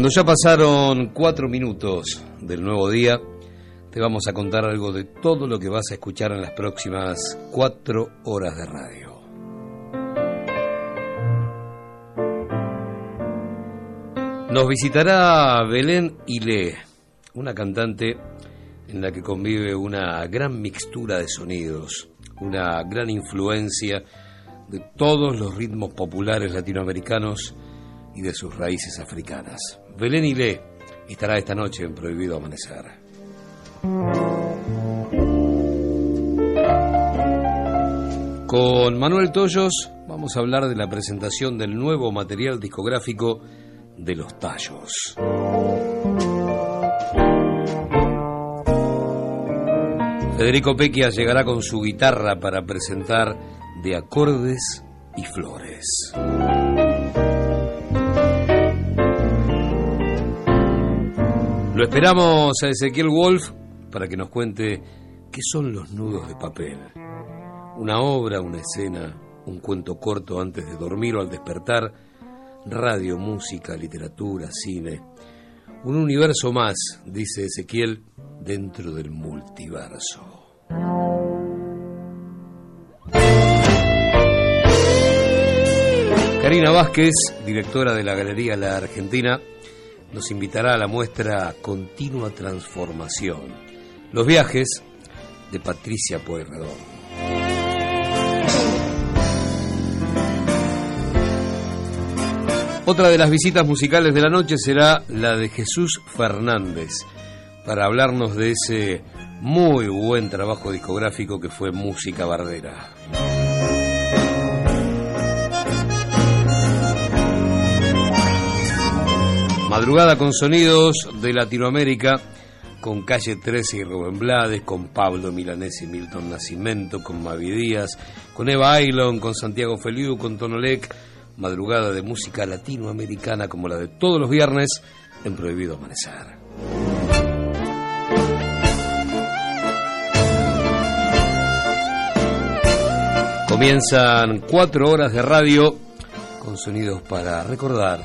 Cuando ya pasaron cuatro minutos del nuevo día, te vamos a contar algo de todo lo que vas a escuchar en las próximas cuatro horas de radio. Nos visitará Belén Ile, una cantante en la que convive una gran mixtura de sonidos, una gran influencia de todos los ritmos populares latinoamericanos y de sus raíces africanas. Belén Ile estará esta noche en Prohibido Amanecer. Con Manuel Toyos vamos a hablar de la presentación del nuevo material discográfico de Los Tallos. Federico Pequia llegará con su guitarra para presentar De acordes y flores. Lo esperamos a Ezequiel Wolf para que nos cuente qué son los nudos de papel. Una obra, una escena, un cuento corto antes de dormir o al despertar, radio, música, literatura, cine. Un universo más, dice Ezequiel, dentro del multiverso. Karina Vázquez, directora de la Galería La Argentina, nos invitará a la muestra Continua Transformación, los viajes de Patricia Pueyrredón. Otra de las visitas musicales de la noche será la de Jesús Fernández, para hablarnos de ese muy buen trabajo discográfico que fue Música Bardera. Madrugada con sonidos de Latinoamérica, con Calle 13 y Rubén Blades, con Pablo Milanés y Milton Nacimento, con Mavi Díaz, con Eva Ailon, con Santiago Feliu, con Tonolec, madrugada de música latinoamericana como la de todos los viernes en Prohibido Amanecer. Comienzan cuatro horas de radio con sonidos para recordar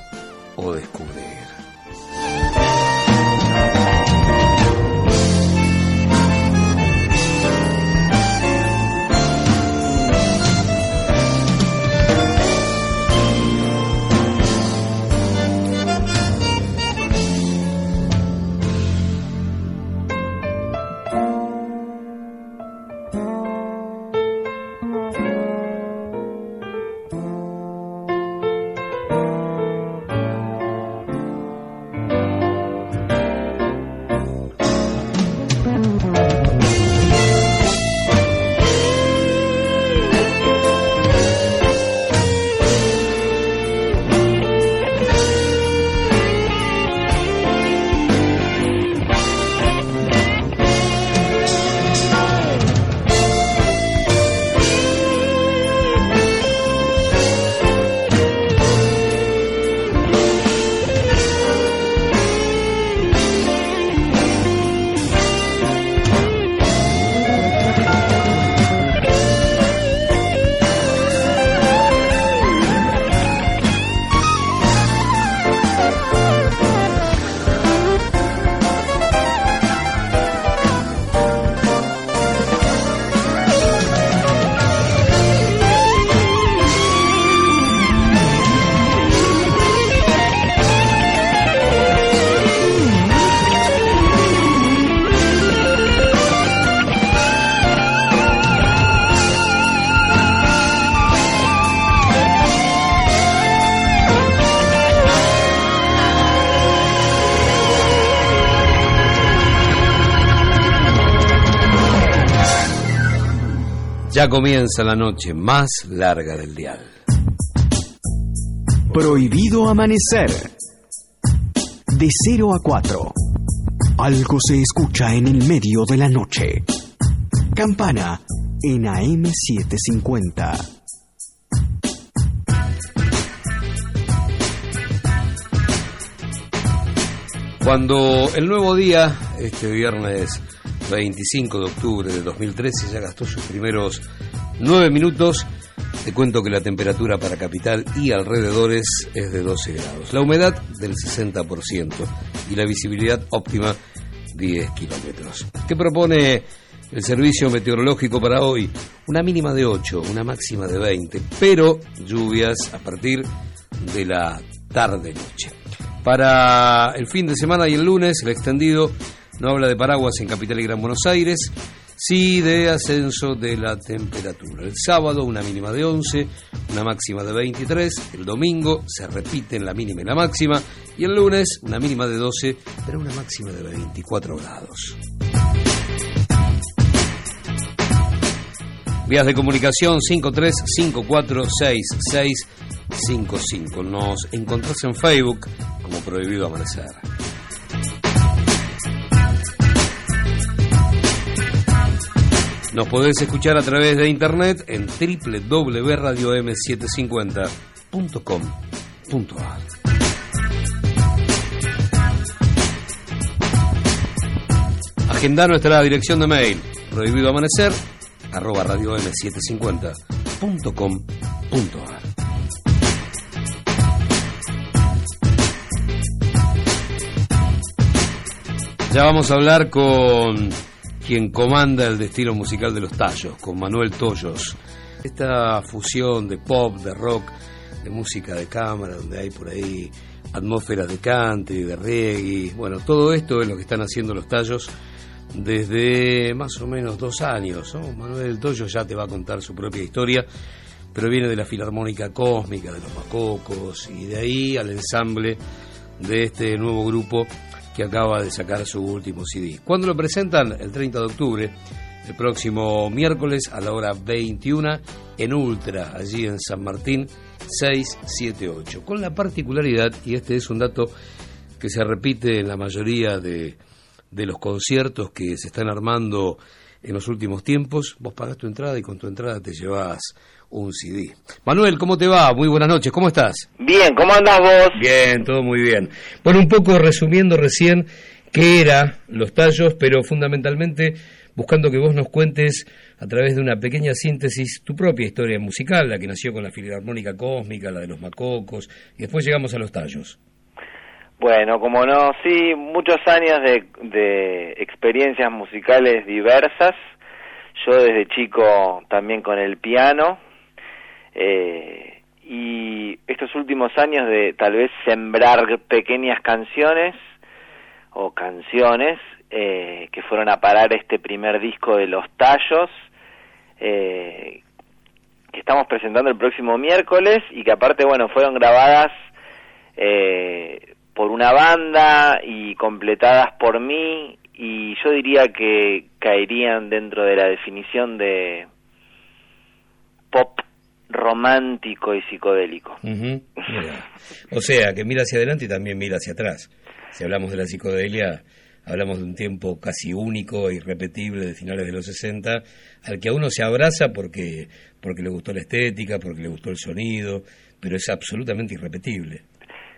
o descubrir. Ya comienza la noche más larga del dial. Prohibido amanecer. De 0 a 4. Algo se escucha en el medio de la noche. Campana en AM750. Cuando el nuevo día, este viernes 25 de octubre de 2013, ya gastó sus primeros nueve minutos, Te cuento que la temperatura para capital y alrededores es de 12 grados. La humedad del 60% y la visibilidad óptima 10 kilómetros. ¿Qué propone el servicio meteorológico para hoy? Una mínima de 8, una máxima de 20, pero lluvias a partir de la tarde-noche. Para el fin de semana y el lunes, el extendido no habla de paraguas en Capital y Gran Buenos Aires, sí de ascenso de la temperatura. El sábado una mínima de 11, una máxima de 23, el domingo se repiten la mínima y la máxima, y el lunes una mínima de 12, pero una máxima de 24 grados. Vías de comunicación 53546655. Nos encontrás en Facebook como Prohibido Amanecer. Nos podés escuchar a través de internet en www.radiom750.com.ar. Agenda nuestra dirección de mail prohibido amanecer arroba radiom750.com.ar. Ya vamos a hablar con quien comanda el destino musical de los Tallos, con Manuel Toyos. Esta fusión de pop, de rock, de música de cámara, donde hay por ahí atmósferas de country, de reggae, bueno, todo esto es lo que están haciendo los Tallos desde más o menos dos años. Manuel Toyos ya te va a contar su propia historia, pero viene de la Filarmónica Cósmica, de los Macocos, y de ahí al ensamble de este nuevo grupo que acaba de sacar su último CD. ¿Cuándo lo presentan? El 30 de octubre, el próximo miércoles a la hora 21 en Ultra, allí en San Martín 678. Con la particularidad, y este es un dato que se repite en la mayoría de, de los conciertos que se están armando en los últimos tiempos, vos pagas tu entrada y con tu entrada te llevas un CD. Manuel, ¿cómo te va? Muy buenas noches, ¿cómo estás? Bien, ¿cómo andas vos? Bien, todo muy bien. Bueno, un poco resumiendo recién qué era Los Tallos, pero fundamentalmente buscando que vos nos cuentes a través de una pequeña síntesis tu propia historia musical, la que nació con la Filarmónica Cósmica, la de los Macocos, y después llegamos a Los Tallos. Bueno, como no, sí, muchos años de, de experiencias musicales diversas. Yo desde chico también con el piano, eh, y estos últimos años de tal vez sembrar pequeñas canciones o canciones eh, que fueron a parar este primer disco de Los Tallos, eh, que estamos presentando el próximo miércoles y que aparte, bueno, fueron grabadas por una banda y completadas por mí y yo diría que caerían dentro de la definición de pop romántico y psicodélico. O sea, que mira hacia adelante y también mira hacia atrás. Si hablamos de la psicodelia, hablamos de un tiempo casi único e irrepetible de finales de los 60, al que a uno se abraza porque, porque le gustó la estética, porque le gustó el sonido, pero es absolutamente irrepetible.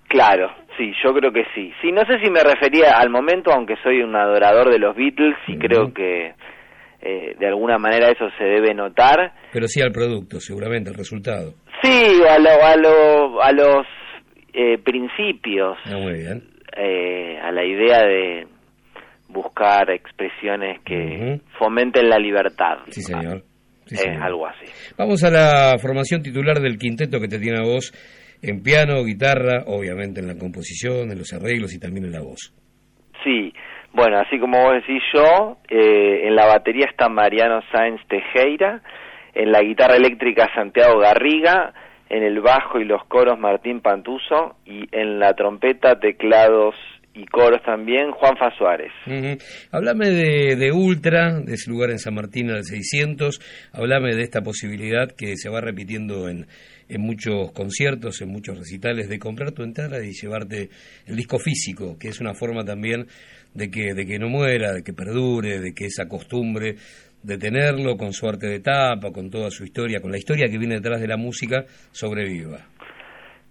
Claro, sí, yo creo que sí. Sí, no sé si me refería al momento, aunque soy un adorador de los Beatles y creo que eh, de alguna manera eso se debe notar. Pero sí al producto, seguramente, al resultado. Sí, a, lo, a, lo, a los eh, principios. Ah, muy bien. Eh, a la idea de buscar expresiones que fomenten la libertad. Sí, señor. algo así. Vamos a la formación titular del quinteto que te tiene a vos en piano, guitarra, obviamente en la composición, en los arreglos y también en la voz. Sí, bueno, así como vos decís yo, eh, en la batería está Mariano Sáenz Tejera, en la guitarra eléctrica Santiago Garriga, en el bajo y los coros Martín Pantuso y en la trompeta, teclados y coros también Juanfa Suárez. Háblame de, de, Ultra, de ese lugar en San Martín del 600, háblame de esta posibilidad que se va repitiendo en, en muchos conciertos, en muchos recitales, de comprar tu entrada y llevarte el disco físico, que es una forma también de que, de que no muera, de que perdure, de que esa costumbre de tenerlo con su arte de tapa, con toda su historia, con la historia que viene detrás de la música, sobreviva.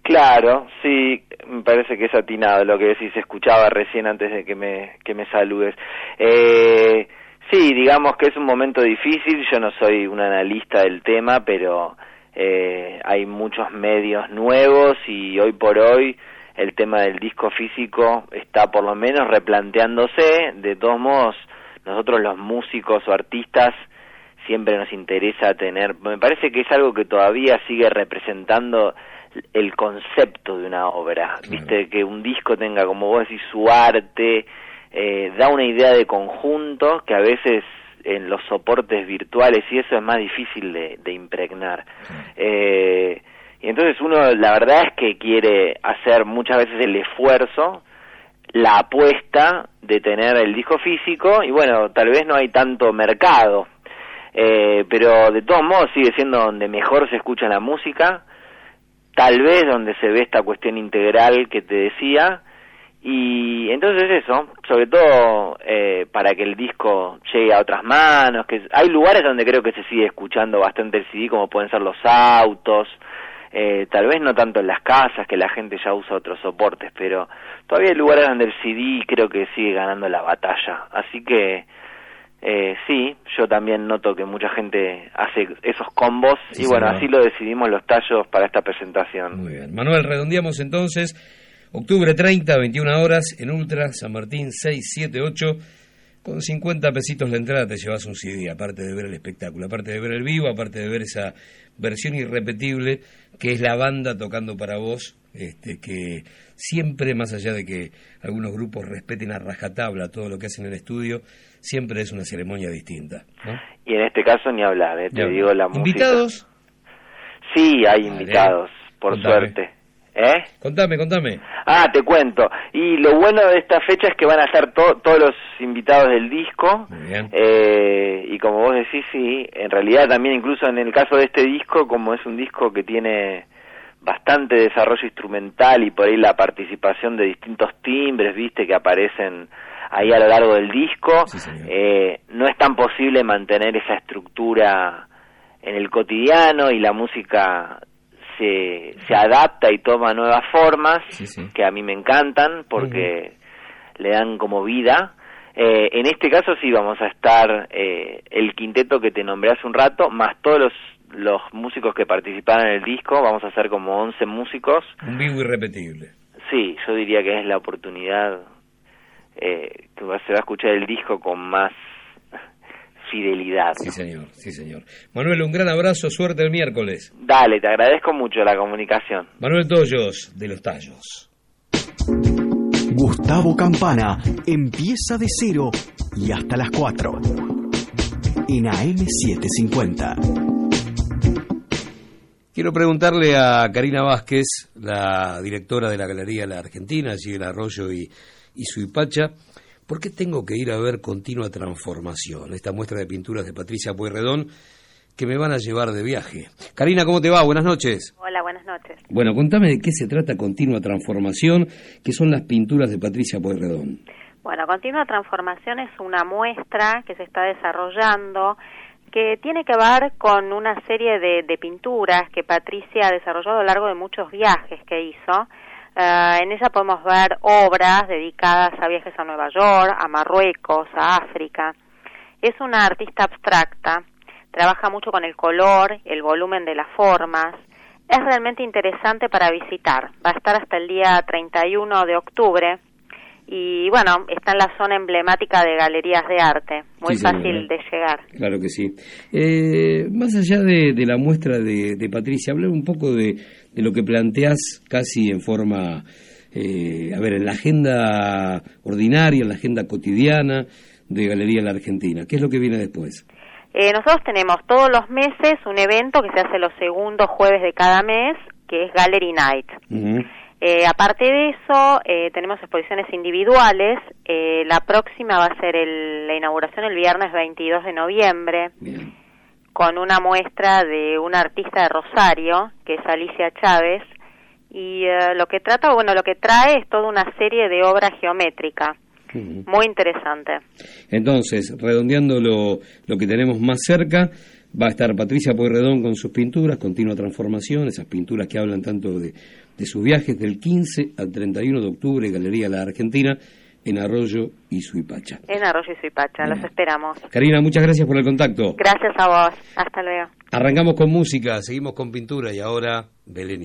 Claro, sí, me parece que es atinado lo que decís, escuchaba recién antes de que me, que me saludes. Eh, sí, digamos que es un momento difícil, yo no soy un analista del tema, pero eh, hay muchos medios nuevos y hoy por hoy el tema del disco físico está por lo menos replanteándose. De todos modos, nosotros los músicos o artistas siempre nos interesa tener, me parece que es algo que todavía sigue representando el concepto de una obra, viste que un disco tenga como vos decís su arte, eh, da una idea de conjunto que a veces en los soportes virtuales y eso es más difícil de, impregnar. Eh, y entonces uno la verdad es que quiere hacer muchas veces el esfuerzo, la apuesta de tener el disco físico y bueno, tal vez no hay tanto mercado, eh, pero de todos modos sigue siendo donde mejor se escucha la música, tal vez donde se ve esta cuestión integral que te decía, y entonces eso, sobre todo eh, para que el disco llegue a otras manos, que hay lugares donde creo que se sigue escuchando bastante el CD, como pueden ser los autos, eh, tal vez no tanto en las casas, que la gente ya usa otros soportes, pero todavía hay lugares donde el CD creo que sigue ganando la batalla. Así que eh, sí, yo también noto que mucha gente hace esos combos y bueno, así lo decidimos los tallos para esta presentación. Muy bien. Manuel, redondeamos entonces Octubre 30, 21 horas, en Ultra, San Martín 678. Con 50 pesitos la entrada te llevas un CD, aparte de ver el espectáculo, aparte de ver el vivo, aparte de ver esa versión irrepetible que es la banda tocando para vos, este, que siempre, más allá de que algunos grupos respeten a rajatabla todo lo que hacen en el estudio, siempre es una ceremonia distinta. Y en este caso ni hablar, ¿eh? te digo la música. ¿Invitados? Sí, hay invitados, por suerte. ¿Eh? Contame, contame. Ah, te cuento. Y lo bueno de esta fecha es que van a estar todos los invitados del disco. Eh, y como vos decís, sí, en realidad también incluso en el caso de este disco, como es un disco que tiene bastante desarrollo instrumental y por ahí la participación de distintos timbres, viste, que aparecen ahí a lo largo del disco, eh, no es tan posible mantener esa estructura en el cotidiano y la música se, se adapta y toma nuevas formas que a mí me encantan porque le dan como vida. Eh, en este caso sí vamos a estar eh, el quinteto que te nombré hace un rato, más todos los, los músicos que participaron en el disco, vamos a ser como 11 músicos. Un vivo irrepetible. Sí, yo diría que es la oportunidad eh, que se va a escuchar el disco con más fidelidad. Sí, señor, sí, señor. Manuel, un gran abrazo, suerte el miércoles. Dale, te agradezco mucho la comunicación. Manuel Tollos, de Los Tallos. Gustavo Campana empieza de cero y hasta las 4 en AM750. Quiero preguntarle a Karina Vázquez, la directora de la Galería La Argentina, allí en Arroyo y, y Suipacha, ¿Por qué tengo que ir a ver Continua Transformación, esta muestra de pinturas de Patricia Pueyrredón que me van a llevar de viaje? Karina, ¿cómo te va? Buenas noches. Hola, buenas noches. Bueno, contame de qué se trata Continua Transformación, que son las pinturas de Patricia Pueyrredón. Bueno, Continua Transformación es una muestra que se está desarrollando que tiene que ver con una serie de, de pinturas que Patricia ha desarrollado a lo largo de muchos viajes que hizo eh, en ella podemos ver obras dedicadas a viajes a Nueva York, a Marruecos, a África. Es una artista abstracta, trabaja mucho con el color, el volumen de las formas. Es realmente interesante para visitar. Va a estar hasta el día 31 de octubre y bueno, está en la zona emblemática de galerías de arte, muy fácil de llegar. Claro que sí. Eh, más allá de, la muestra de, Patricia, hablar un poco de, lo que planteas casi en forma, eh, a ver, en la agenda ordinaria, en la agenda cotidiana de Galería La Argentina. ¿Qué es lo que viene después? Eh, nosotros tenemos todos los meses un evento que se hace los segundos jueves de cada mes, que es Gallery Night. Eh, aparte de eso, eh, tenemos exposiciones individuales. Eh, la próxima va a ser la inauguración el viernes 22 de noviembre, con una muestra de una artista de Rosario, que es Alicia Chávez, y lo que trata, bueno, lo que trae es toda una serie de obras geométricas. Muy interesante. Entonces, redondeando lo, lo que tenemos más cerca, va a estar Patricia Pueyrredón con sus pinturas, Continua Transformación, esas pinturas que hablan tanto de de sus viajes del 15 al 31 de octubre, Galería La Argentina, en Arroyo y Suipacha. En Arroyo y Suipacha, los esperamos. Karina, muchas gracias por el contacto. Gracias a vos, hasta luego. Arrancamos con música, seguimos con pintura y ahora Belén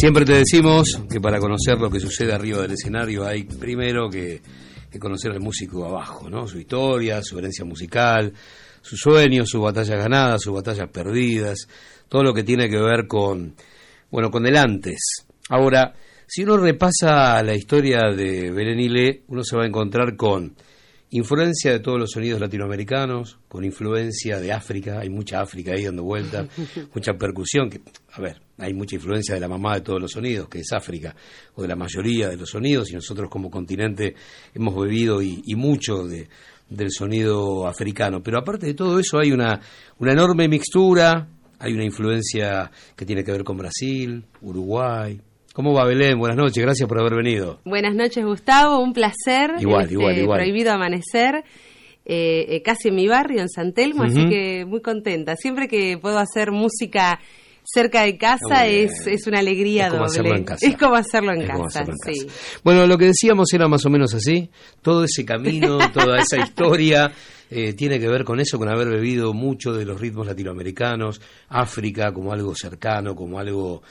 Siempre te decimos que para conocer lo que sucede arriba del escenario hay primero que, que conocer al músico abajo, ¿no? Su historia, su herencia musical, sus sueños, sus batallas ganadas, sus batallas perdidas, todo lo que tiene que ver con, bueno, con el antes. Ahora, si uno repasa la historia de Belén y Le, uno se va a encontrar con influencia de todos los sonidos latinoamericanos, con influencia de África, hay mucha África ahí dando vuelta, mucha percusión, que, a ver, hay mucha influencia de la mamá de todos los sonidos, que es África, o de la mayoría de los sonidos, y nosotros como continente hemos bebido y, y mucho de, del sonido africano. Pero aparte de todo eso hay una, una enorme mixtura, hay una influencia que tiene que ver con Brasil, Uruguay. ¿Cómo va Belén? Buenas noches, gracias por haber venido. Buenas noches, Gustavo, un placer. Igual, Este, igual, igual. Prohibido amanecer. eh, eh, casi en mi barrio, en San Telmo, así que muy contenta. Siempre que puedo hacer música cerca de casa es, es una alegría Es como doble. hacerlo en casa. Es como hacerlo en Es como casa, hacerlo en sí. casa. Bueno, lo que decíamos era más o menos así. Todo ese camino, toda esa historia eh, tiene que ver con eso, con haber bebido mucho de los ritmos latinoamericanos, África como algo cercano, como algo,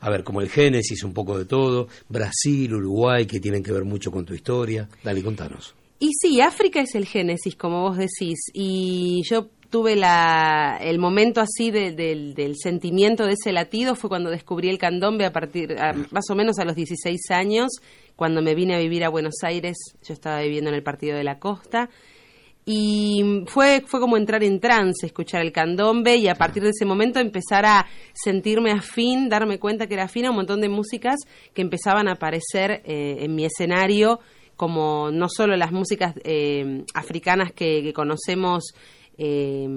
a ver, como el génesis, un poco de todo, Brasil, Uruguay, que tienen que ver mucho con tu historia. Dale, contanos. Y sí, África es el génesis, como vos decís, y yo tuve la, el momento así de- del- del sentimiento de ese latido fue cuando descubrí el candombe a partir, más o menos a los 16 años, cuando me vine a vivir a Buenos Aires, yo estaba viviendo en el Partido de la Costa, y fue, fue como entrar en trance, escuchar el candombe y a partir de ese momento empezar a sentirme afín, darme cuenta que era afín a un montón de músicas que empezaban a aparecer eh, en mi escenario como no solo las músicas eh, africanas que conocemos eh,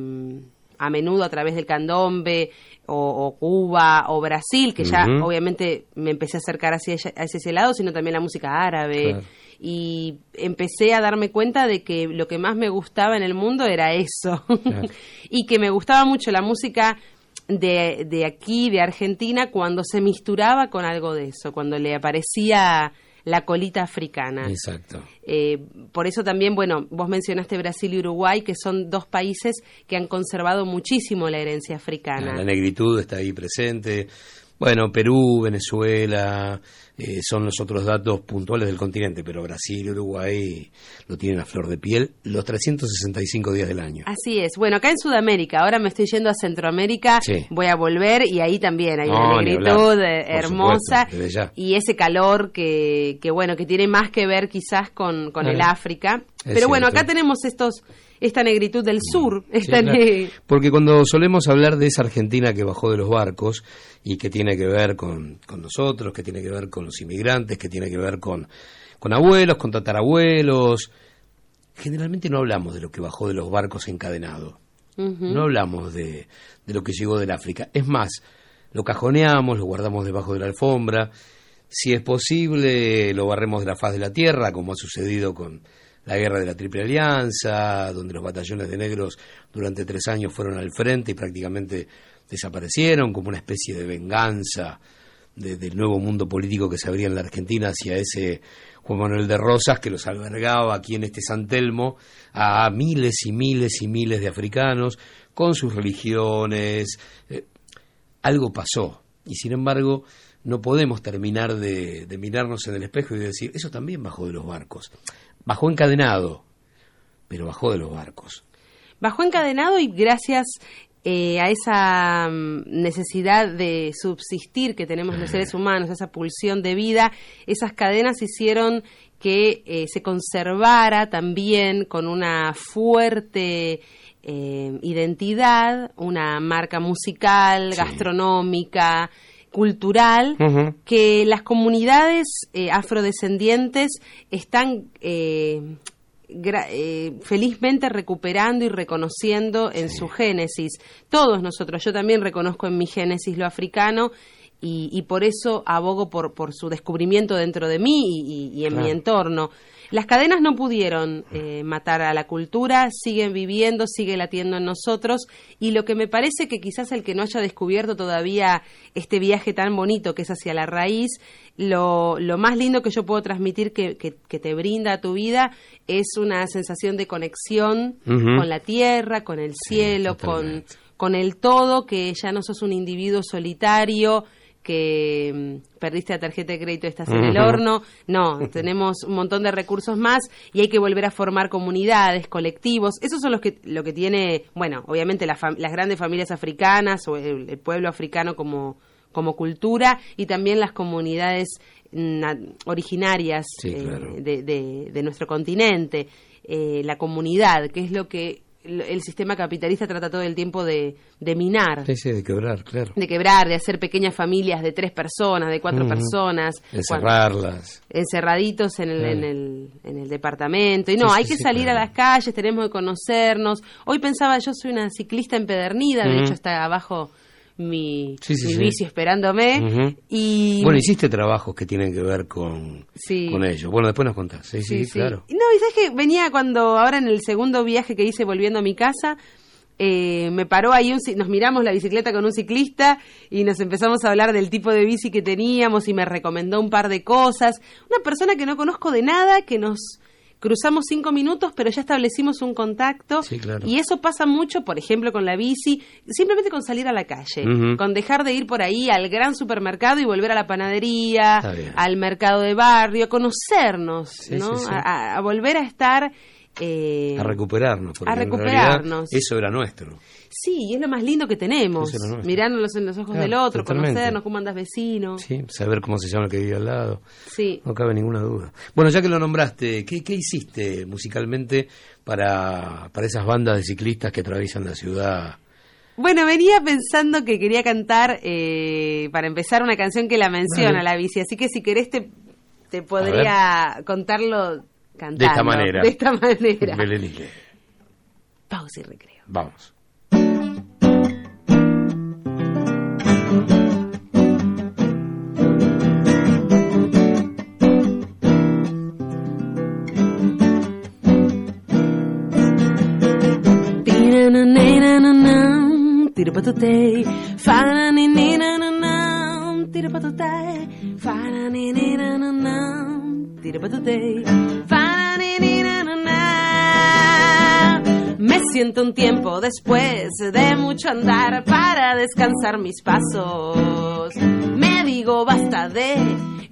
a menudo a través del candombe o, o Cuba o Brasil, que ya obviamente me empecé a acercar hacia, hacia ese lado, sino también la música árabe. Claro. Y empecé a darme cuenta de que lo que más me gustaba en el mundo era eso. Claro. y que me gustaba mucho la música de, de aquí, de Argentina, cuando se misturaba con algo de eso, cuando le aparecía la colita africana. Exacto. Eh, por eso también, bueno, vos mencionaste Brasil y Uruguay, que son dos países que han conservado muchísimo la herencia africana. La negritud está ahí presente. Bueno, Perú, Venezuela, eh, son los otros datos puntuales del continente, pero Brasil Uruguay lo tienen a flor de piel los 365 días del año. Así es. Bueno, acá en Sudamérica, ahora me estoy yendo a Centroamérica, Sí. voy a volver y ahí también hay No, una negritud eh, hermosa supuesto, y ese calor que, que, bueno, que tiene más que ver quizás con, con el África. Pero bueno, acá tenemos estos esta negritud del sur. Sí, claro. Porque cuando solemos hablar de esa Argentina que bajó de los barcos y que tiene que ver con, con nosotros, que tiene que ver con los inmigrantes, que tiene que ver con, con abuelos, con tatarabuelos, generalmente no hablamos de lo que bajó de los barcos encadenado. No hablamos de, de lo que llegó del África. Es más, lo cajoneamos, lo guardamos debajo de la alfombra. Si es posible, lo barremos de la faz de la tierra, como ha sucedido con la guerra de la Triple Alianza, donde los batallones de negros durante tres años fueron al frente y prácticamente desaparecieron, como una especie de venganza de- del nuevo mundo político que se abría en la Argentina hacia ese Juan Manuel de Rosas que los albergaba aquí en este San Telmo a miles y miles y miles de africanos con sus religiones. Eh, algo pasó y sin embargo no podemos terminar de, de mirarnos en el espejo y de decir, eso también bajó de los barcos. Bajó encadenado, pero bajó de los barcos. Bajó encadenado y gracias eh, a esa mm, necesidad de subsistir que tenemos los seres humanos, esa pulsión de vida, esas cadenas hicieron que eh, se conservara también con una fuerte eh, identidad, una marca musical, Sí. gastronómica, cultural, que las comunidades eh, afrodescendientes están eh, eh, felizmente recuperando y reconociendo en su génesis. Todos nosotros, yo también reconozco en mi génesis lo africano y, y por eso abogo por, por su descubrimiento dentro de mí y, y- y en Claro. mi entorno. Las cadenas no pudieron eh, matar a la cultura, siguen viviendo, sigue latiendo en nosotros y lo que me parece que quizás el que no haya descubierto todavía este viaje tan bonito que es hacia la raíz, lo, lo más lindo que yo puedo transmitir que, que- que te brinda a tu vida es una sensación de conexión con la tierra, con el cielo, con, con el todo, que ya no sos un individuo solitario que mm, perdiste la tarjeta de crédito estás en el horno. No, tenemos un montón de recursos más y hay que volver a formar comunidades, colectivos. Esos son los que lo que tiene, bueno, obviamente las, grandes familias africanas o el, el pueblo africano como como cultura y también las comunidades na- originarias Sí, eh, de, de- de nuestro continente, eh, la comunidad, que es lo que el el sistema capitalista trata todo el tiempo de, de minar Sí, sí, de quebrar, claro. de quebrar, de hacer pequeñas familias de tres personas, de cuatro personas, Encerrarlas. encerraditos en el, en el, en el departamento. Y no, Sí, hay sí, que sí, salir claro. a las calles, tenemos que conocernos. Hoy pensaba, yo soy una ciclista empedernida, de hecho está abajo mi, Sí, sí, mi sí. bici esperándome. Y Bueno, hiciste trabajos que tienen que ver con, con ellos. Bueno, después nos contás. Sí, sí, claro. No, y sabes que venía cuando, ahora en el segundo viaje que hice volviendo a mi casa, eh, me paró ahí, un, nos miramos la bicicleta con un ciclista y nos empezamos a hablar del tipo de bici que teníamos y me recomendó un par de cosas. Una persona que no conozco de nada, que nos cruzamos cinco minutos, pero ya establecimos un contacto. Sí, claro. Y eso pasa mucho, por ejemplo, con la bici, simplemente con salir a la calle, con dejar de ir por ahí al gran supermercado y volver a la panadería, al mercado de barrio, a conocernos, Sí, ¿no? sí, a- a volver a estar... eh, A recuperarnos. Porque a recuperarnos. eso era nuestro. sí, y es lo más lindo que tenemos, mirándonos en los ojos Claro, del otro, totalmente. conocernos, cómo andas vecino. Sí, saber cómo se llama el que vive al lado. Sí. No cabe ninguna duda. Bueno, ya que lo nombraste, ¿qué, qué hiciste musicalmente para, para esas bandas de ciclistas que atraviesan la ciudad? Bueno, venía pensando que quería cantar, eh, para empezar, una canción que la menciona la bici, así que si querés te, te podría contarlo cantando. esta manera. De esta manera. Belén Isle. Pausa y recreo. Vamos. Tira-na-na-na-na-na, tira-pa-tu-tay, fa-na-ni-ni-na-na-na, tira-pa-tu-tay, fa-na-ni-ni-na-na-na, tira-pa-tu-tay, Me siento un tiempo después de mucho andar para descansar mis pasos. Me digo basta de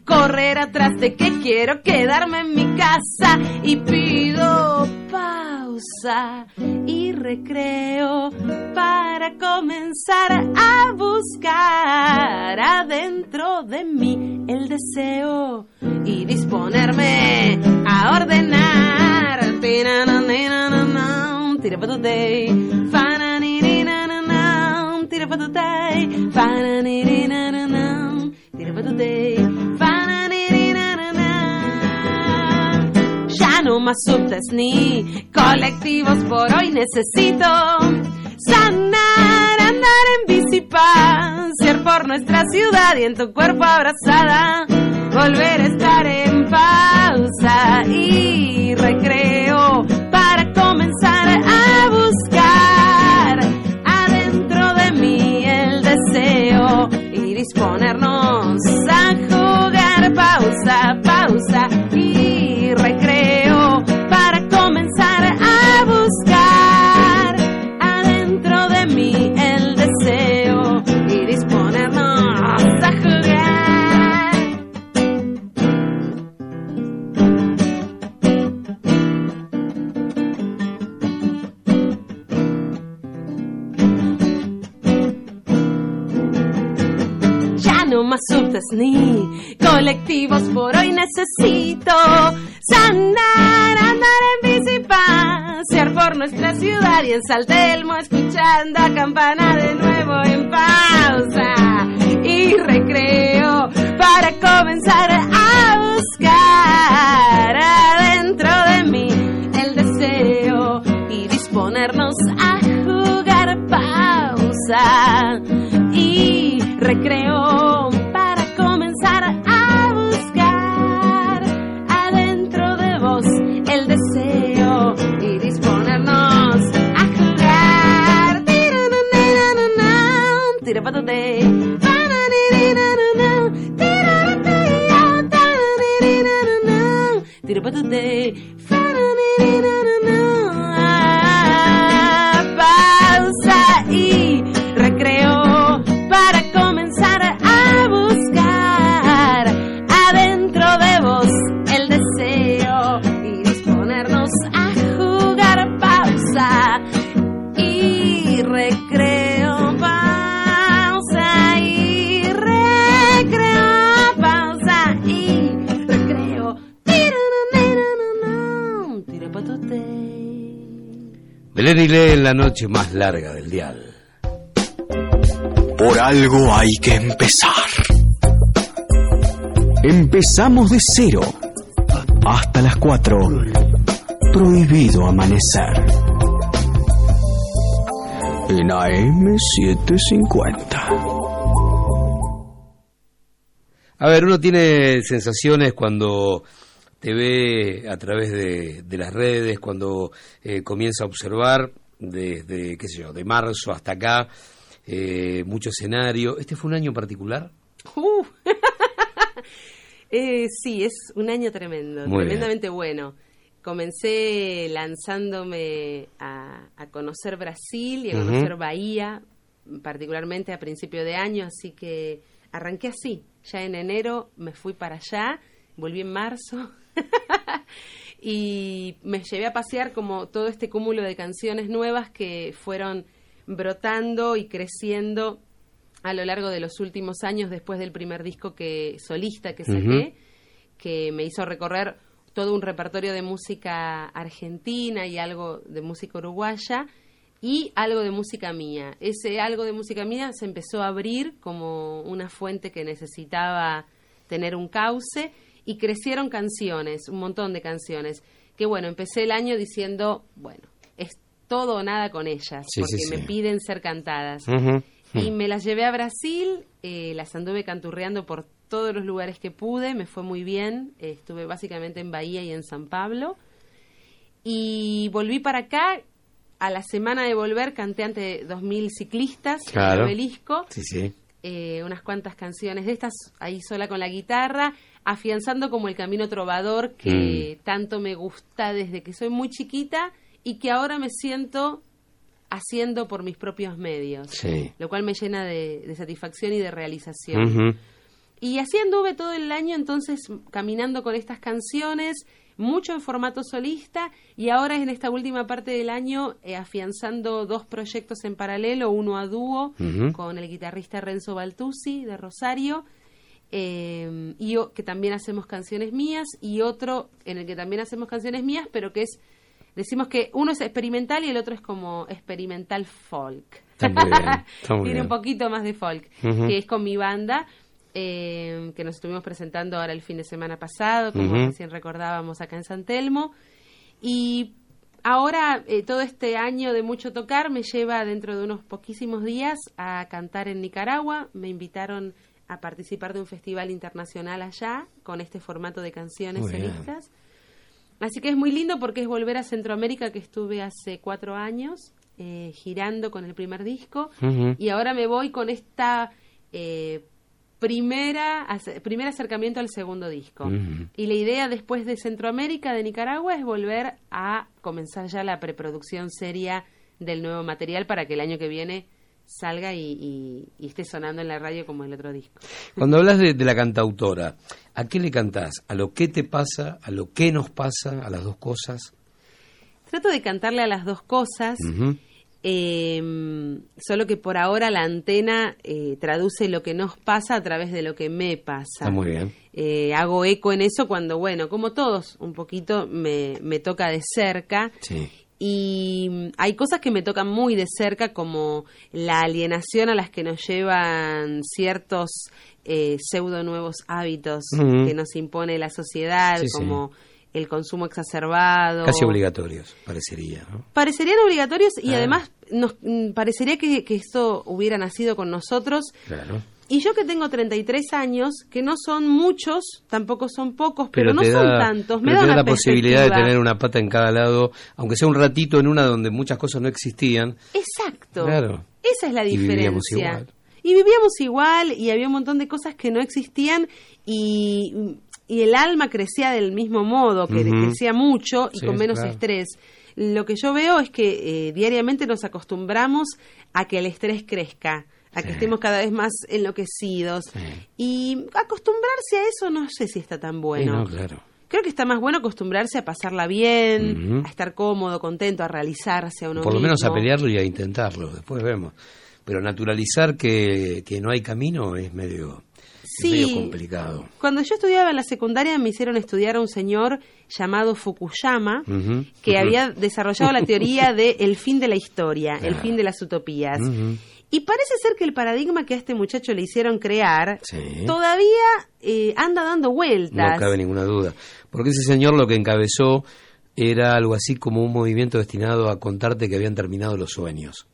correr atrás de que quiero quedarme en mi casa y pido pausa y recreo para comenzar a buscar adentro de mí el deseo y disponerme a ordenar. Tinananananam, tirapatutay, fananirinananam, tirapatutay, fananirinananam, tirapatutay, fananirinananam. Ya no más subtes ni colectivos por hoy necesito sanar, andar en bici, pasear por nuestra ciudad y en tu cuerpo abrazada, volver a estar en pausa y recreo para comenzar disponernos más ni colectivos por hoy necesito sanar, andar en bici, pasear por nuestra ciudad y en Saltelmo escuchando a campana de nuevo en pausa y recreo para comenzar a buscar But the En la noche más larga del dial. Por algo hay que empezar. Empezamos de cero. Hasta las 4. Prohibido amanecer. En AM750. A ver, uno tiene sensaciones cuando te ve a través de, de las redes, cuando eh, comienza a observar desde, qué sé yo, de marzo hasta acá, eh, mucho escenario. ¿Este fue un año particular? Uh. Eh, sí, es un año tremendo, Muy tremendamente bueno. Comencé lanzándome a, a conocer Brasil y a conocer Bahía, particularmente a principio de año, así que arranqué así. Ya en enero me fui para allá, volví en marzo y me llevé a pasear como todo este cúmulo de canciones nuevas que fueron brotando y creciendo a lo largo de los últimos años después del primer disco que solista que saqué, que me hizo recorrer todo un repertorio de música argentina y algo de música uruguaya y algo de música mía. Ese algo de música mía se empezó a abrir como una fuente que necesitaba tener un cauce y crecieron canciones, un montón de canciones, que bueno, empecé el año diciendo, bueno, es todo o nada con ellas, Sí, porque sí, me sí. piden ser cantadas. Y me las llevé a Brasil, eh, las anduve canturreando por todos los lugares que pude, me fue muy bien, eh, estuve básicamente en Bahía y en San Pablo. Y volví para acá, a la semana de volver canté ante 2.000 ciclistas en el obelisco, Sí, sí. eh, unas cuantas canciones de estas, ahí sola con la guitarra, afianzando como el camino trovador que Mm. tanto me gusta desde que soy muy chiquita y que ahora me siento haciendo por mis propios medios Sí. lo cual me llena de, de satisfacción y de realización. Y así anduve todo el año entonces caminando con estas canciones, mucho en formato solista y ahora en esta última parte del año eh, afianzando dos proyectos en paralelo, uno a dúo con el guitarrista Renzo Baltusi de Rosario, eh, y o- que también hacemos canciones mías y otro en el que también hacemos canciones mías, pero que es decimos que uno es experimental y el otro es como experimental folk. Está muy bien, está muy Tiene bien. un poquito más de folk, que es con mi banda, eh, que nos estuvimos presentando ahora el fin de semana pasado, como recién recordábamos acá en San Telmo. Y ahora eh, todo este año de mucho tocar me lleva dentro de unos poquísimos días a cantar en Nicaragua. Me invitaron a participar de un festival internacional allá con este formato de canciones Muy bien. solistas. Así que es muy lindo porque es volver a Centroamérica que estuve hace cuatro años eh, girando con el primer disco y ahora me voy con esta eh, primera primer acercamiento al segundo disco. Y la idea después de Centroamérica, de Nicaragua, es volver a comenzar ya la preproducción seria del nuevo material para que el año que viene salga y, y- y esté sonando en la radio como el otro disco. Cuando hablas de, de la cantautora, ¿a qué le cantás? ¿A lo que te pasa? ¿A lo que nos pasa? ¿A las dos cosas? Trato de cantarle a las dos cosas. Eh, solo que por ahora la antena eh, traduce lo que nos pasa a través de lo que me pasa. Está muy bien. Eh, hago eco en eso cuando, bueno, como todos, un poquito me, me toca de cerca. Sí. Y mm, hay cosas que me tocan muy de cerca, como la alienación a las que nos llevan ciertos eh, pseudo nuevos hábitos que nos impone la sociedad, Sí, sí. como el consumo exacerbado. Casi obligatorios, parecería, ¿no? Parecerían obligatorios y Ah. además nos mm, parecería que, que esto hubiera nacido con nosotros. Claro. Y yo que tengo 33 años, que no son muchos, tampoco son pocos, pero, no son tantos, me pero da una la posibilidad de tener una pata en cada lado, aunque sea un ratito en una donde muchas cosas no existían. Exacto. Claro. Esa es la Y diferencia. vivíamos igual. Y vivíamos igual y había un montón de cosas que no existían y, y el alma crecía del mismo modo, que crecía mucho y Sí, con menos claro. estrés. Lo que yo veo es que eh, diariamente nos acostumbramos a que el estrés crezca, a que Sí. estemos cada vez más enloquecidos. Sí. Y acostumbrarse a eso no sé si está tan bueno. Sí, no, claro. Creo que está más bueno acostumbrarse a pasarla bien, a estar cómodo, contento, a realizarse a uno Por lo menos a pelearlo y a intentarlo, después vemos. Pero naturalizar que, que no hay camino es medio, es medio complicado. Cuando yo estudiaba en la secundaria me hicieron estudiar a un señor llamado Fukuyama, que había desarrollado la teoría de el fin de la historia, el fin de las utopías. Y parece ser que el paradigma que a este muchacho le hicieron crear Sí. todavía eh, anda dando vueltas. No cabe ninguna duda. Porque ese señor lo que encabezó era algo así como un movimiento destinado a contarte que habían terminado los sueños.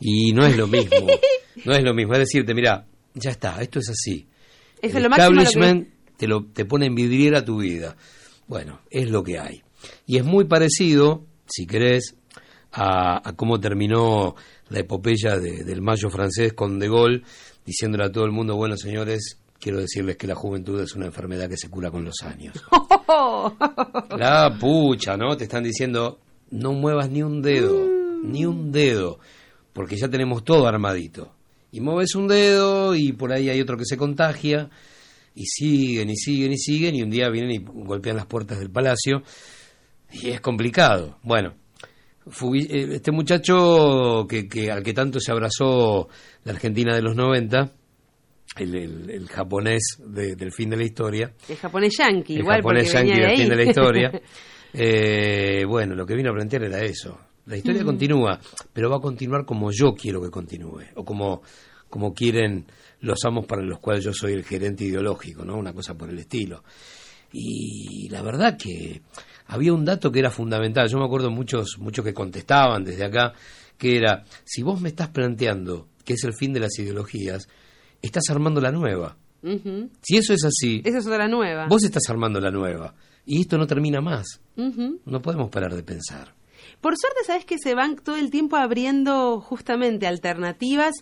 Y no es lo mismo. no es lo mismo. Es decirte, mira, ya está, esto es así. Es El lo máximo lo que- establishment te, lo, te pone en vidriera tu vida. Bueno, es lo que hay. Y es muy parecido, si querés, a, a cómo terminó la epopeya de- del mayo francés con De Gaulle, diciéndole a todo el mundo, bueno, señores, quiero decirles que la juventud es una enfermedad que se cura con los años. La pucha, ¿no? Te están diciendo, no muevas ni un dedo, ni un dedo, porque ya tenemos todo armadito. Y mueves un dedo y por ahí hay otro que se contagia, y siguen y siguen y siguen, y un día vienen y golpean las puertas del palacio, y es complicado. Bueno, este muchacho que, que al que tanto se abrazó la Argentina de los 90, el, el- el japonés de- del fin de la historia, El japonés yankee, el igual japonés porque venía yankee de del fin de la historia. Eh, bueno, lo que vino a plantear era eso. La historia Mm. continúa, pero va a continuar como yo quiero que continúe, o como, como quieren los amos para los cuales yo soy el gerente ideológico, ¿no? Una cosa por el estilo. Y la verdad que había un dato que era fundamental. Yo me acuerdo muchos, muchos que contestaban desde acá, que era, si vos me estás planteando que es el fin de las ideologías, estás armando la nueva. Si eso es así, Esa es otra nueva. vos estás armando la nueva. Y esto no termina más. No podemos parar de pensar. Por suerte, sabes que se van todo el tiempo abriendo justamente alternativas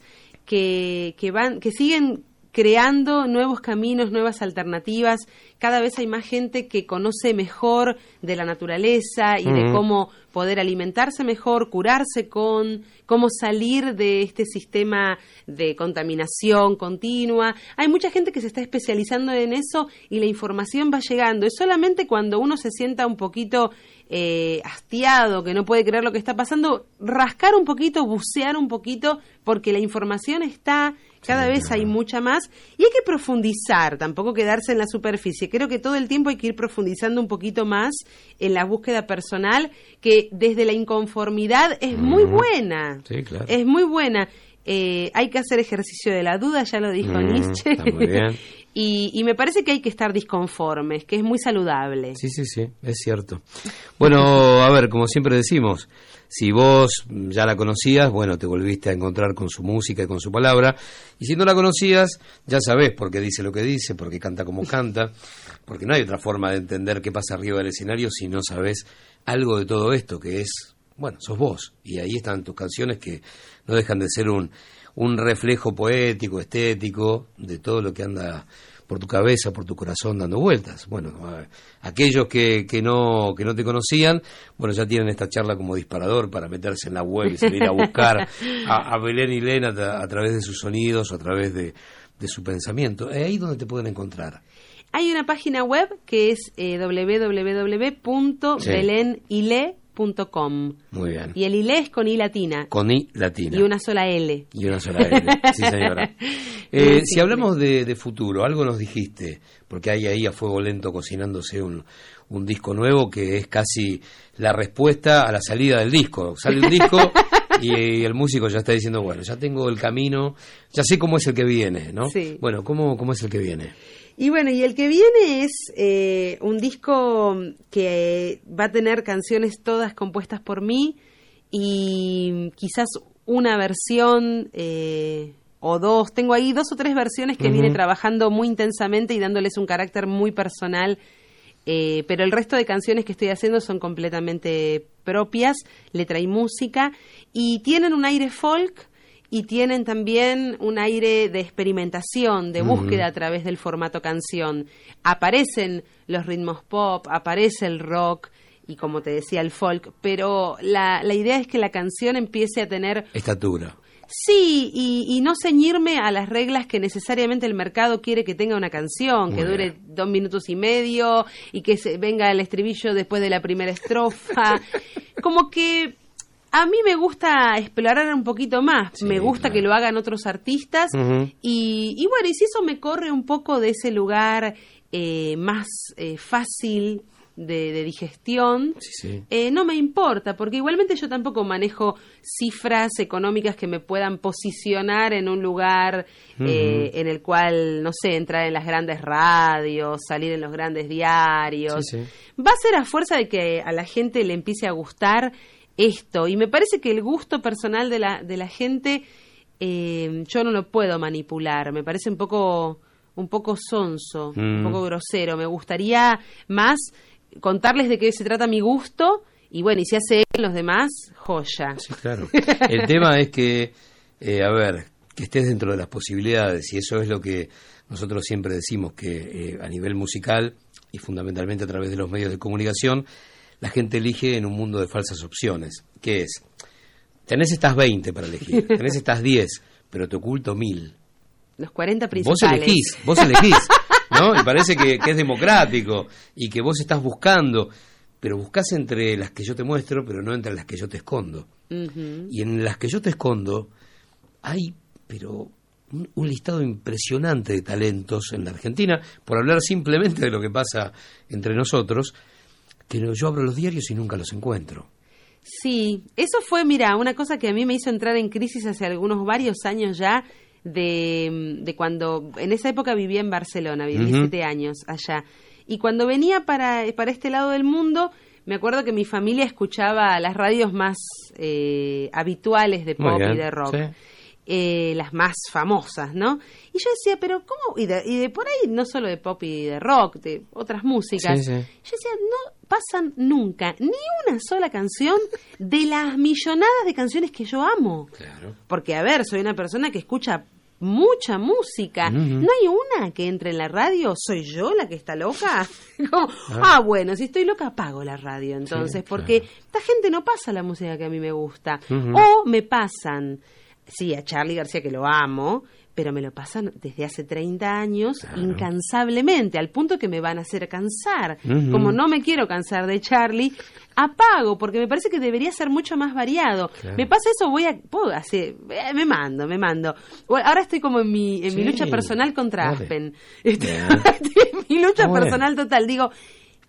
que, que van, que siguen creando nuevos caminos, nuevas alternativas. Cada vez hay más gente que conoce mejor de la naturaleza y de cómo poder alimentarse mejor, curarse con, cómo salir de este sistema de contaminación continua. Hay mucha gente que se está especializando en eso y la información va llegando. Es solamente cuando uno se sienta un poquito eh, hastiado, que no puede creer lo que está pasando, rascar un poquito, bucear un poquito, porque la información está, cada vez hay mucha más, y hay que profundizar, tampoco quedarse en la superficie. Creo que todo el tiempo hay que ir profundizando un poquito más en la búsqueda personal, que desde la inconformidad es muy buena. Sí, claro. Es muy buena. Eh, hay que hacer ejercicio de la duda, ya lo dijo Mm, Nietzsche. está muy bien. y, y me parece que hay que estar disconformes, que es muy saludable. Sí, sí, sí, es cierto. Bueno, a ver, como siempre decimos, si vos ya la conocías, bueno, te volviste a encontrar con su música y con su palabra, y si no la conocías, ya sabés por qué dice lo que dice, por qué canta como canta, porque no hay otra forma de entender qué pasa arriba del escenario si no sabés algo de todo esto, que es, bueno, sos vos, y ahí están tus canciones que no dejan de ser un, un reflejo poético, estético, de todo lo que anda por tu cabeza, por tu corazón dando vueltas. Bueno, aquellos que, que no que no te conocían, bueno, ya tienen esta charla como disparador para meterse en la web y salir a buscar a, a Belén y Lena a, tra- a través de sus sonidos a través de, de su pensamiento. Es ahí donde te pueden encontrar. Hay una página web que es eh, www.belenile.com Muy bien. y el ile es con i latina Con I latina. y una sola L. Y una sola L. Sí, señora. Eh, si hablamos de, de futuro, algo nos dijiste, porque hay ahí a fuego lento cocinándose un, un disco nuevo que es casi la respuesta a la salida del disco. Sale un disco y, el músico ya está diciendo, bueno, ya tengo el camino, ya sé cómo es el que viene, ¿no? Sí. Bueno, ¿cómo, ¿cómo es el que viene? Y bueno, y el que viene es eh, un disco que va a tener canciones todas compuestas por mí y quizás una versión eh, o dos. Tengo ahí dos o tres versiones que viene trabajando muy intensamente y dándoles un carácter muy personal. eh, pero el resto de canciones que estoy haciendo son completamente propias, letra y música, y tienen un aire folk y tienen también un aire de experimentación, de búsqueda a través del formato canción. Aparecen los ritmos pop, aparece el rock y como te decía el folk, pero la, la idea es que la canción empiece a tener Estatura. Sí, y, y no ceñirme a las reglas que necesariamente el mercado quiere que tenga una canción, que Muy dure bien. dos minutos y medio y que se venga el estribillo después de la primera estrofa. Como que a mí me gusta explorar un poquito más, Sí, me gusta claro. que lo hagan otros artistas y, y bueno, y si eso me corre un poco de ese lugar eh, más eh, fácil de, de digestión, Sí, sí. eh, no me importa, porque igualmente yo tampoco manejo cifras económicas que me puedan posicionar en un lugar en el cual, no sé, entrar en las grandes radios, salir en los grandes diarios. Va a ser a fuerza de que a la gente le empiece a gustar esto. Y me parece que el gusto personal de la, de la gente eh, yo no lo puedo manipular. Me parece un poco, un poco sonso, un Mm. poco grosero. Me gustaría más contarles de qué se trata mi gusto y bueno, y si hace él los demás, joya. Sí, claro. El tema es que, eh, a ver, que estés dentro de las posibilidades, y eso es lo que nosotros siempre decimos, que eh, a nivel musical y fundamentalmente a través de los medios de comunicación, la gente elige en un mundo de falsas opciones. ¿Qué es? Tenés estas 20 para elegir, tenés estas 10, pero te oculto mil. Los 40 Vos principales. elegís, vos elegís, ¿no? Y parece que, que es democrático y que vos estás buscando, pero buscás entre las que yo te muestro, pero no entre las que yo te escondo. Y en las que yo te escondo hay, pero un, un listado impresionante de talentos en la Argentina, por hablar simplemente de lo que pasa entre nosotros, que yo abro los diarios y nunca los encuentro. Sí, eso fue, mira, una cosa que a mí me hizo entrar en crisis hace algunos varios años ya, de, de cuando, en esa época vivía en Barcelona, viví. 17 años allá. Y cuando venía para, para este lado del mundo, me acuerdo que mi familia escuchaba las radios más eh, habituales de pop y de rock. sí. Eh, las más famosas, ¿no? Y yo decía, pero ¿cómo? Y de, y de por ahí, no solo de pop y de rock, de otras músicas. Sí, sí. Yo decía, no pasan nunca ni una sola canción de las millonadas de canciones que yo amo. Claro. Porque, a ver, soy una persona que escucha mucha música. ¿No hay una que entre en la radio? ¿Soy yo la que está loca? Como, ah, bueno, si estoy loca, apago la radio entonces, Sí, porque claro. esta gente no pasa la música que a mí me gusta. O me pasan, sí, a Charlie García que lo amo, pero me lo pasan desde hace 30 años Claro. incansablemente, al punto que me van a hacer cansar. Como no me quiero cansar de Charlie, apago, porque me parece que debería ser mucho más variado. Claro. Me pasa eso, voy a... puedo hacer- eh, me mando, me mando. Bueno, ahora estoy como en mi, en mi lucha personal contra. Aspen. Estoy, en mi lucha personal total. Digo,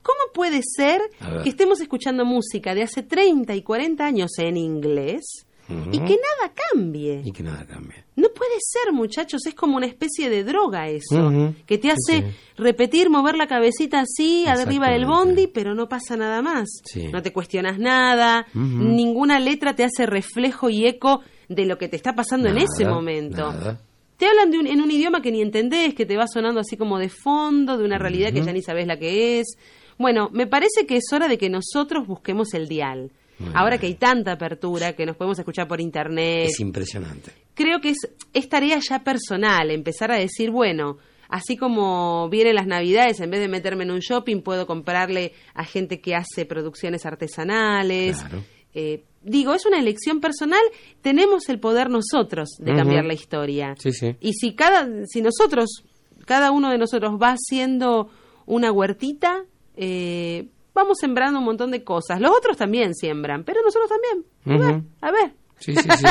¿cómo puede ser que estemos escuchando música de hace 30 y 40 años en inglés Y que nada cambie? Y que nada cambie. No puede ser, muchachos, es como una especie de droga eso, que te hace Sí, sí. repetir, mover la cabecita así, arriba del bondi, pero no pasa nada más. Sí. No te cuestionas nada, ninguna letra te hace reflejo y eco de lo que te está pasando en ese momento. nada. Te hablan de un- en un idioma que ni entendés, que te va sonando así como de fondo, de una realidad que ya ni sabes la que es. Bueno, me parece que es hora de que nosotros busquemos el dial. Ahora que hay tanta apertura, que nos podemos escuchar por internet, Es impresionante. creo que es, es tarea ya personal empezar a decir, bueno, así como vienen las navidades, en vez de meterme en un shopping, puedo comprarle a gente que hace producciones artesanales. Claro. Eh, digo, es una elección personal, tenemos el poder nosotros de cambiar la historia. Sí, sí. Y si cada, si nosotros, cada uno de nosotros va haciendo una huertita, eh, vamos sembrando un montón de cosas. Los otros también siembran, pero nosotros también. A ver, Ujú. a ver. Sí, sí, sí.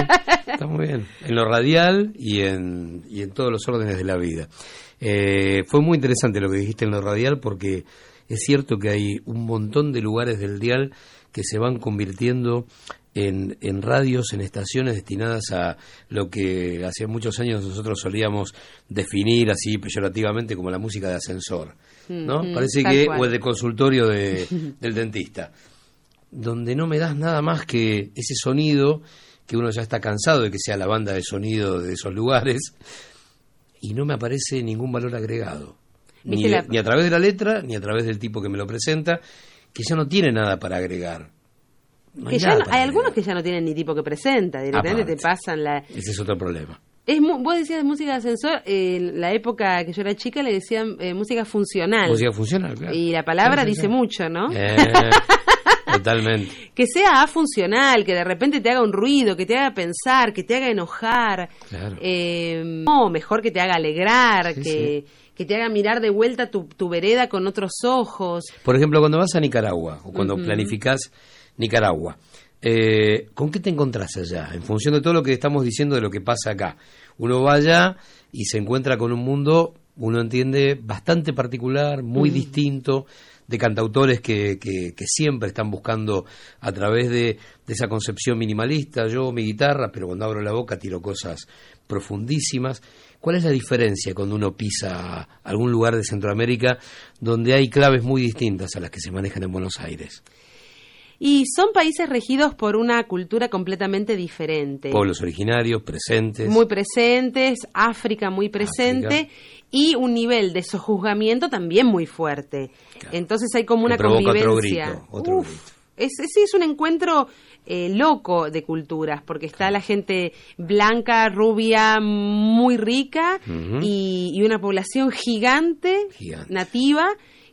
Está muy bien. En lo radial y en, y en todos los órdenes de la vida. Eh, fue muy interesante lo que dijiste en lo radial porque es cierto que hay un montón de lugares del dial que se van convirtiendo en, en radios, en estaciones destinadas a lo que hace muchos años nosotros solíamos definir así peyorativamente como la música de ascensor. ¿No? Parece que, cual. o el de consultorio de- del dentista donde no me das nada más que ese sonido que uno ya está cansado de que sea la banda de sonido de esos lugares y no me aparece ningún valor agregado. Ni, ¿Viste la- ni a través de la letra, ni a través del tipo que me lo presenta, que ya no tiene nada para agregar. No que ya no- hay algunos que ya no tienen ni tipo que presenta, directamente Aparte. te pasan la... Ese es otro problema. Es mu- vos decías de música de ascensor, en la época que yo era chica le decían eh, música funcional. Música funcional, claro. Y la palabra dice mucho, ¿no? Eh, totalmente. Que sea afuncional, que de repente te haga un ruido, que te haga pensar, que te haga enojar. Claro. Eh, no, mejor que te haga alegrar, Sí, que, que te haga mirar de vuelta tu, tu vereda con otros ojos. Por ejemplo, cuando vas a Nicaragua o cuando Ujú. planificás Nicaragua, eh, ¿con qué te encontrás allá? En función de todo lo que estamos diciendo de lo que pasa acá. Uno va allá y se encuentra con un mundo, uno entiende, bastante particular, muy distinto, de cantautores que, que- que siempre están buscando a través de, de esa concepción minimalista, yo mi guitarra, pero cuando abro la boca tiro cosas profundísimas. ¿Cuál es la diferencia cuando uno pisa algún lugar de Centroamérica donde hay claves muy distintas a las que se manejan en Buenos Aires? Y son países regidos por una cultura completamente diferente. Pueblos originarios, presentes. muy presentes, África muy presente y un nivel de sojuzgamiento también muy fuerte. Claro. Entonces hay como una provoca otro convivencia. grito, otro Uf, grito. es, sí, es un encuentro eh, loco de culturas, porque está la gente blanca, rubia, muy rica y una población gigante, Gigante. nativa,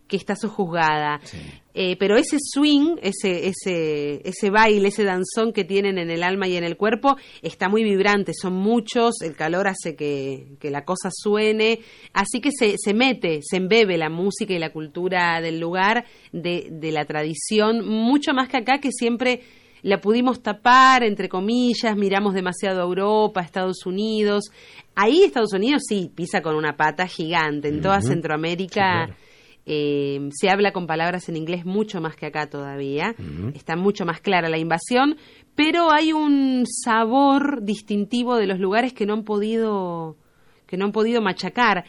que está sojuzgada. Sí. Eh, pero ese swing, ese, ese, ese baile, ese danzón que tienen en el alma y en el cuerpo, está muy vibrante, son muchos, el calor hace que, que la cosa suene, así que se, se mete, se embebe la música y la cultura del lugar, de, de la tradición, mucho más que acá que siempre la pudimos tapar, entre comillas, miramos demasiado a Europa, a Estados Unidos. Ahí Estados Unidos sí pisa con una pata gigante, en toda. Centroamérica Sí, claro. Eh, se habla con palabras en inglés mucho más que acá todavía. Está mucho más clara la invasión, pero hay un sabor distintivo de los lugares que no han podido que no han podido machacar.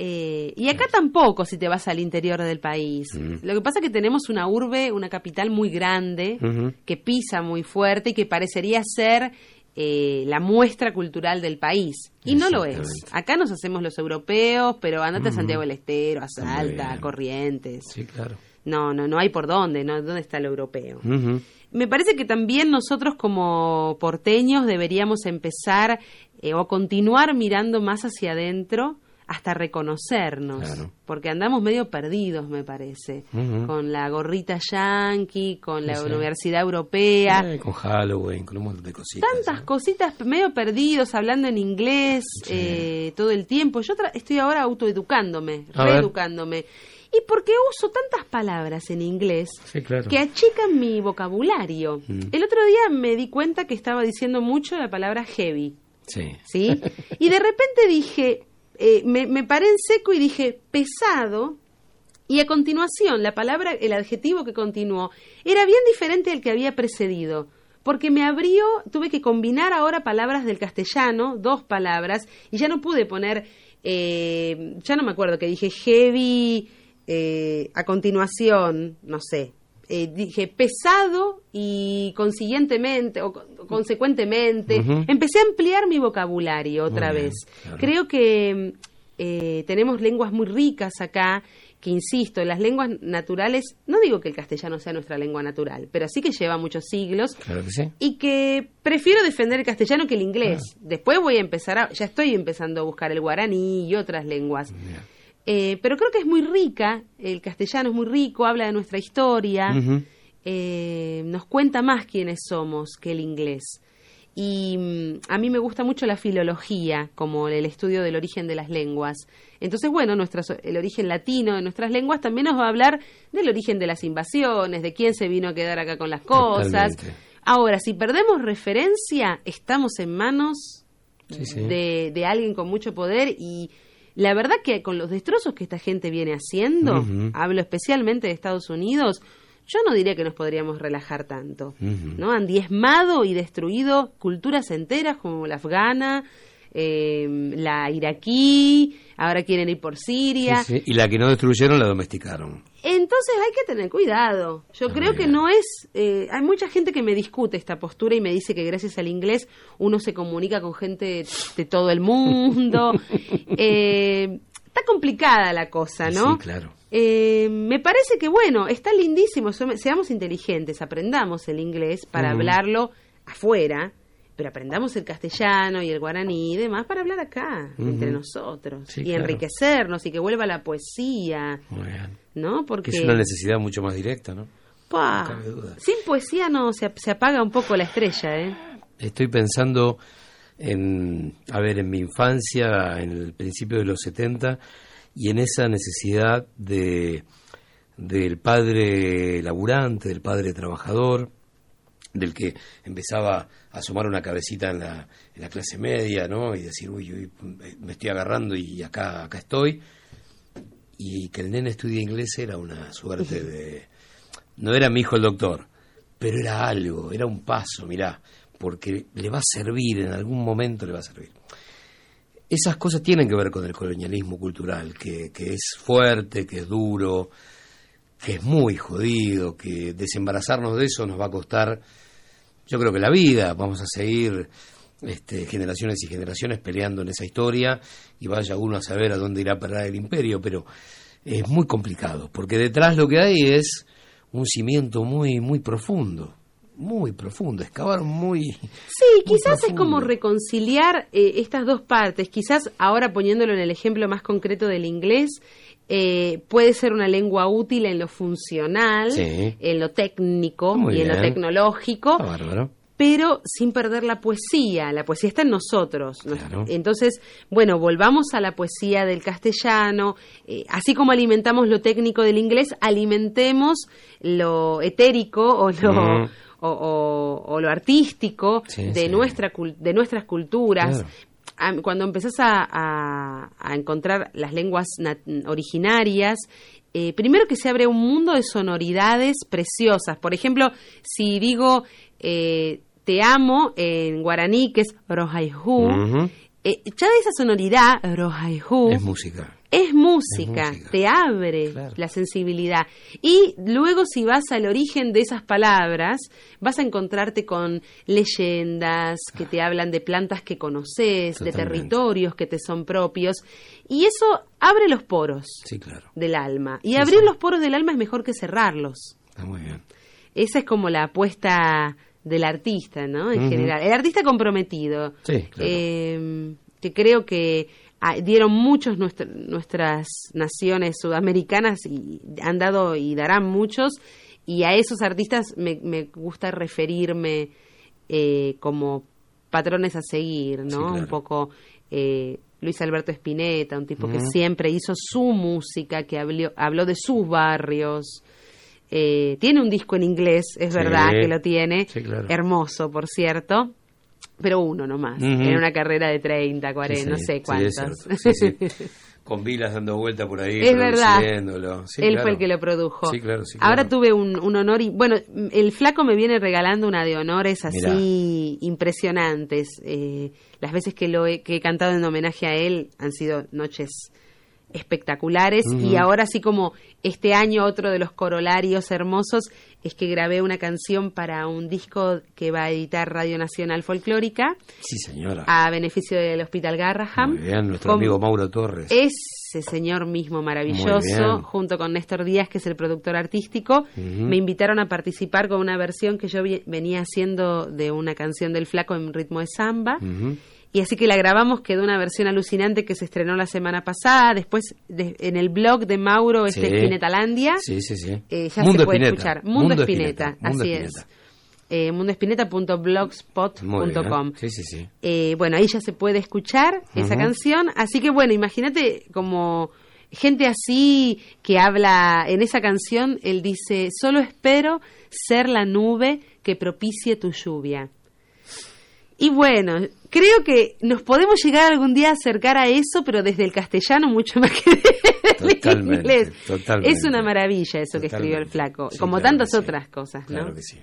Eh, y acá tampoco si te vas al interior del país. Lo que pasa es que tenemos una urbe, una capital muy grande, que pisa muy fuerte y que parecería ser eh, la muestra cultural del país. Y no lo es. Acá nos hacemos los europeos, pero andate a Santiago del Estero, a Salta, a. Corrientes. Sí, claro. No, no, no hay por dónde, ¿no? ¿Dónde está el europeo? Me parece que también nosotros como porteños deberíamos empezar eh, o continuar mirando más hacia adentro hasta reconocernos, Claro. porque andamos medio perdidos, me parece, con la gorrita yankee, con la Sí. Universidad Europea, Eh, con Halloween, con un montón de cositas. tantas ¿eh? cositas medio perdidos, hablando en inglés Sí. eh, todo el tiempo. Yo tra- estoy ahora autoeducándome, A ver. reeducándome. Y porque uso tantas palabras en inglés Sí, claro. que achican mi vocabulario. Mm. El otro día me di cuenta que estaba diciendo mucho la palabra heavy, Sí. ¿sí? y de repente dije, eh, me, paré en seco y dije pesado, y a continuación la palabra, el adjetivo que continuó, era bien diferente al que había precedido. Porque me abrió, tuve que combinar ahora palabras del castellano, dos palabras, y ya no pude poner, eh, ya no me acuerdo que dije heavy, eh, a continuación, no sé, eh, dije pesado y consiguientemente o, co- consecuentemente empecé a ampliar mi vocabulario otra Muy bien, vez. claro. Creo que eh, tenemos lenguas muy ricas acá, que insisto, las lenguas naturales, no digo que el castellano sea nuestra lengua natural, pero sí que lleva muchos siglos Claro que sí. y que prefiero defender el castellano que el inglés. Después voy a empezar, a, ya estoy empezando a buscar el guaraní y otras lenguas. Eh, pero creo que es muy rica, el castellano es muy rico, habla de nuestra historia, eh, nos cuenta más quiénes somos que el inglés. Y mm, a mí me gusta mucho la filología, como el estudio del origen de las lenguas. Entonces, bueno, nuestra so- el origen latino de nuestras lenguas también nos va a hablar del origen de las invasiones, de quién se vino a quedar acá con las cosas. Totalmente. Ahora, si perdemos referencia, estamos en manos Sí, sí. de, de alguien con mucho poder y la verdad que con los destrozos que esta gente viene haciendo, hablo especialmente de Estados Unidos, yo no diría que nos podríamos relajar tanto. ¿no? Han diezmado y destruido culturas enteras como la afgana, eh, la iraquí, ahora quieren ir por Siria. Sí, sí. Y la que no destruyeron la domesticaron. Entonces hay que tener cuidado. Yo Ah, creo que no es... eh, hay mucha gente que me discute esta postura y me dice que gracias al inglés uno se comunica con gente de todo el mundo. Eh, está complicada la cosa, ¿no? Sí, claro. Eh, me parece que, bueno, está lindísimo. Seamos inteligentes, aprendamos el inglés para hablarlo afuera, pero aprendamos el castellano y el guaraní y demás para hablar acá, entre nosotros, Sí, y claro. enriquecernos y que vuelva la poesía, Muy bien. ¿no? Porque Que es una necesidad mucho más directa, ¿no? pa, no cabe duda. sin poesía no se, se apaga un poco la estrella, ¿eh? Estoy pensando en, a ver, en mi infancia, en el principio de los 70, y en esa necesidad de del padre laburante, del padre trabajador, del que empezaba a asomar una cabecita en la, en la clase media, ¿no? Y decir, uy, uy, me estoy agarrando y acá, acá estoy. Y que el nene estudie inglés era una suerte de... No era mi hijo el doctor, pero era algo, era un paso, mirá, porque le va a servir, en algún momento le va a servir. Esas cosas tienen que ver con el colonialismo cultural, que, que es fuerte, que es duro, que es muy jodido, que desembarazarnos de eso nos va a costar, yo creo que la vida, vamos a seguir este, generaciones y generaciones peleando en esa historia y vaya uno a saber a dónde irá a parar el imperio, pero es muy complicado, porque detrás lo que hay es un cimiento muy, muy profundo, muy profundo, excavar muy... Sí, muy quizás es como reconciliar eh, estas dos partes. Quizás ahora poniéndolo en el ejemplo más concreto del inglés, eh, puede ser una lengua útil en lo funcional, Sí. en lo técnico Muy y en lo tecnológico, pero sin perder la poesía. La poesía está en nosotros. ¿no? Claro. Entonces, bueno, volvamos a la poesía del castellano. eh, así como alimentamos lo técnico del inglés, alimentemos lo etérico o lo, Mm. O, o- o lo artístico Sí, de, sí. Nuestra, de nuestras culturas. Claro. cuando empezás a, a- a encontrar las lenguas originarias, eh, primero que se abre un mundo de sonoridades preciosas. Por ejemplo, si digo eh, te amo en guaraní, que es rojaihu, Ujú. eh, ya de esa sonoridad, rojaihu, Es música. Es música, Es música. te abre Claro. la sensibilidad. Y luego si vas al origen de esas palabras, vas a encontrarte con leyendas que te hablan de plantas que conoces, de territorios que te son propios. Y eso abre los poros Sí, claro. del alma. Y abrir los poros del alma es mejor que cerrarlos. Está muy bien. Esa es como la apuesta del artista, ¿no? En general. El artista comprometido. Sí, claro. Eh, que creo que dieron muchos nuestra- nuestras naciones sudamericanas y han dado y darán muchos. Y a esos artistas me, me gusta referirme eh, como patrones a seguir, ¿no? Sí, claro. Un poco eh, Luis Alberto Spinetta, un tipo que siempre hizo su música, que habló, habló de sus barrios. Eh, tiene un disco en inglés, es Sí. verdad que lo tiene. Sí, claro. Hermoso, por cierto. Pero uno nomás, Ujú. en una carrera de 30, 40, Sí, no sé cierto. Sí, sí. Con vilas dando vuelta por ahí. Es verdad. Sí, Él claro. fue el que lo produjo. Sí, claro, sí, Ahora claro. tuve un, un honor y bueno, el flaco me viene regalando una de honores así impresionantes. Eh, las veces que lo he, que he cantado en homenaje a él han sido noches espectaculares y ahora así como este año otro de los corolarios hermosos es que grabé una canción para un disco que va a editar Radio Nacional Folclórica Sí, señora. a beneficio del Hospital Garraham. Muy bien, nuestro con- amigo Mauro Torres. ese señor mismo maravilloso, junto con Néstor Díaz, que es el productor artístico, me invitaron a participar con una versión que yo venía haciendo de una canción del flaco en ritmo de samba. Y así que la grabamos, quedó una versión alucinante que se estrenó la semana pasada. Después, de- en el blog de Mauro, Sí. este Spinetalandia, Sí, sí, sí. eh, ya Mundo se puede Spinetta. escuchar. Mundo, Spinetta. Spinetta, Mundo así Spinetta. es. Eh, mundoespineta.blogspot.com. Sí, sí, sí. Eh, bueno, ahí ya se puede escuchar esa canción. Así que bueno, imagínate como gente así que habla en esa canción, él dice, solo espero ser la nube que propicie tu lluvia. Y bueno, creo que nos podemos llegar algún día a acercar a eso, pero desde el castellano mucho más que desde el inglés. totalmente. Es una maravilla eso que escribió el flaco, Sí, como claro tantas sí. otras cosas, ¿no? Claro que sí.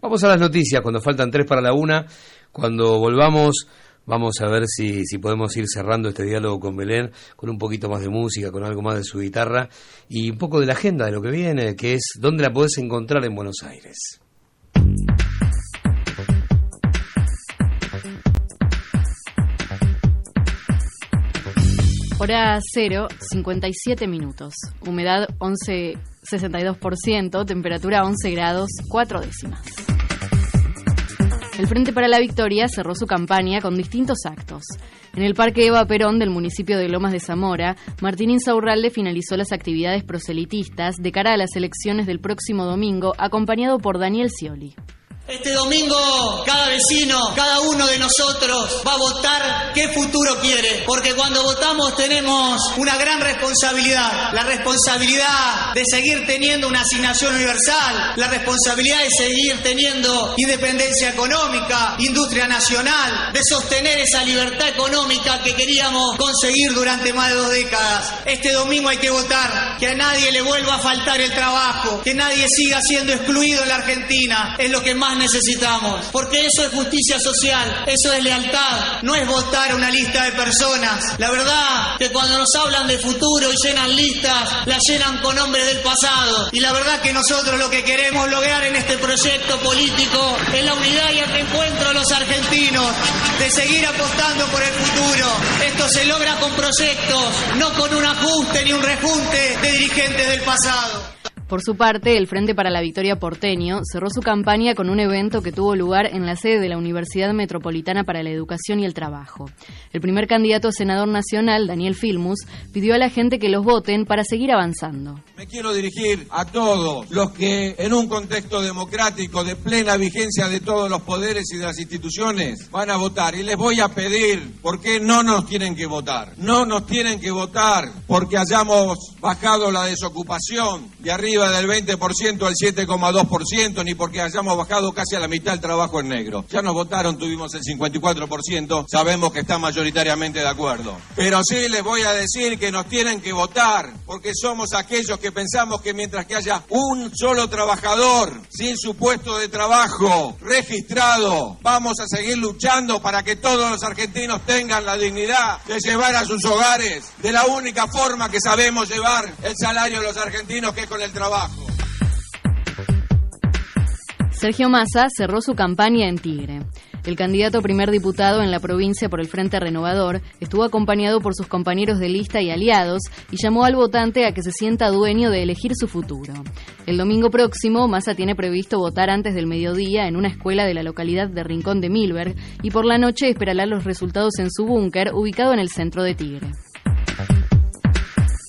Vamos a las noticias cuando faltan tres para la una. Cuando volvamos, vamos a ver si, si podemos ir cerrando este diálogo con Belén con un poquito más de música, con algo más de su guitarra y un poco de la agenda de lo que viene, que es dónde la podés encontrar en Buenos Aires. Hora cero, 57 minutos. Humedad 11, 62%, temperatura 11 grados, 4 décimas. El Frente para la Victoria cerró su campaña con distintos actos. En el Parque Eva Perón del municipio de Lomas de Zamora, Martín Insaurralde finalizó las actividades proselitistas de cara a las elecciones del próximo domingo, acompañado por Daniel Scioli. Este domingo cada vecino, cada uno de nosotros va a votar qué futuro quiere, porque cuando votamos tenemos una gran responsabilidad, la responsabilidad de seguir teniendo una asignación universal, la responsabilidad de seguir teniendo independencia económica, industria nacional, de sostener esa libertad económica que queríamos conseguir durante más de dos décadas. Este domingo hay que votar, que a nadie le vuelva a faltar el trabajo, que nadie siga siendo excluido en la Argentina, es lo que más necesitamos, porque eso es justicia social, eso es lealtad, no es votar una lista de personas. La verdad que cuando nos hablan de futuro y llenan listas, las llenan con nombres del pasado. Y la verdad que nosotros lo que queremos lograr en este proyecto político es la unidad y el reencuentro de los argentinos, de seguir apostando por el futuro. Esto se logra con proyectos, no con un ajuste ni un rejunte de dirigentes del pasado. Por su parte, el Frente para la Victoria porteño cerró su campaña con un evento que tuvo lugar en la sede de la Universidad Metropolitana para la Educación y el Trabajo. El primer candidato a senador nacional, Daniel Filmus, pidió a la gente que los voten para seguir avanzando. Me quiero dirigir a todos los que en un contexto democrático de plena vigencia de todos los poderes y de las instituciones van a votar y les voy a pedir por qué no nos tienen que votar. No nos tienen que votar porque hayamos bajado la desocupación de arriba Del 20% al 7,2%, ni porque hayamos bajado casi a la mitad el trabajo en negro. Ya nos votaron, tuvimos el 54%, sabemos que están mayoritariamente de acuerdo. Pero sí les voy a decir que nos tienen que votar, porque somos aquellos que pensamos que mientras que haya un solo trabajador sin su puesto de trabajo registrado, vamos a seguir luchando para que todos los argentinos tengan la dignidad de llevar a sus hogares de la única forma que sabemos llevar el salario de los argentinos, que es con el trabajo. Sergio Massa cerró su campaña en Tigre. El candidato primer diputado en la provincia por el Frente Renovador estuvo acompañado por sus compañeros de lista y aliados y llamó al votante a que se sienta dueño de elegir su futuro. El domingo próximo, Massa tiene previsto votar antes del mediodía en una escuela de la localidad de Rincón de Milberg y por la noche esperará los resultados en su búnker ubicado en el centro de Tigre.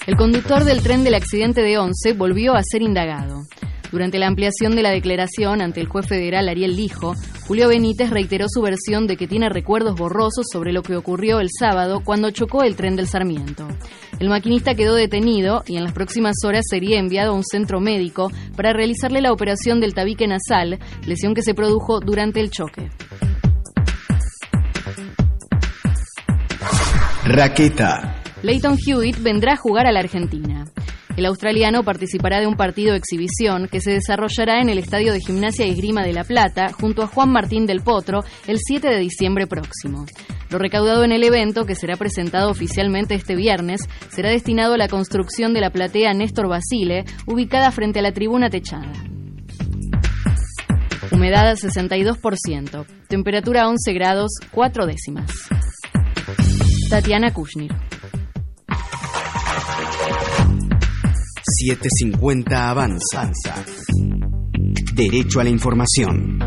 El conductor del tren del accidente de Once volvió a ser indagado. Durante la ampliación de la declaración ante el juez federal Ariel Lijo, Julio Benítez reiteró su versión de que tiene recuerdos borrosos sobre lo que ocurrió el sábado cuando chocó el tren del Sarmiento. El maquinista quedó detenido y en las próximas horas sería enviado a un centro médico para realizarle la operación del tabique nasal, lesión que se produjo durante el choque. Raqueta. Leighton Hewitt vendrá a jugar a la Argentina. El australiano participará de un partido de exhibición que se desarrollará en el Estadio de Gimnasia y Esgrima de La Plata junto a Juan Martín del Potro el 7 de diciembre próximo. Lo recaudado en el evento, que será presentado oficialmente este viernes, será destinado a la construcción de la platea Néstor Basile, ubicada frente a la tribuna techada. Humedad 62%. Temperatura 11 grados 4 décimas. Tatiana Kushnir. 750 Avanza. Derecho a la información.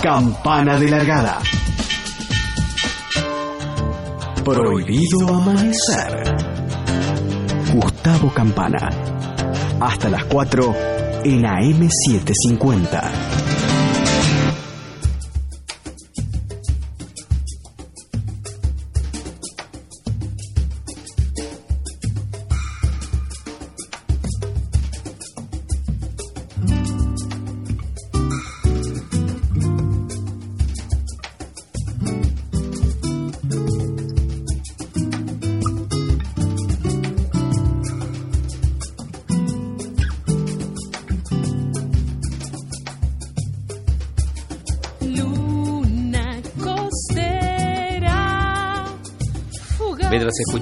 Campana de largada. Prohibido amanecer. Gustavo Campana. Hasta las 4 en AM750.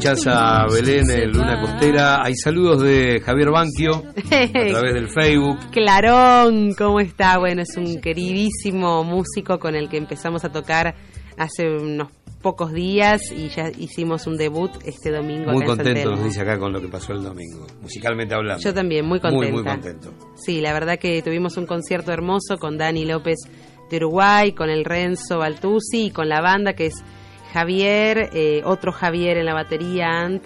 Escuchás a Belén Luna Costera, hay saludos de Javier Banquio a través del Facebook. Clarón, ¿cómo está? Bueno, es un queridísimo músico con el que empezamos a tocar hace unos pocos días y ya hicimos un debut este domingo. Muy contento, nos dice acá con lo que pasó el domingo, musicalmente hablando. Yo también, muy contenta. Muy, muy contento. Sí, la verdad que tuvimos un concierto hermoso con Dani López de Uruguay, con el Renzo Baltusi y con la banda que es Javier, eh, otro Javier en la batería, Ant,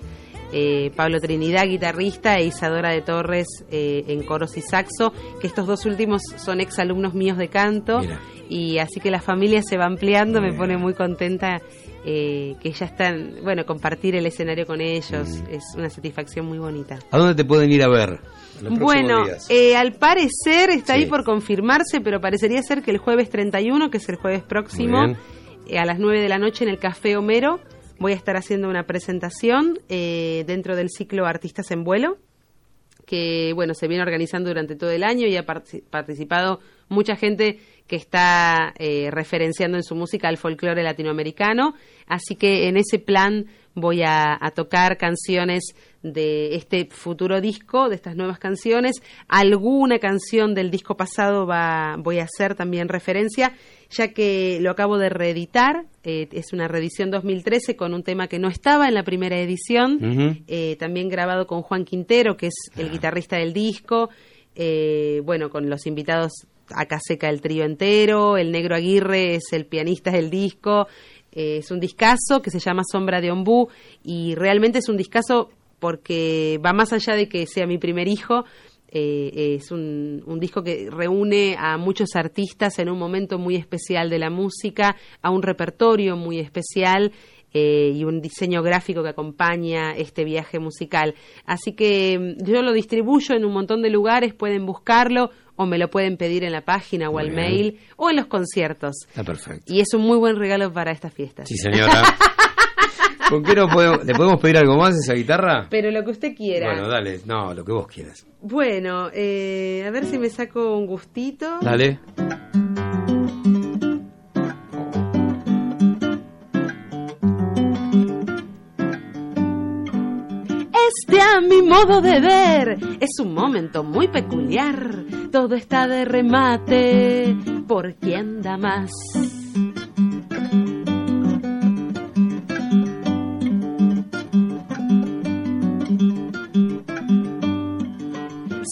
eh, Pablo Trinidad, guitarrista, e Isadora de Torres eh, en coros y saxo, que estos dos últimos son exalumnos míos de canto. Mira. Y así que la familia se va ampliando, me pone muy contenta eh, que ya están, bueno, compartir el escenario con ellos, Mm. es una satisfacción muy bonita. ¿A dónde te pueden ir a ver? Bueno, eh, al parecer está Sí. ahí por confirmarse, pero parecería ser que el jueves 31, que es el jueves próximo, a las 9 de la noche en el Café Homero, voy a estar haciendo una presentación eh, dentro del ciclo Artistas en Vuelo, que bueno, se viene organizando durante todo el año y ha parti- participado mucha gente que está eh, referenciando en su música al folclore latinoamericano, así que en ese plan voy a, a tocar canciones de este futuro disco, de estas nuevas canciones, alguna canción del disco pasado va, voy a hacer también referencia, ya que lo acabo de reeditar, eh, es una reedición 2013 con un tema que no estaba en la primera edición, eh, también grabado con Juan Quintero, que es el guitarrista del disco, eh, bueno, con los invitados acá seca el trío entero, el negro Aguirre es el pianista del disco, eh, es un discazo que se llama Sombra de Ombú y realmente es un discazo porque va más allá de que sea mi primer hijo, eh, es un, un disco que reúne a muchos artistas en un momento muy especial de la música, a un repertorio muy especial eh, y un diseño gráfico que acompaña este viaje musical. Así que mm, yo lo distribuyo en un montón de lugares, pueden buscarlo o me lo pueden pedir en la página o al mail o en los conciertos. Está perfecto. Y es un muy buen regalo para estas fiestas. Sí, señora. ¿Con qué no podemos, le podemos pedir algo más a esa guitarra? Pero lo que usted quiera. Bueno, dale, no, lo que vos quieras. Bueno, eh, a ver si me saco un gustito. Dale. Este a mi modo de ver es un momento muy peculiar. Todo está de remate por quien da más.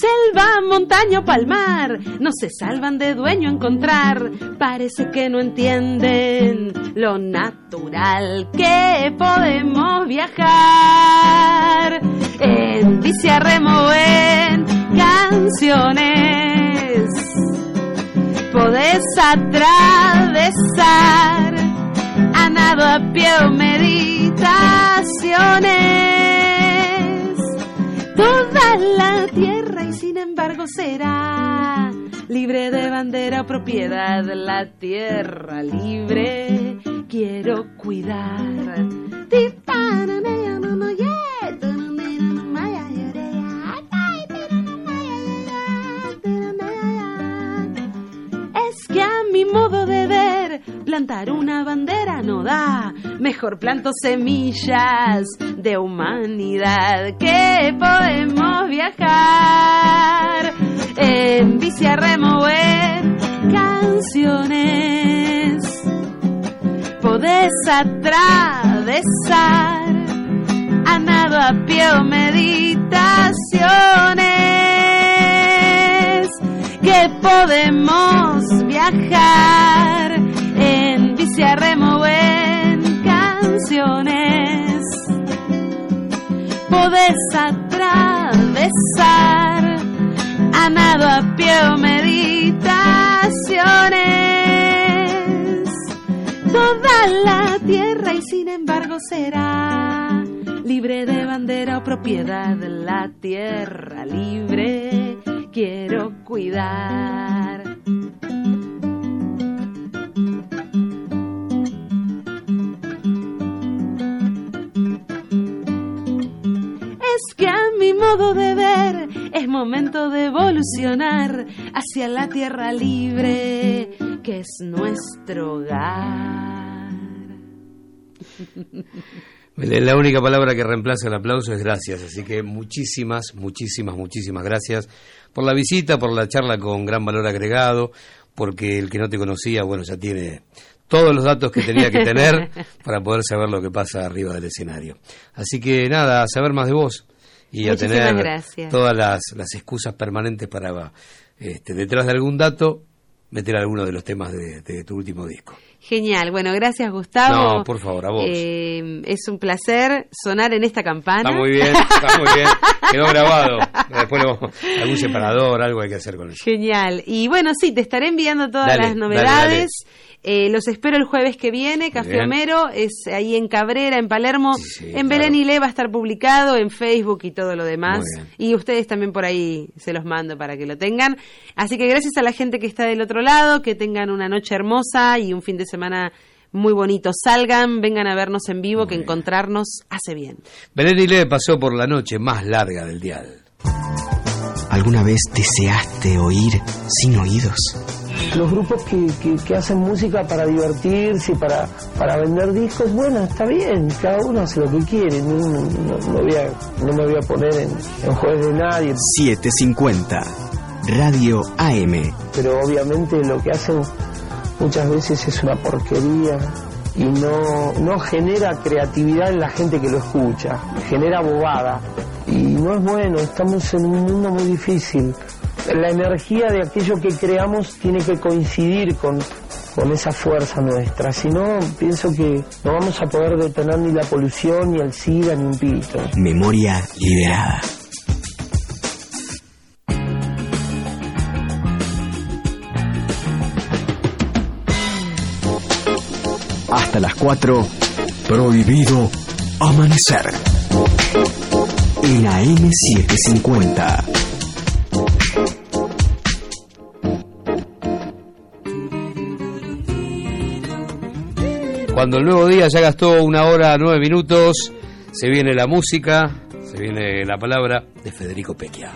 Selva, montaña o palmar, no se salvan de dueño encontrar. Parece que no entienden lo natural que podemos viajar. En bici a remo o en canciones, podés atravesar a nado a pie o meditaciones toda la tierra y sin embargo será libre de bandera o propiedad. La tierra libre quiero cuidar Que a mi modo de ver, plantar una bandera no da. Mejor planto semillas de humanidad que podemos viajar en bici a remo o en canciones. Podés atravesar a nado a pie meditaciones podemos viajar en bici a remo o en canciones. Podés atravesar a nado a pie o meditaciones. Toda la tierra y sin embargo será libre de bandera o propiedad. La tierra libre quiero cuidar. Es que a mi modo de ver es momento de evolucionar hacia la tierra libre que es nuestro hogar. La única palabra que reemplaza el aplauso es gracias, así que muchísimas, muchísimas, muchísimas gracias por la visita, por la charla con gran valor agregado, porque el que no te conocía, bueno, ya tiene todos los datos que tenía que tener para poder saber lo que pasa arriba del escenario. Así que nada, a saber más de vos y a tener gracias. todas las, las excusas permanentes para, este, detrás de algún dato, meter alguno de los temas de, de tu último disco. Genial, bueno, gracias Gustavo. No, por favor, a vos. Eh, es un placer sonar en esta campana. Está muy bien, está muy bien. Quedó grabado. Después lo- algún separador, algo hay que hacer con eso. Genial. Y bueno, sí, te estaré enviando todas Dale, las dale, novedades. Eh, los espero el jueves que viene. Café bien. Homero es ahí en Cabrera, en Palermo. en Belén y Le va a estar publicado en Facebook y todo lo demás. Y ustedes también por ahí se los mando para que lo tengan. Así que gracias a la gente que está del otro lado, que tengan una noche hermosa y un fin de semana muy bonito. Salgan, vengan a vernos en vivo, que encontrarnos hace bien. Belén y Le pasó por la noche más larga del dial. ¿Alguna vez deseaste oír sin oídos? Los grupos que, que- que hacen música para divertirse, para, para vender discos, bueno, está bien, cada uno hace lo que quiere, no, no- no- no voy a- no me voy a poner en, en juez de nadie, 750. Radio AM. pero obviamente lo que hacen muchas veces es una porquería y no, no genera creatividad en la gente que lo escucha, genera bobada. Y no es bueno, estamos en un mundo muy difícil. La energía de aquello que creamos tiene que coincidir con, con esa fuerza nuestra, si no, pienso que no vamos a poder detener ni la polución, ni el SIDA, ni un pito. Memoria liberada. Hasta las 4, Prohibido amanecer. En AM750. Cuando el nuevo día ya gastó una hora nueve minutos, se viene la música, se viene la palabra de Federico Pequia.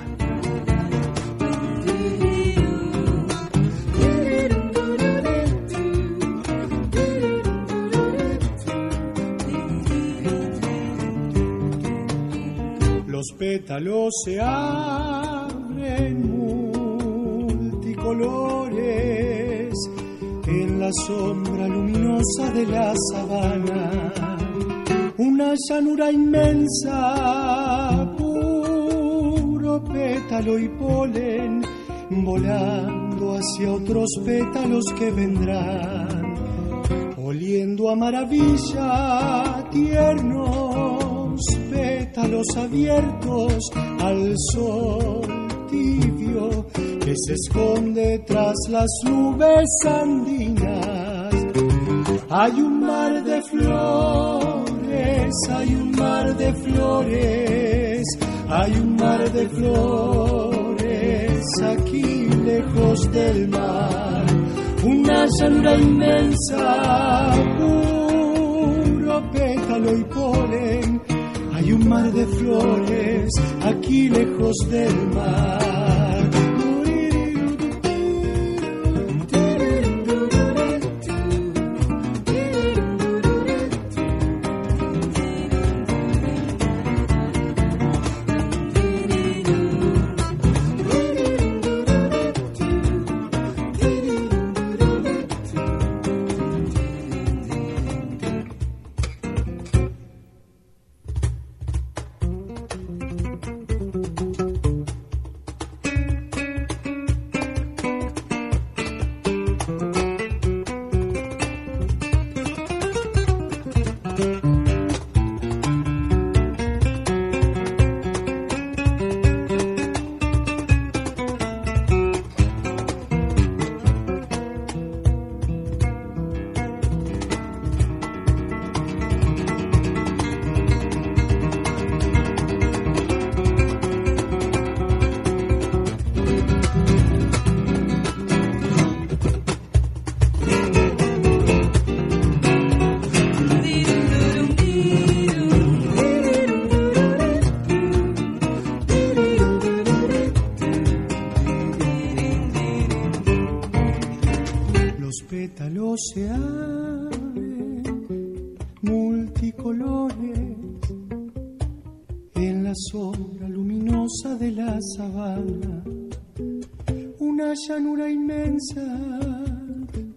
Los pétalos se abren multicolores en la sombra luminosa de la sabana. Una llanura inmensa, puro pétalo y polen, volando hacia otros pétalos que vendrán, oliendo a maravilla tiernos pétalos abiertos al sol que se esconde tras las nubes andinas. Hay un mar de flores, hay un mar de flores, hay un mar de flores aquí lejos del mar. Una llanura inmensa, puro pétalo y polen hay un mar de flores aquí lejos del mar. Se abren multicolores en la sombra luminosa de la sabana. Una llanura inmensa,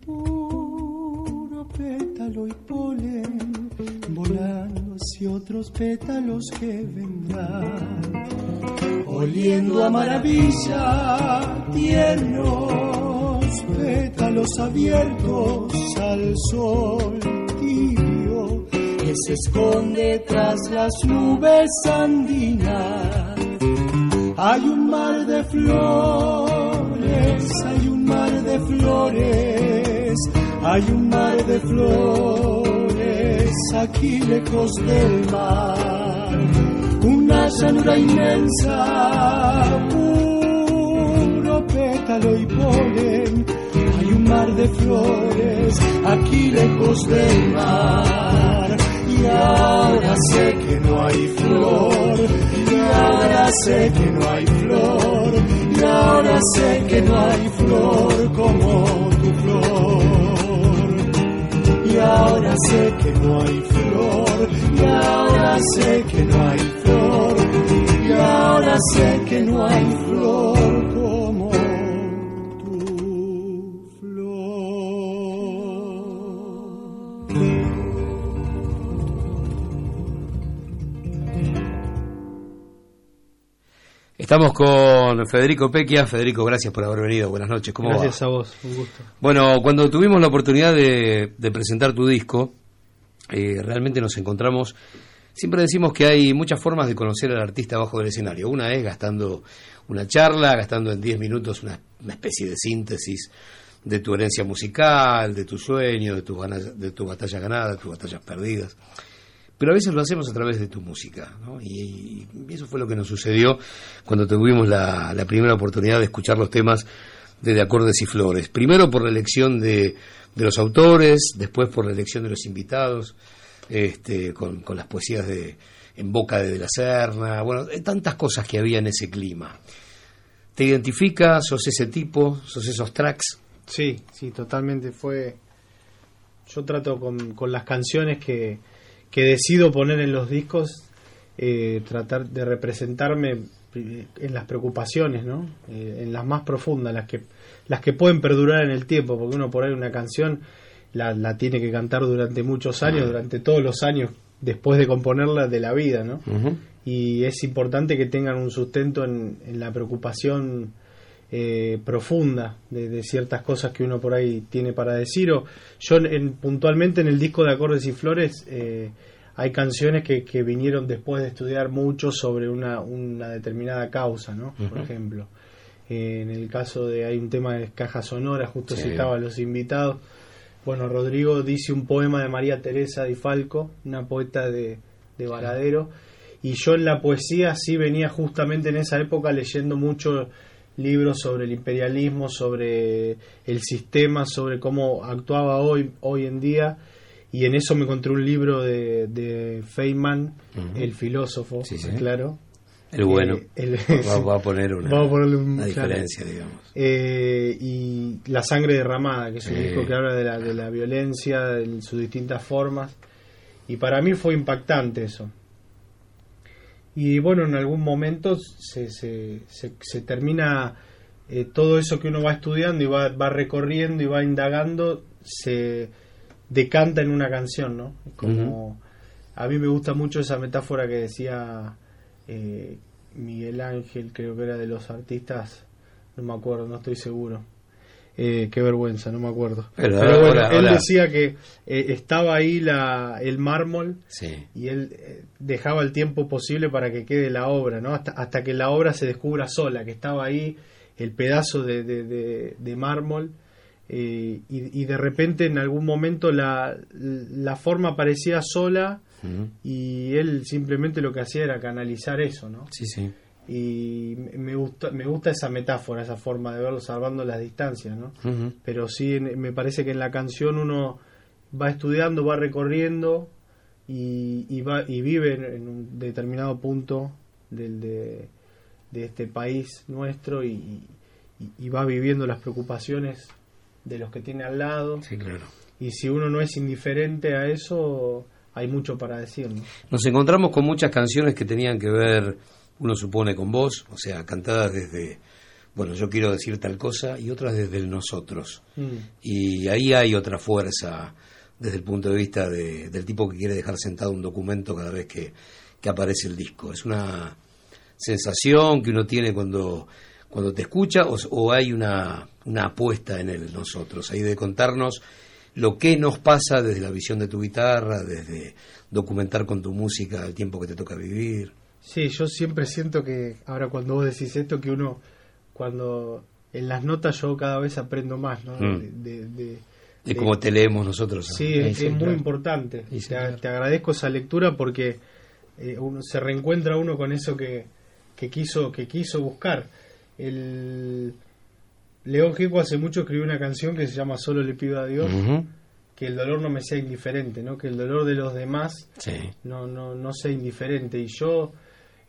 puro pétalo y polen, volando hacia otros pétalos que vendrán, oliendo a maravilla tiernos pétalos abiertos sol tibio que se esconde tras las nubes andinas. Hay un mar de flores, hay un mar de flores, hay un mar de flores aquí lejos del mar. Una llanura inmensa, puro pétalo y polen. Mar de flores aquí lejos del mar. Y ahora sé que no hay flor, y ahora sé que no hay flor, y ahora sé que no hay flor como tu flor. Y ahora sé que no hay flor, y ahora sé que no hay flor, y ahora sé que no hay flor Estamos con Federico Pequia. Federico, gracias por haber venido. Buenas noches. ¿Cómo Gracias va? a vos, un gusto. Bueno, cuando tuvimos la oportunidad de, de presentar tu disco, eh, realmente nos encontramos. Siempre decimos que hay muchas formas de conocer al artista abajo del escenario. Una es gastando una charla, gastando en 10 minutos una, una especie de síntesis de tu herencia musical, de tu sueño, de tus ganas- de tus batallas ganadas, de tus batallas perdidas. Pero a veces lo hacemos a través de tu música, ¿no? Y, eso fue lo que nos sucedió cuando tuvimos la, primera oportunidad de escuchar los temas de, De Acordes y Flores. Primero por la elección de, los autores, después por la elección de los invitados, este, con, las poesías de En Boca de, de la Serna, bueno, eh, tantas cosas que había en ese clima. ¿Te identificas? ¿Sos ese tipo? ¿Sos esos tracks? Sí, sí, totalmente fue... Yo trato con las canciones que, que decido poner en los discos, eh, tratar de representarme eh, en las preocupaciones, ¿no? Eh, en las más profundas, las que, las que pueden perdurar en el tiempo, porque uno por ahí una canción la, la tiene que cantar durante muchos años, durante todos los años después de componerla de la vida, ¿no? y es importante que tengan un sustento en, en la preocupación eh, profunda de, de ciertas cosas que uno por ahí tiene para decir. O yo en- puntualmente en el disco de Acordes y Flores eh, hay canciones que, que vinieron después de estudiar mucho sobre una, una determinada causa, ¿no? Por ejemplo. Eh, en el caso de hay un tema de caja sonora, justo Sí. citaba a los invitados. Bueno, Rodrigo dice un poema de María Teresa Di Falco, una poeta de, de Varadero, y yo en la poesía sí venía justamente en esa época leyendo mucho libros sobre el imperialismo, sobre el sistema, sobre cómo actuaba hoy, hoy en día, y en eso me encontré un libro de, de Feynman, el filósofo, Sí, sí. claro. El bueno. Eh, el- Va- va a poner una- Vamos a ponerle un- una claro. diferencia, digamos. Eh, y La sangre derramada, que es un Sí. disco que habla de la, de la violencia en sus distintas formas. Y para mí fue impactante eso. Y bueno, en algún momento se, se, se, se termina eh, todo eso que uno va estudiando y va, va recorriendo y va indagando, se decanta en una canción, ¿no? Como, A mí me gusta mucho esa metáfora que decía eh, Miguel Ángel, creo que era de los artistas, no me acuerdo, no estoy seguro. Eh, qué vergüenza, no me acuerdo. Pero bueno, él decía que eh, estaba ahí la, el mármol Sí. y él eh, dejaba el tiempo posible para que quede la obra, ¿no? Hasta, hasta que la obra se descubra sola, que estaba ahí el pedazo de, de, de- de mármol eh, y, y de repente en algún momento la, la forma parecía sola y él simplemente lo que hacía era canalizar eso, ¿no? Sí, sí. Y me gusta, me gusta esa metáfora, esa forma de verlo salvando las distancias, ¿no? Pero sí, me parece que en la canción uno va estudiando, va recorriendo y, y va y vive en, en un determinado punto del, de, de este país nuestro y, y- y va viviendo las preocupaciones de los que tiene al lado. Sí, claro. Y si uno no es indiferente a eso, hay mucho para decir. ¿no? Nos encontramos con muchas canciones que tenían que ver, uno supone, con vos, o sea, cantadas desde, bueno, yo quiero decir tal cosa, y otras desde el nosotros. Mm. Y ahí hay otra fuerza desde el punto de vista de- del tipo que quiere dejar sentado un documento cada vez que, que aparece el disco. Es una sensación que uno tiene cuando, cuando te escucha o, o hay una, una apuesta en el nosotros, ahí de contarnos lo que nos pasa desde la visión de tu guitarra, desde documentar con tu música el tiempo que te toca vivir. Sí, yo siempre siento que, ahora cuando vos decís esto, que uno, cuando en las notas yo cada vez aprendo más, ¿no? Mm. De, de- de- cómo te leemos nosotros. Sí, es, sí, es muy importante. Sí, te, claro. te agradezco esa lectura porque eh, uno se reencuentra uno con eso que, que quiso que quiso buscar. El León Gieco hace mucho escribió una canción que se llama Solo le pido a Dios que el dolor no me sea indiferente, ¿no? Que el dolor de los demás Sí. no, no, no sea indiferente. Y yo,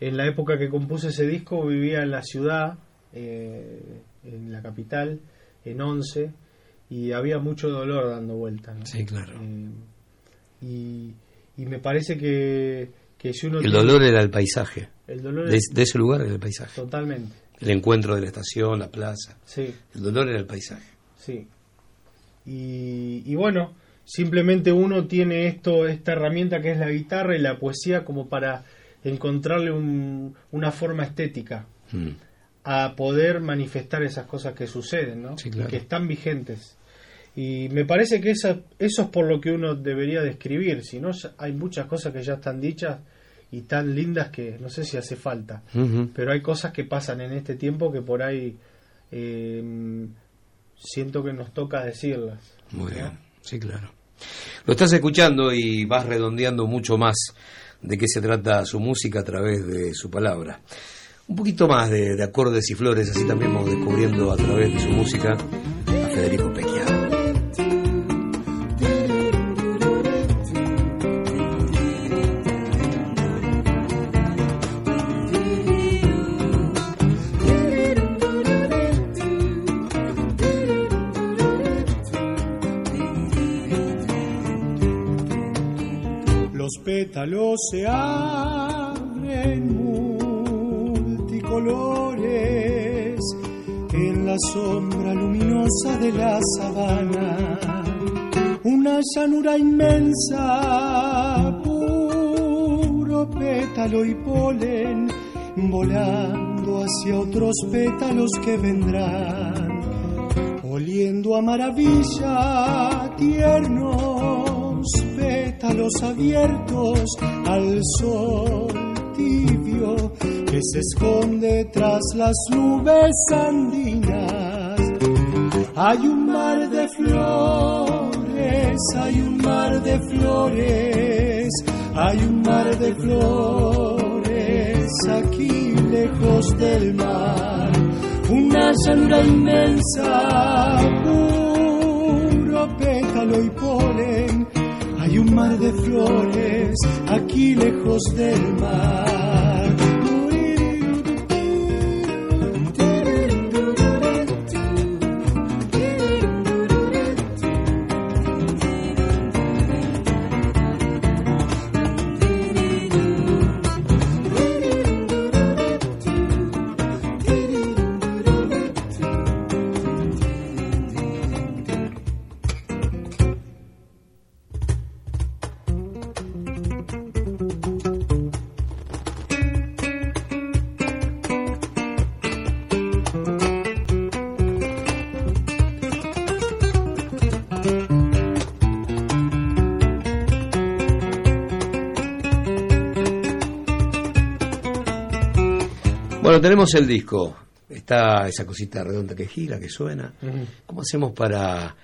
en la época que compuse ese disco, vivía en la ciudad, eh, en la capital, en Once, y había mucho dolor dando vueltas. ¿no? Sí, claro. Eh, y, y me parece que, que si uno... El tiene- dolor era el paisaje. El dolor de, de ese lugar era el paisaje. Totalmente, El encuentro de la estación, la plaza. sí. El dolor era el paisaje. Sí. Y, y bueno, simplemente uno tiene esto, esta herramienta que es la guitarra y la poesía como para encontrarle un- una forma estética Mm. a poder manifestar esas cosas que suceden, ¿no? Sí, claro. Y que están vigentes. Y me parece que esa, eso es por lo que uno debería describir, si no hay muchas cosas que ya están dichas y tan lindas que no sé si hace falta. Pero hay cosas que pasan en este tiempo que por ahí eh, siento que nos toca decirlas. Muy bien, sí, claro. Lo estás escuchando y vas redondeando mucho más de qué se trata su música a través de su palabra. Un poquito más de, de acordes y flores, así también vamos descubriendo a través de su música a Federico Pequia. Pétalos se abren multicolores en la sombra luminosa de la sabana. Una llanura inmensa, puro pétalo y polen, volando hacia otros pétalos que vendrán, oliendo a maravilla tiernos pétalos abiertos al sol tibio que se esconde tras las nubes andinas. Hay un mar de flores, hay un mar de flores, hay un mar de flores aquí lejos del mar. Una llanura inmensa, puro pétalo y polen mar de flores aquí lejos del mar. Bueno, tenemos el disco. Está esa cosita redonda que gira, que suena. ¿Cómo hacemos para,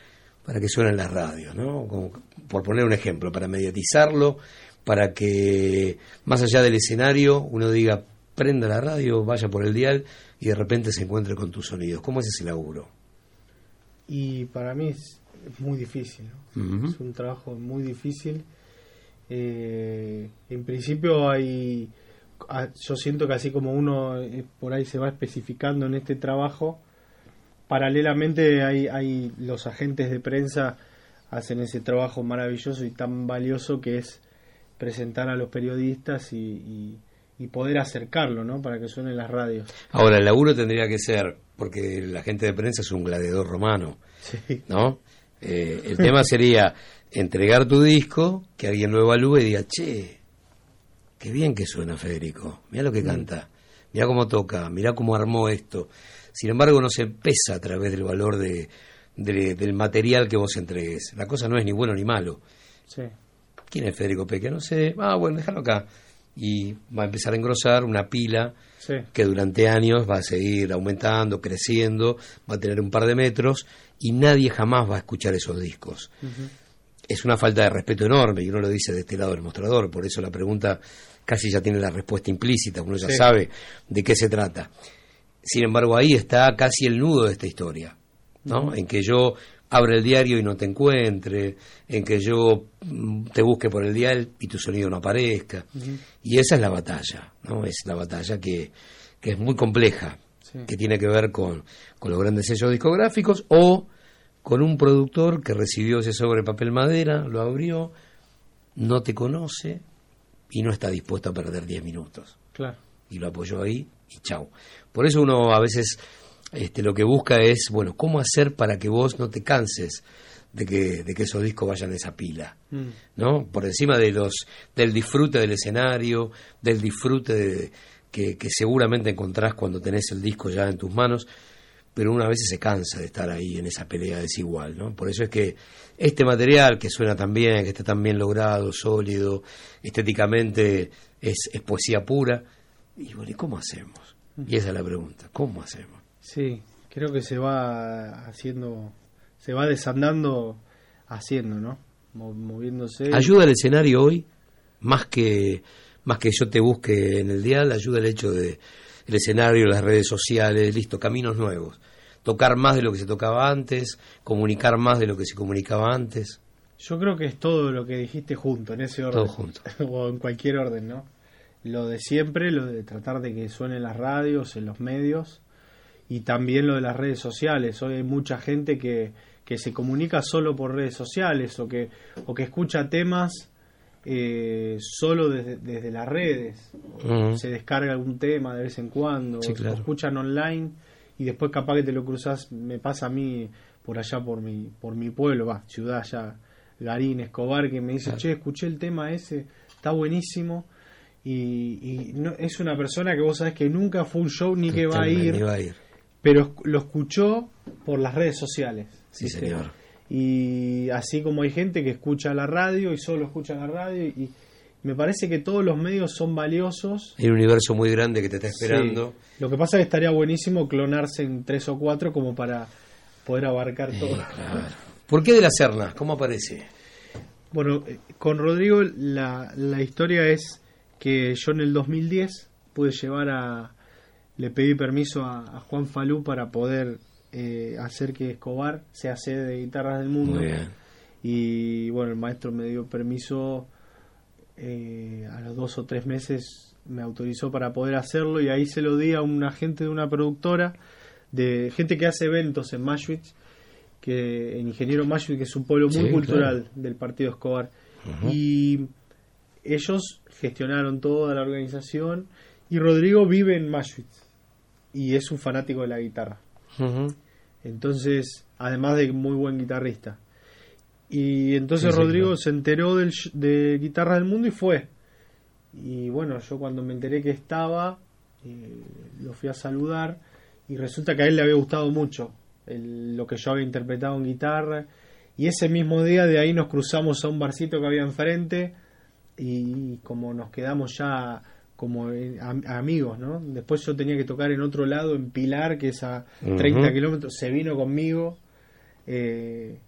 para que suene en las radios? ¿no? Como, por poner un ejemplo, para mediatizarlo, para que más allá del escenario uno diga, prenda la radio, vaya por el dial y de repente se encuentre con tus sonidos. ¿Cómo es ese laburo? Y para mí es, muy difícil, ¿no? Es un trabajo muy difícil. Eh, en principio hay, yo siento que así como uno eh, por ahí se va especificando en este trabajo, paralelamente hay, hay los agentes de prensa hacen ese trabajo maravilloso y tan valioso que es presentar a los periodistas y, y- y poder acercarlo, ¿no? Para que suene en las radios. Ahora, el laburo tendría que ser, porque la gente de prensa es un gladiador romano, Sí. ¿no? Eh, el tema sería entregar tu disco, que alguien lo evalúe y diga, che, qué bien que suena Federico, mira lo que canta, mira cómo toca, mira cómo armó esto. Sin embargo, no se pesa a través del valor de, de- del material que vos entregues. La cosa no es ni bueno ni malo. Sí. ¿Quién es Federico Peque? No sé. Ah, bueno, déjalo acá. Y va a empezar a engrosar una pila Sí. que durante años va a seguir aumentando, creciendo, va a tener un par de metros y nadie jamás va a escuchar esos discos. Es una falta de respeto enorme y uno lo dice de este lado del mostrador, por eso la pregunta casi ya tiene la respuesta implícita, uno ya Sí. sabe de qué se trata. Sin embargo, ahí está casi el nudo de esta historia, ¿no? En que yo abra el diario y no te encuentre, en que yo mm, te busque por el dial y tu sonido no aparezca. Y esa es la batalla, ¿no? Es la batalla que, que es muy compleja, Sí. que tiene que ver con, con los grandes sellos discográficos o con un productor que recibió ese sobre papel madera, lo abrió, no te conoce y no está dispuesto a perder 10 minutos. Claro. Y lo apoyó ahí y chau. Por eso uno a veces este, lo que busca es, bueno, ¿cómo hacer para que vos no te canses de que, de que esos discos vayan a esa pila? Mm. ¿no? Por encima de los del disfrute del escenario, del disfrute de- que, que seguramente encontrás cuando tenés el disco ya en tus manos, pero una vez se cansa de estar ahí en esa pelea desigual, ¿no? Por eso es que este material que suena tan bien, que está tan bien logrado, sólido, estéticamente es, es poesía pura, y bueno, ¿y cómo hacemos? Y esa es la pregunta, ¿cómo hacemos? Sí, Creo que se va haciendo, se va desandando haciendo, ¿no? Mo- moviéndose. ¿Ayuda el escenario hoy? Más que, más que yo te busque en el dial, ayuda el hecho de el escenario, las redes sociales, listo, caminos nuevos. Tocar más de lo que se tocaba antes, comunicar más de lo que se comunicaba antes. Yo creo que es todo lo que dijiste junto, en ese orden. Todo junto. o en cualquier orden, ¿no? Lo de siempre, lo de tratar de que suene en las radios, en los medios, y también lo de las redes sociales. Hoy hay mucha gente que, que se comunica solo por redes sociales o que, o que escucha temas eh, solo desde, desde las redes. Ujú. Se descarga algún tema de vez en cuando, Sí, o claro. escuchan online y después capaz que te lo cruzas, me pasa a mí por allá por mi, por mi pueblo, va, ciudad allá, Garín, Escobar, que me dice, che, escuché el tema ese, está buenísimo. Y, y no, es una persona que vos sabés que nunca fue un show ni que va a ir, ni va a ir. pero lo escuchó por las redes sociales. Sí, ¿viste? señor. Y así como hay gente que escucha la radio y solo escucha la radio, y me parece que todos los medios son valiosos. Hay un universo muy grande que te está esperando. Sí. Lo que pasa es que estaría buenísimo clonarse en tres o cuatro como para poder abarcar todo. ¿Por qué de la Serna? ¿Cómo aparece? Bueno, eh, con Rodrigo la, la historia es que yo en el 2010 pude llevar a... Le pedí permiso a, a Juan Falú para poder eh, hacer que Escobar sea sede de Guitarras del Mundo. Muy bien. Y bueno, el maestro me dio permiso eh, a los dos o tres meses, me autorizó para poder hacerlo y ahí se lo di a un agente de una productora, de gente que hace eventos en Mashwitz, que en Ingeniero Mashwitz, que es un pueblo muy Sí, cultural claro. del Partido Escobar. Y ellos gestionaron toda la organización y Rodrigo vive en Mashwitz y es un fanático de la guitarra. Entonces, además de muy buen guitarrista. Y entonces Sí, Rodrigo claro. se enteró del, de Guitarra del Mundo y fue. Y bueno, yo cuando me enteré que estaba, eh, lo fui a saludar y resulta que a él le había gustado mucho el- lo que yo había interpretado en guitarra. Y ese mismo día de ahí nos cruzamos a un barcito que había enfrente y como nos quedamos ya como eh, am- amigos, ¿no? Después yo tenía que tocar en otro lado, en Pilar, que es a 30 Ujú. kilómetros, se vino conmigo eh,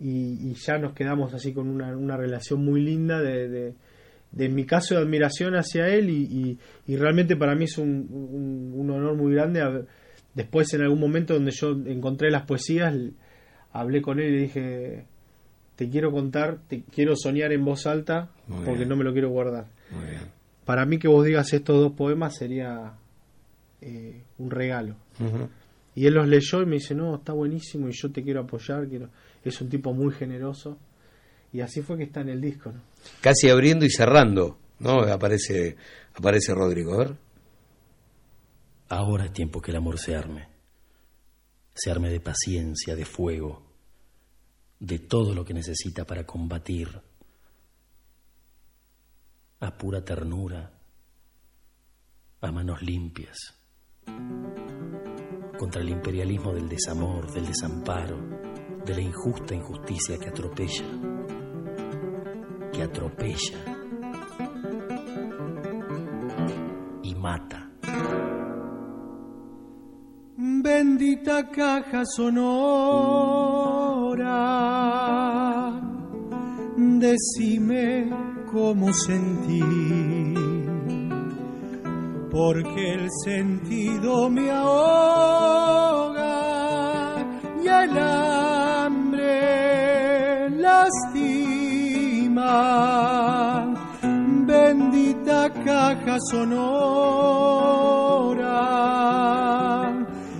y, y ya nos quedamos así con una, una relación muy linda de, de- mi caso de admiración hacia él y, y- y realmente para mí es un, un- un honor muy grande. Después en algún momento donde yo encontré las poesías, hablé con él y le dije, te quiero contar, te quiero soñar en voz alta Muy porque bien. no me lo quiero guardar. Muy bien. Para mí que vos digas estos dos poemas sería eh, un regalo. Y él los leyó y me dice, no, está buenísimo y yo te quiero apoyar, quiero... es un tipo muy generoso. Y así fue que está en el disco, ¿no? Casi abriendo y cerrando, ¿no? Aparece, aparece Rodrigo. A ver. Ahora es tiempo que el amor se arme. Se arme de paciencia, de fuego, de todo lo que necesita para combatir. A pura ternura, a manos limpias. Contra el imperialismo del desamor, del desamparo, de la injusta injusticia que atropella. Que atropella. Y mata. Bendita caja sonora, decime cómo sentí, porque el sentido me ahoga y el Bendita caja sonora,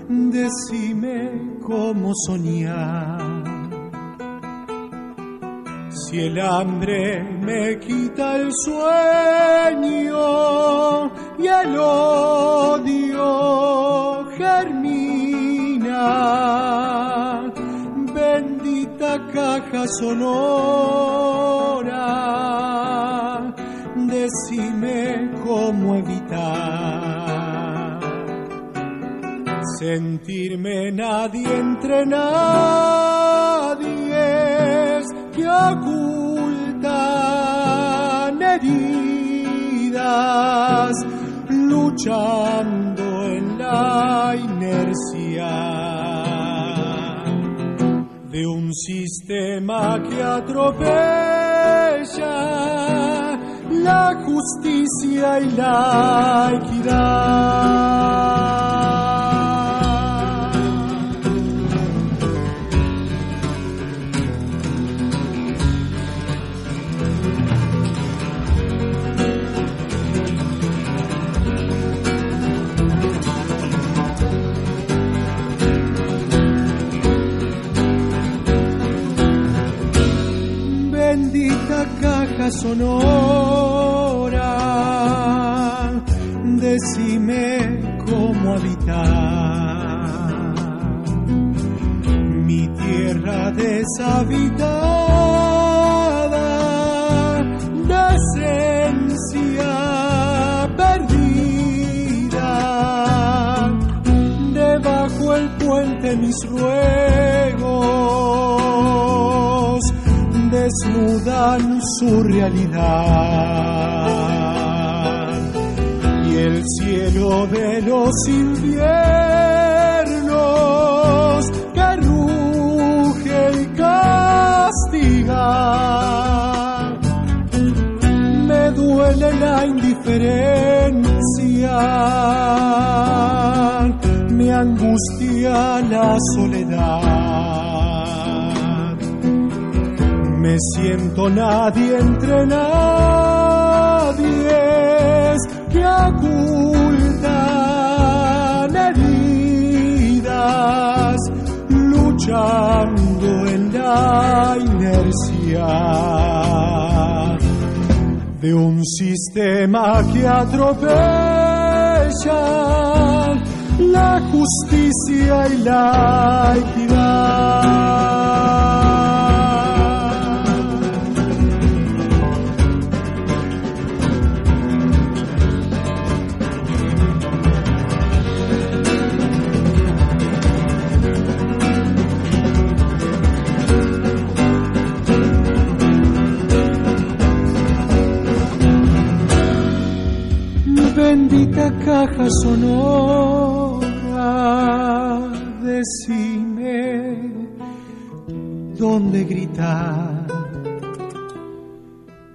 decime cómo soñar. Si el hambre me quita el sueño y el odio germina, caja sonora, decime cómo evitar sentirme nadie entre nadie que ocultan heridas luchando en la inercia un sistema que atropella la justicia y la equidad. Sonora, decime cómo habitar mi tierra deshabitada, de esencia perdida, debajo el puente mis ruegos desnudan su realidad. Y el cielo de los inviernos que ruge y castiga. Me duele la indiferencia. Me angustia la soledad me siento nadie entre nadie que ocultan heridas, luchando en la inercia de un sistema que atropella la justicia y la equidad. Bendita caja sonora, decime dónde gritar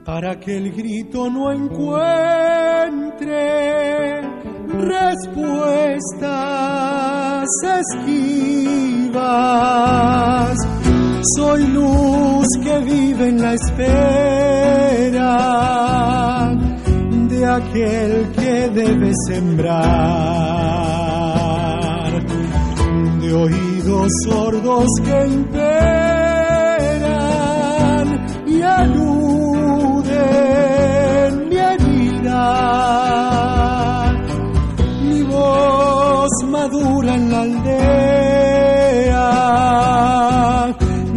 para que el grito no encuentre respuestas esquivas. Soy luz que vive en la espera de aquel que debe sembrar, de oídos sordos que imperan y aluden mi herida. Mi voz madura en la aldea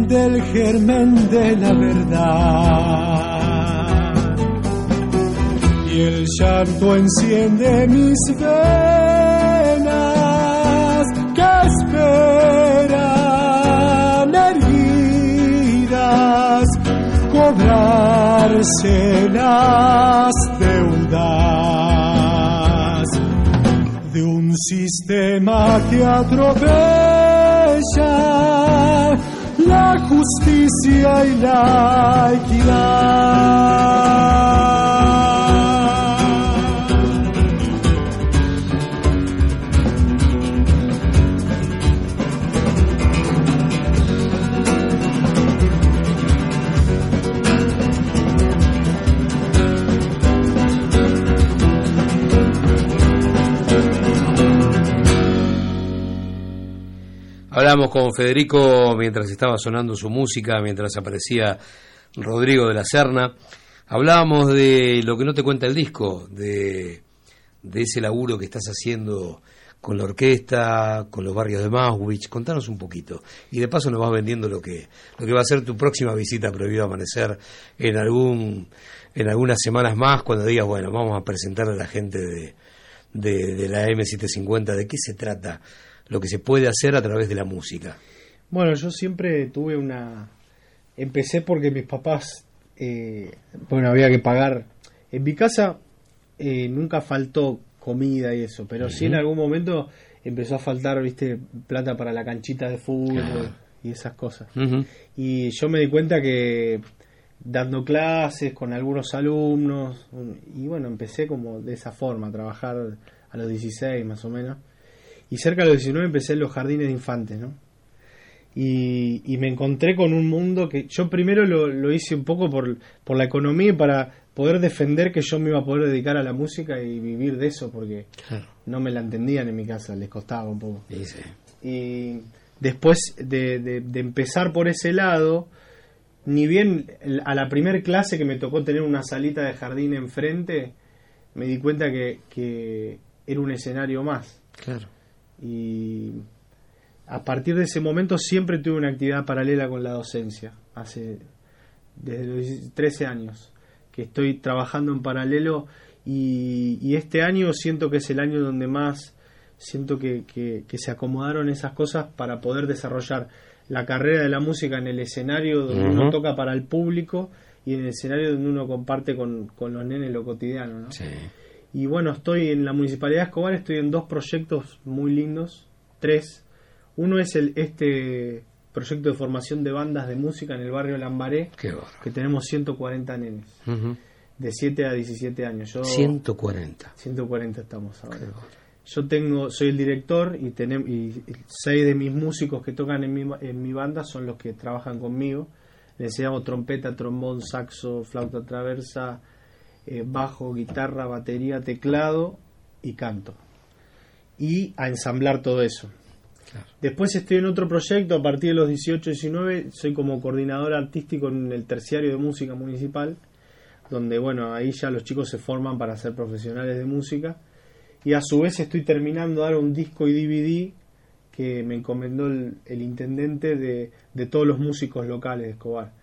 del germen de la verdad el llanto enciende mis venas que esperan heridas cobrarse las deudas de un sistema que atropella la justicia y la equidad. Hablamos con Federico mientras estaba sonando su música, mientras aparecía Rodrigo de la Serna. Hablábamos de lo que no te cuenta el disco, de, de ese laburo que estás haciendo con la orquesta, con los barrios de Mauswich. Contanos un poquito. Y de paso nos vas vendiendo lo que, lo que va a ser tu próxima visita a Prohibido Amanecer en, algún, en algunas semanas más, cuando digas, bueno, vamos a presentar a la gente de, de, de la M750 de qué se trata lo que se puede hacer a través de la música. Bueno, yo siempre tuve una... Empecé porque mis papás, eh, bueno, había que pagar. En mi casa eh, nunca faltó comida y eso, pero sí en algún momento empezó a faltar, viste, plata para la canchita de fútbol. Y esas cosas. Y yo me di cuenta que dando clases con algunos alumnos, y bueno, empecé como de esa forma, a trabajar a los 16 más o menos. Y cerca de los 19 empecé en los jardines de infantes, ¿no? Y, y me encontré con un mundo que yo primero lo, lo hice un poco por, por la economía y para poder defender que yo me iba a poder dedicar a la música y vivir de eso, porque no me la entendían en mi casa, les costaba un poco. Y después de, de- de empezar por ese lado, ni bien a la primer clase que me tocó tener una salita de jardín enfrente, me di cuenta que, que era un escenario más. Claro. Y a partir de ese momento siempre tuve una actividad paralela con la docencia. Hace desde los 13 años que estoy trabajando en paralelo y, y este año siento que es el año donde más siento que, que- que se acomodaron esas cosas para poder desarrollar la carrera de la música en el escenario donde uno toca para el público y en el escenario donde uno comparte con, con los nenes lo cotidiano. ¿no? Y bueno, estoy en la Municipalidad de Escobar, estoy en dos proyectos muy lindos, tres. Uno es el este proyecto de formación de bandas de música en el barrio Lambaré, que tenemos 140 nenes, de 7 a 17 años. Yo, 140. 140 estamos ahora. Yo tengo, soy el director y, tenem- y seis de mis músicos que tocan en mi, en mi banda son los que trabajan conmigo. Les enseñamos trompeta, trombón, saxo, flauta traversa, eh, bajo, guitarra, batería, teclado y canto. Y a ensamblar todo eso. Después estoy en otro proyecto, a partir de los 18, 19, soy como coordinador artístico en el terciario de música municipal, donde bueno, ahí ya los chicos se forman para ser profesionales de música. Y a su vez estoy terminando ahora un disco y DVD que me encomendó el, el intendente de, de todos los músicos locales de Escobar,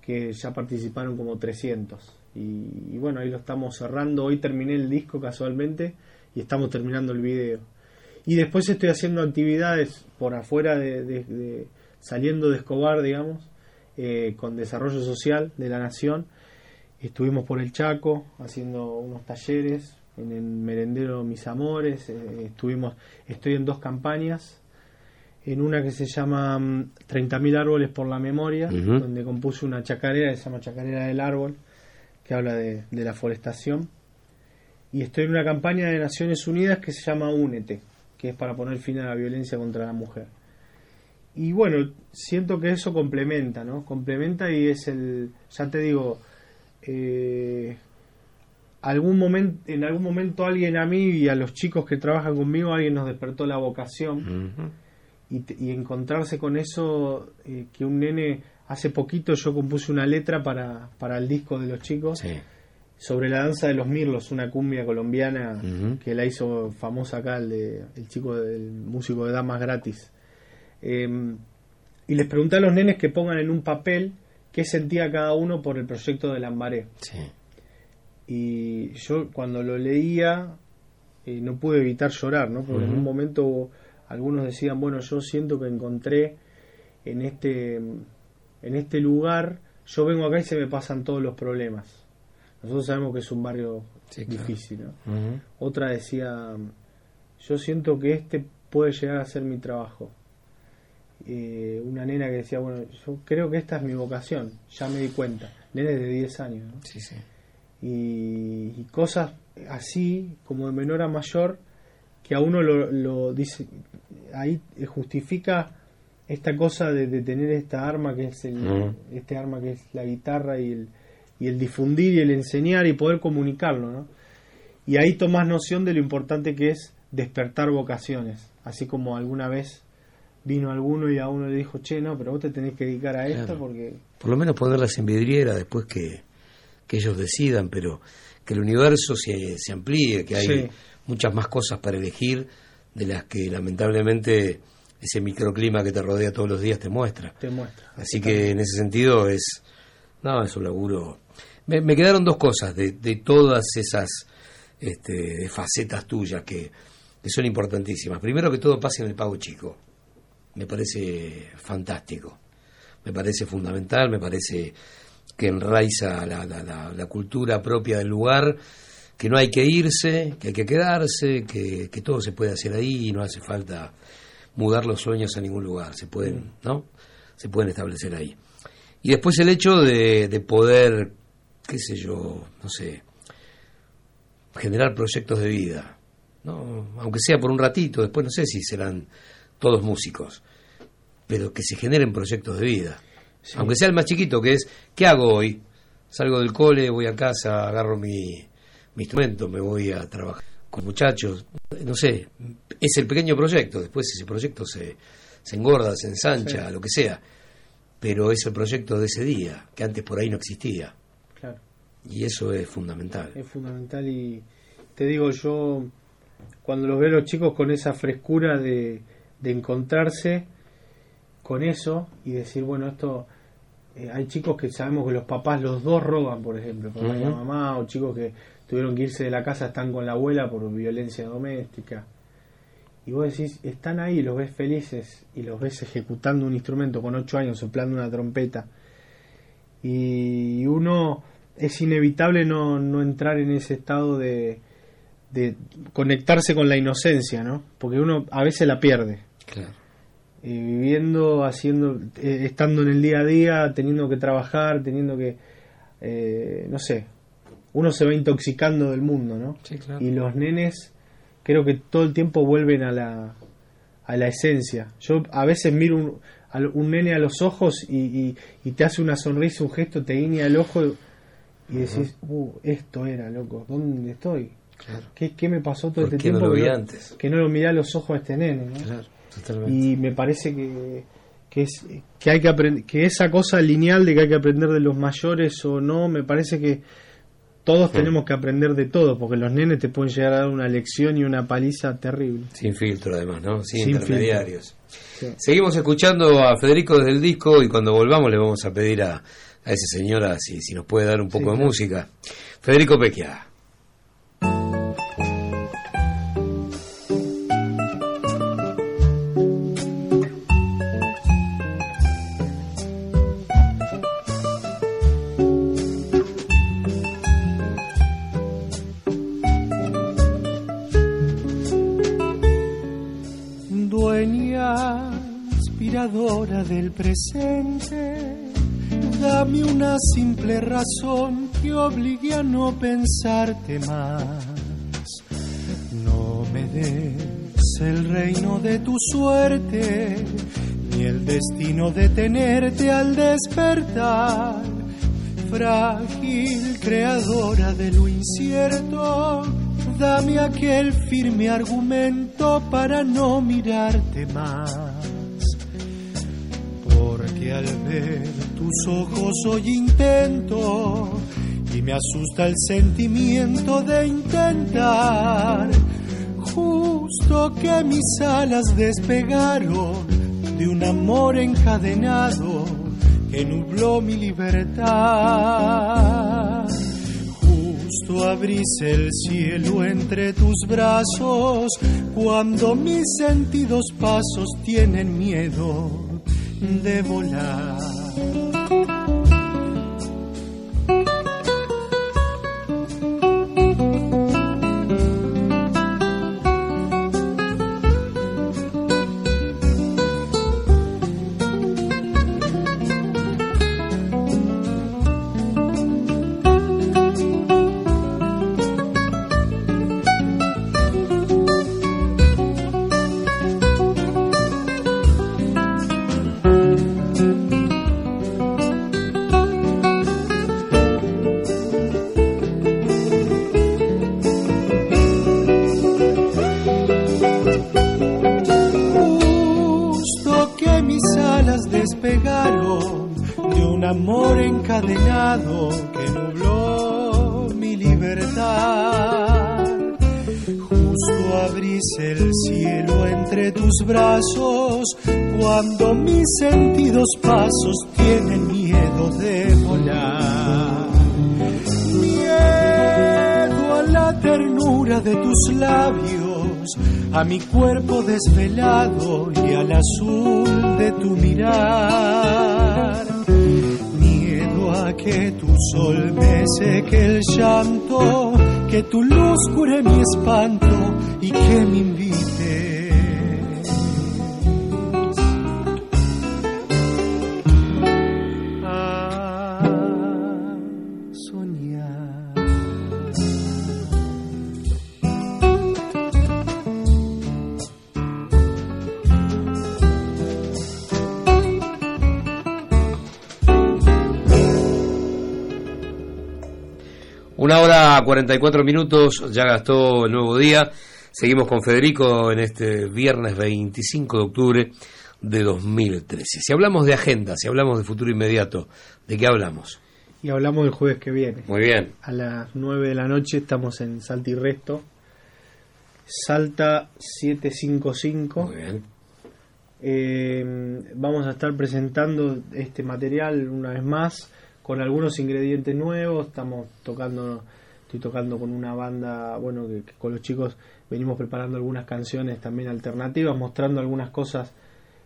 que ya participaron como 300. Y, y bueno, ahí lo estamos cerrando. Hoy terminé el disco casualmente y estamos terminando el video. Y después estoy haciendo actividades por afuera de, de- de- saliendo de Escobar, digamos, eh, con desarrollo social de la nación. Estuvimos por el Chaco haciendo unos talleres en el merendero Mis Amores. eh, estuvimos, estoy en dos campañas. En una que se llama mm, 30.000 árboles por la memoria, donde compuse una chacarera que se llama Chacarera del Árbol, que habla de, de la forestación. Y estoy en una campaña de Naciones Unidas que se llama Únete, que es para poner fin a la violencia contra la mujer. Y bueno, siento que eso complementa, ¿no? Complementa y es el, ya te digo, eh, algún momento, en algún momento alguien a mí y a los chicos que trabajan conmigo, alguien nos despertó la vocación y, y encontrarse con eso, eh, que un nene, hace poquito yo compuse una letra para, para el disco de los chicos sobre la danza de los mirlos, una cumbia colombiana que la hizo famosa acá el, de, el chico del músico de Damas Gratis. Eh, y les pregunté a los nenes que pongan en un papel qué sentía cada uno por el proyecto de Lambaré. Y yo cuando lo leía eh, no pude evitar llorar, ¿no? Porque en un momento algunos decían, bueno, yo siento que encontré en este, en este lugar, yo vengo acá y se me pasan todos los problemas. Nosotros sabemos que es un barrio Sí, claro. difícil, ¿no? Otra decía, yo siento que este puede llegar a ser mi trabajo. Eh, una nena que decía, bueno, yo creo que esta es mi vocación, ya me di cuenta. Nene de 10 años, ¿no? Sí, sí. Y, y cosas así, como de menor a mayor, que a uno lo, lo dice, ahí justifica esta cosa de, de tener esta arma que es el, Mm. este arma que es la guitarra y el, y el difundir y el enseñar y poder comunicarlo, ¿no? Y ahí tomás noción de lo importante que es despertar vocaciones, así como alguna vez vino alguno y a uno le dijo, che, no, pero vos te tenés que dedicar a esto porque... Por lo menos ponerlas en vidriera después que, que ellos decidan, pero que el universo se, se amplíe, que hay Sí. muchas más cosas para elegir de las que lamentablemente ese microclima que te rodea todos los días te muestra. Te muestra. Así que en ese sentido es, no, es un laburo. Me, me quedaron dos cosas de, de todas esas este, facetas tuyas que, que son importantísimas. Primero que todo pase en el pago chico. Me parece fantástico. Me parece fundamental, me parece que enraiza la, la, la- la cultura propia del lugar, que no hay que irse, que hay que quedarse, que, que todo se puede hacer ahí y no hace falta mudar los sueños a ningún lugar. Se pueden, ¿no? se pueden establecer ahí. Y después el hecho de, de poder, qué sé yo, no sé, generar proyectos de vida, ¿no? aunque sea por un ratito, después no sé si serán todos músicos, pero que se generen proyectos de vida. Aunque sea el más chiquito, que es, ¿qué hago hoy? Salgo del cole, voy a casa, agarro mi, mi instrumento, me voy a trabajar con muchachos, no sé, es el pequeño proyecto, después ese proyecto se, se engorda, se ensancha, Sí. lo que sea, pero es el proyecto de ese día, que antes por ahí no existía, Claro. y eso es fundamental. Es fundamental y te digo yo, cuando los veo los chicos con esa frescura de, de encontrarse con eso y decir, bueno, esto, eh, hay chicos que sabemos que los papás, los dos roban, por ejemplo, papá y la mamá, o chicos que tuvieron que irse de la casa, están con la abuela por violencia doméstica. Y vos decís, están ahí, los ves felices y los ves ejecutando un instrumento con ocho años, soplando una trompeta. Y uno es inevitable no, no entrar en ese estado de, de conectarse con la inocencia, ¿no? Porque uno a veces la pierde. Claro. Eh, viviendo, haciendo, eh, estando en el día a día, teniendo que trabajar, teniendo que, eh, no sé, uno se va intoxicando del mundo, ¿no? Sí, claro. Y los nenes creo que todo el tiempo vuelven a la, a la esencia. Yo a veces miro un, a un nene a los ojos y, y- y te hace una sonrisa, un gesto, te guiña el ojo y decís, uh, esto era, loco, ¿dónde estoy? Claro. ¿Qué, qué me pasó todo ¿Por este no tiempo que, no, antes? que no lo miré a los ojos a este nene? ¿no? Claro, totalmente. Y me parece que, que, es, que, hay que, aprender, que esa cosa lineal de que hay que aprender de los mayores o no, me parece que todos Sí. tenemos que aprender de todo, porque los nenes te pueden llegar a dar una lección y una paliza terrible. Sin filtro, además, ¿no? Sin, Sin intermediarios. Sí. Seguimos escuchando a Federico desde el disco y cuando volvamos le vamos a pedir a, a ese señora si, si nos puede dar un poco de claro. música. Federico Pequia. Del presente, dame una simple razón que obligue a no pensarte más. No me des el reino de tu suerte, ni el destino de tenerte al despertar. Frágil creadora de lo incierto, dame aquel firme argumento para no mirarte más. Porque al ver tus ojos hoy intento y me asusta el sentimiento de intentar. Justo que mis alas despegaron de un amor encadenado que nubló mi libertad. Justo abrís el cielo entre tus brazos cuando mis sentidos pasos tienen miedo de volar. Amor encadenado que nubló mi libertad. Justo abrís el cielo entre tus brazos cuando mis sentidos pasos tienen miedo de volar. Miedo a la ternura de tus labios, a mi cuerpo desvelado y al azul de tu mirar. Que tu sol me seque el llanto, que tu luz cure mi espanto y que me hora 44 minutos, ya gastó el nuevo día. Seguimos con Federico en este viernes 25 de octubre de 2013. Si hablamos de agenda, si hablamos de futuro inmediato, ¿de qué hablamos? Y hablamos del jueves que viene. Muy bien. A las 9 de la noche estamos en Salta y Resto. Salta 755. Muy bien. Eh, vamos a estar presentando este material una vez más con algunos ingredientes nuevos. Estamos tocando, estoy tocando con una banda, bueno, que, que con los chicos venimos preparando algunas canciones también alternativas, mostrando algunas cosas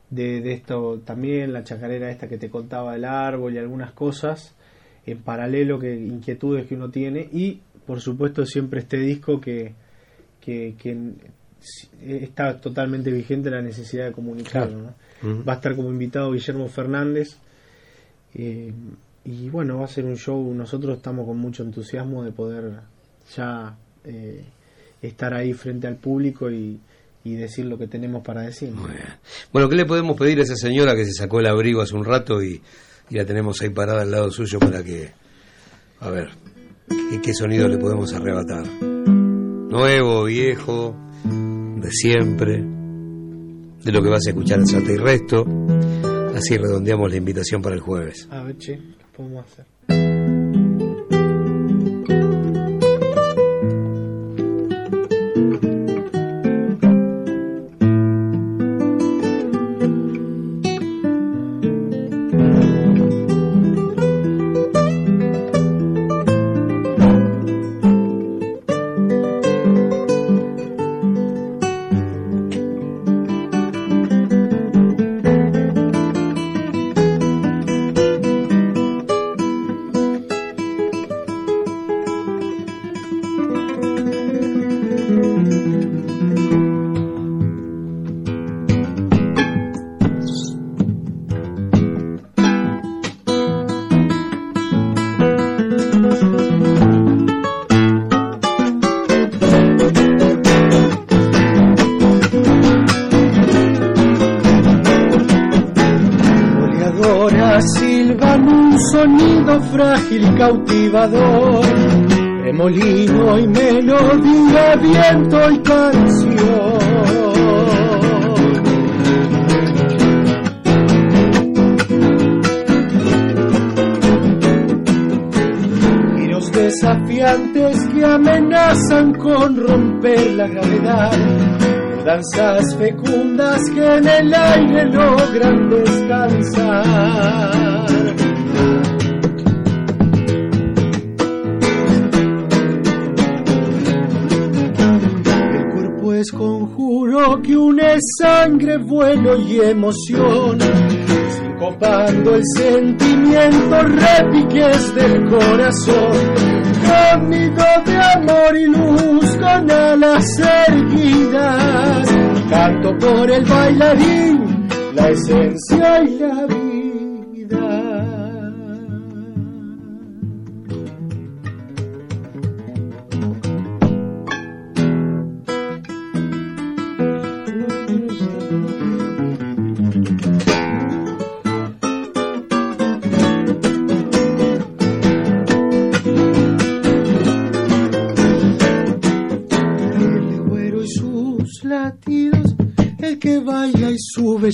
de, de esto también, la chacarera esta que te contaba del árbol y algunas cosas en paralelo, que inquietudes que uno tiene y por supuesto siempre este disco que, que, que está totalmente vigente la necesidad de comunicarlo. Va a estar como invitado Guillermo Fernández. eh, y bueno, va a ser un show. Nosotros estamos con mucho entusiasmo de poder ya eh, estar ahí frente al público y, y decir lo que tenemos para decir. ¿no? Bueno, ¿qué le podemos pedir a esa señora que se sacó el abrigo hace un rato y, y la tenemos ahí parada al lado suyo para que... A ver, ¿qué, qué sonido le podemos arrebatar? Nuevo, viejo, de siempre, de lo que vas a escuchar en Salta y Resto. Así redondeamos la invitación para el jueves. A ver, che, ¿qué podemos hacer? Cautivador, remolino y melodía, viento y canción. Desafiantes que amenazan con romper la gravedad. Danzas fecundas que en el aire logran descansar. Y emoción. Sincopando el sentimiento, repiques del corazón. Nido de amor y luz, con alas erguidas. Canto por el bailarín,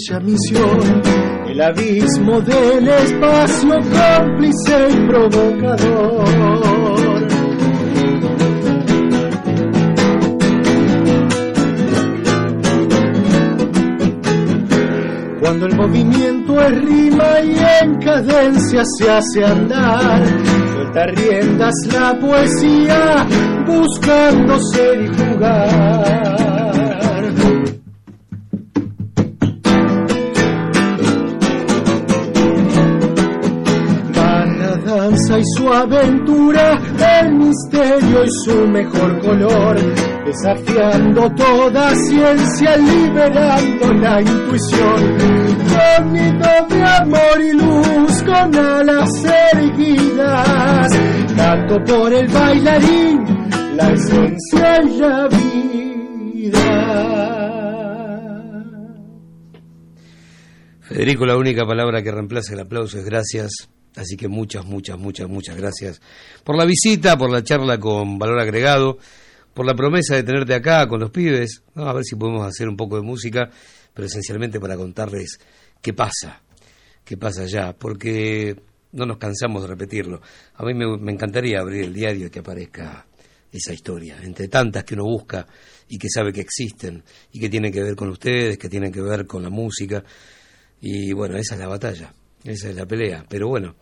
bella misión, el abismo del espacio cómplice y provocador. Cuando el movimiento es rima y en cadencia se hace andar, suelta riendas la poesía buscando ser y jugar. Aventura, el misterio y su mejor color, desafiando toda ciencia, liberando la intuición. Con nido de amor y luz, con alas erguidas, canto por el bailarín, la esencia y la vida. Federico, la única palabra que reemplaza el aplauso es gracias. Así que muchas, muchas, muchas, muchas gracias por la visita, por la charla con valor agregado, por la promesa de tenerte acá con los pibes, ¿no? a ver si podemos hacer un poco de música, pero esencialmente para contarles qué pasa, qué pasa allá, porque no nos cansamos de repetirlo. A mí me, me encantaría abrir el diario y que aparezca esa historia, entre tantas que uno busca y que sabe que existen y que tienen que ver con ustedes, que tienen que ver con la música. Y bueno, esa es la batalla, esa es la pelea. Pero bueno,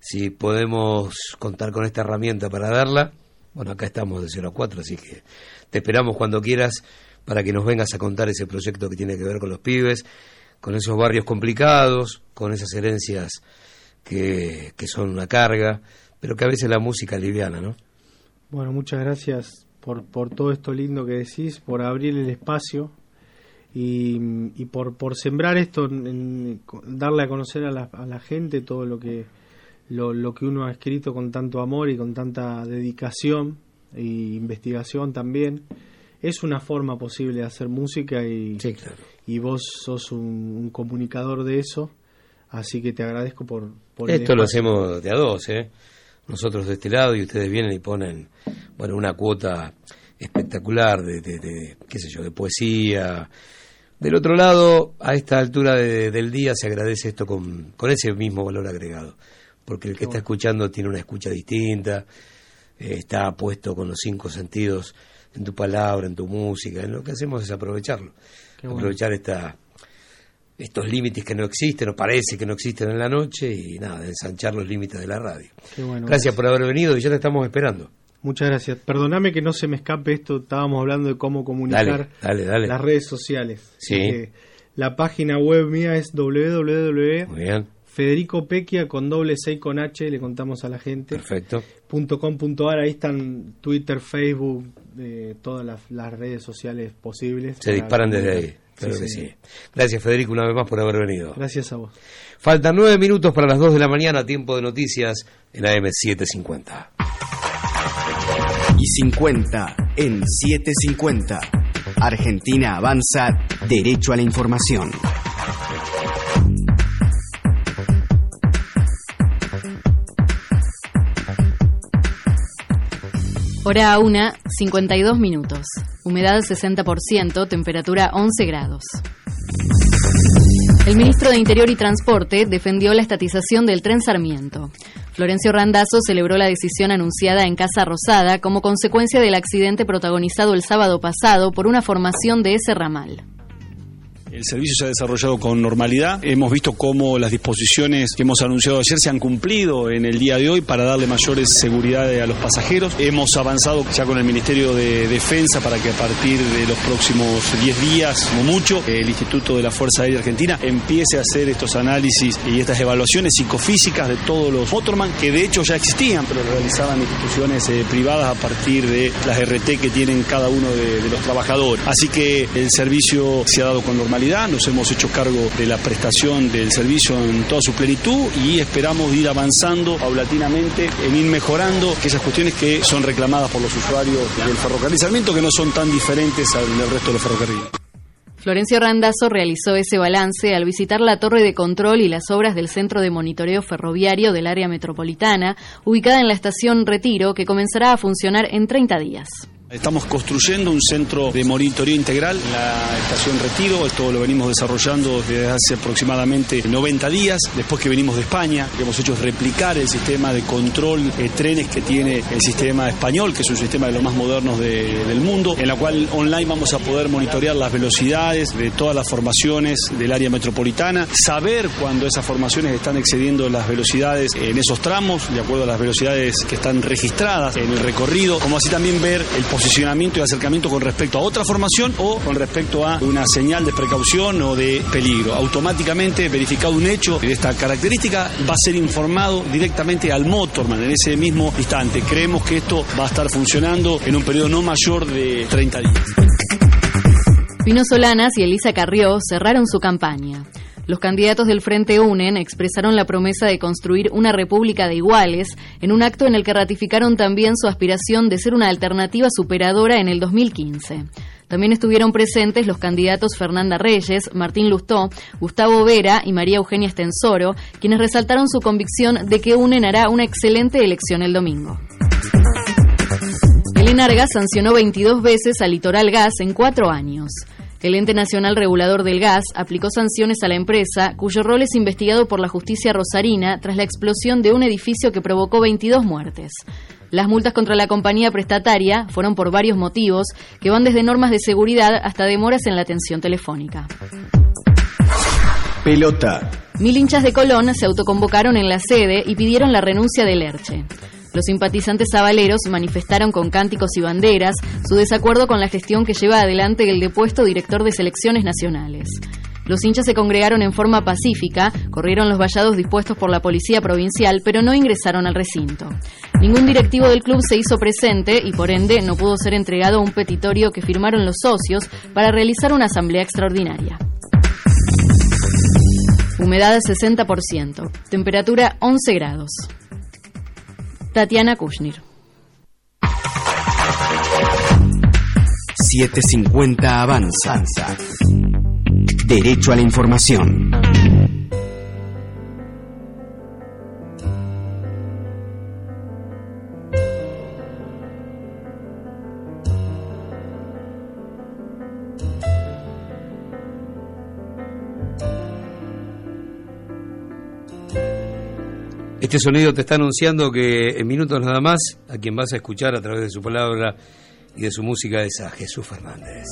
si podemos contar con esta herramienta para darla, bueno, acá estamos de 0 a 4, así que te esperamos cuando quieras para que nos vengas a contar ese proyecto que tiene que ver con los pibes, con esos barrios complicados, con esas herencias que, que son una carga, pero que a veces la música aliviana, ¿no? Bueno, muchas gracias por, por todo esto lindo que decís, por abrir el espacio y, y por, por sembrar esto, en- en- darle a conocer a la, a la gente todo lo que, lo, lo que uno ha escrito con tanto amor y con tanta dedicación e investigación también. Es una forma posible de hacer música y, y vos sos un, un comunicador de eso, así que te agradezco por, por el Esto lo hacemos de a dos, ¿eh? Nosotros de este lado y ustedes vienen y ponen, bueno, una cuota espectacular de, de, de, qué sé yo, de poesía. Del otro lado, a esta altura de- del día se agradece esto con, con ese mismo valor agregado, porque el que está escuchando tiene una escucha distinta, eh, está puesto con los cinco sentidos en tu palabra, en tu música, en lo que hacemos es aprovecharlo, bueno. aprovechar esta estos límites que no existen o parece que no existen en la noche y nada, ensanchar los límites de la radio. Bueno, gracias por haber venido y ya te estamos esperando. Muchas gracias. Perdóname que no se me escape esto. Estábamos hablando de cómo comunicar Dale, dale, dale. las redes sociales. Sí. Que la página web mía es www. Muy bien. Federico Pequia con doble C y con H, le contamos a la gente. Perfecto. Punto com punto ar, ahí están Twitter, Facebook, eh, todas las, las redes sociales posibles. Se para disparan desde ahí. Claro Sí, que sí. Gracias Federico una vez más por haber venido. Gracias a vos. Faltan nueve minutos para las dos de la mañana, tiempo de noticias en AM750. Y 50 en 750. Argentina avanza derecho a la información. Hora 1, 52 minutos. Humedad 60%, temperatura 11 grados. El ministro de Interior y Transporte defendió la estatización del tren Sarmiento. Florencio Randazzo celebró la decisión anunciada en Casa Rosada como consecuencia del accidente protagonizado el sábado pasado por una formación de ese ramal. El servicio se ha desarrollado con normalidad. Hemos visto cómo las disposiciones que hemos anunciado ayer se han cumplido en el día de hoy para darle mayores seguridad a los pasajeros. Hemos avanzado ya con el Ministerio de Defensa para que a partir de los próximos 10 días, como mucho, el Instituto de la Fuerza Aérea Argentina empiece a hacer estos análisis y estas evaluaciones psicofísicas de todos los motorman que de hecho ya existían, pero realizaban instituciones eh, privadas a partir de las RT que tienen cada uno de los trabajadores. Así que el servicio se ha dado con normalidad, nos hemos hecho cargo de la prestación del servicio en toda su plenitud y esperamos ir avanzando paulatinamente en ir mejorando aquellas cuestiones que son reclamadas por los usuarios del ferrocarril Sarmiento que no son tan diferentes al del resto de los ferrocarriles. Florencio Randazzo realizó ese balance al visitar la torre de control y las obras del Centro de Monitoreo Ferroviario del área metropolitana, ubicada en la estación Retiro, que comenzará a funcionar en 30 días. Estamos construyendo un centro de monitoreo integral en la estación Retiro. Esto lo venimos desarrollando desde hace aproximadamente 90 días. Después que venimos de España, lo que hemos hecho es replicar el sistema de control de trenes que tiene el sistema español, que es un sistema de los más modernos de- del mundo, en la cual online vamos a poder monitorear las velocidades de todas las formaciones del área metropolitana, saber cuando esas formaciones están excediendo las velocidades en esos tramos, de acuerdo a las velocidades que están registradas en el recorrido, como así también ver el posicionamiento y acercamiento con respecto a otra formación o con respecto a una señal de precaución o de peligro. Automáticamente verificado un hecho de esta característica va a ser informado directamente al motorman en ese mismo instante. Creemos que esto va a estar funcionando en un periodo no mayor de 30 días. Pino Solanas y Elisa Carrió cerraron su campaña. Los candidatos del Frente UNEN expresaron la promesa de construir una república de iguales en un acto en el que ratificaron también su aspiración de ser una alternativa superadora en el 2015. También estuvieron presentes los candidatos Fernanda Reyes, Martín Lustó, Gustavo Vera y María Eugenia Estensoro, quienes resaltaron su convicción de que UNEN hará una excelente elección el domingo. El Enargas sancionó 22 veces al Litoral Gas en cuatro años. El ente nacional regulador del gas aplicó sanciones a la empresa, cuyo rol es investigado por la justicia rosarina tras la explosión de un edificio que provocó 22 muertes. Las multas contra la compañía prestataria fueron por varios motivos, que van desde normas de seguridad hasta demoras en la atención telefónica. Pelota. Mil hinchas de Colón se autoconvocaron en la sede y pidieron la renuncia de Lerche. Los simpatizantes sabaleros manifestaron con cánticos y banderas su desacuerdo con la gestión que lleva adelante el depuesto director de selecciones nacionales. Los hinchas se congregaron en forma pacífica, corrieron los vallados dispuestos por la policía provincial, pero no ingresaron al recinto. Ningún directivo del club se hizo presente y por ende no pudo ser entregado un petitorio que firmaron los socios para realizar una asamblea extraordinaria. Humedad 60%, temperatura 11 grados. Tatiana Kushnir. 750 Avanza. Derecho a la información. Este sonido te está anunciando que en minutos nada más, a quien vas a escuchar a través de su palabra y de su música es a Jesús Fernández.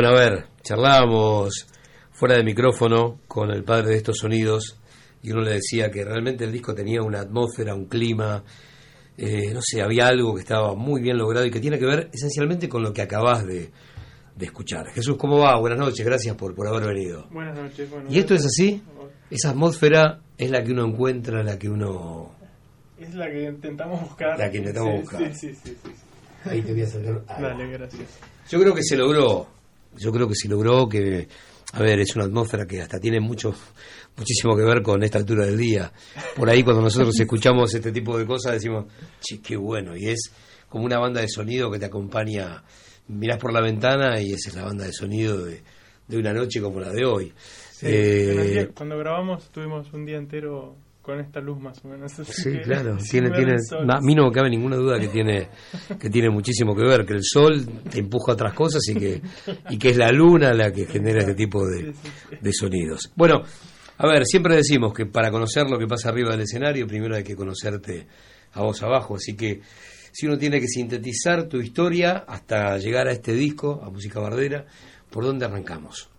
Bueno, a ver, charlábamos fuera de micrófono con el padre de estos sonidos y uno le decía que realmente el disco tenía una atmósfera, un clima, eh, no sé, había algo que estaba muy bien logrado y que tiene que ver esencialmente con lo que acabas de, de escuchar. Jesús, ¿cómo va? Buenas noches, gracias por, por haber venido. Buenas noches. Bueno, ¿Y esto es así? Esa atmósfera es la que uno encuentra, la que uno... Es la que intentamos buscar. La que intentamos Sí, buscar. Sí, sí, sí. sí. Ahí te voy a va. Dale, gracias. Yo creo que se logró. Yo creo que se logró que, a ver, es una atmósfera que hasta tiene mucho, muchísimo que ver con esta altura del día. Por ahí cuando nosotros escuchamos este tipo de cosas decimos, che, qué bueno. Y es como una banda de sonido que te acompaña. Mirás por la ventana y esa es la banda de sonido de, de una noche como la de hoy. Sí, Eh, cuando grabamos estuvimos un día entero con esta luz más o menos. así Sí, que- claro, tiene, tiene, a mí no me cabe ninguna duda que tiene, que tiene muchísimo que ver, que el sol te empuja a otras cosas y que, y que es la luna la que genera este tipo de, de sonidos. Bueno, a ver, siempre decimos que para conocer lo que pasa arriba del escenario, primero hay que conocerte a vos abajo, así que si uno tiene que sintetizar tu historia hasta llegar a este disco, a Música Bardera, ¿por dónde arrancamos?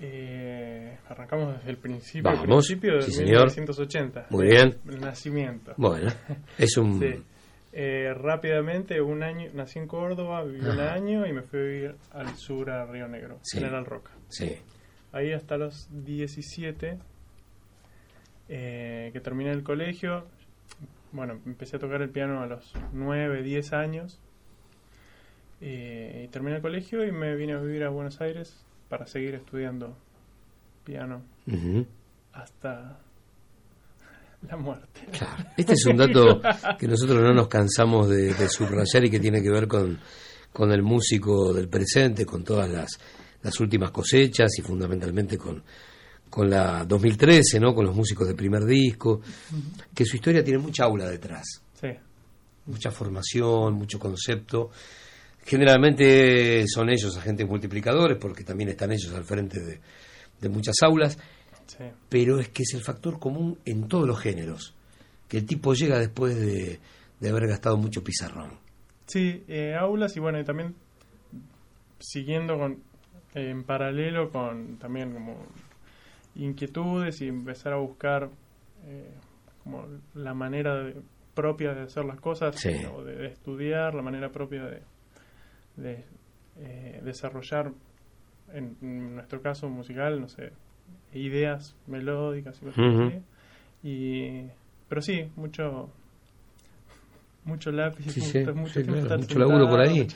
Eh, arrancamos desde el principio. Vamos, el principio de sí, señor. 1980. Muy de- bien. El nacimiento. Bueno, es un... Sí. Eh, rápidamente, un año, nací en Córdoba, viví un año y me fui a vivir al sur, a Río Negro, Sí. General Roca. Sí. Ahí hasta los 17, eh, que terminé el colegio. Bueno, empecé a tocar el piano a los 9, 10 años. Eh, y terminé el colegio y me vine a vivir a Buenos Aires para seguir estudiando piano hasta la muerte. Este es un dato que nosotros no nos cansamos de, de subrayar y que tiene que ver con, con el músico del presente, con todas las, las últimas cosechas y fundamentalmente con, con la 2013, ¿no? con los músicos del primer disco, que su historia tiene mucha aula detrás, Sí. mucha formación, mucho concepto. Generalmente son ellos agentes multiplicadores porque también están ellos al frente de, de muchas aulas, Sí. pero es que es el factor común en todos los géneros, que el tipo llega después de, de haber gastado mucho pizarrón. Sí, eh, aulas y bueno, y también siguiendo con eh, en paralelo con también como inquietudes y empezar a buscar eh, como la manera de- propia de hacer las cosas Sí. o de, de estudiar, la manera propia de, de eh, desarrollar, en, en nuestro caso musical, no sé, ideas melódicas y cosas así. Y, pero sí, mucho mucho lápiz, Sí, mucho, sí, mucho sí, tiempo claro, estar mucho laburo por ahí.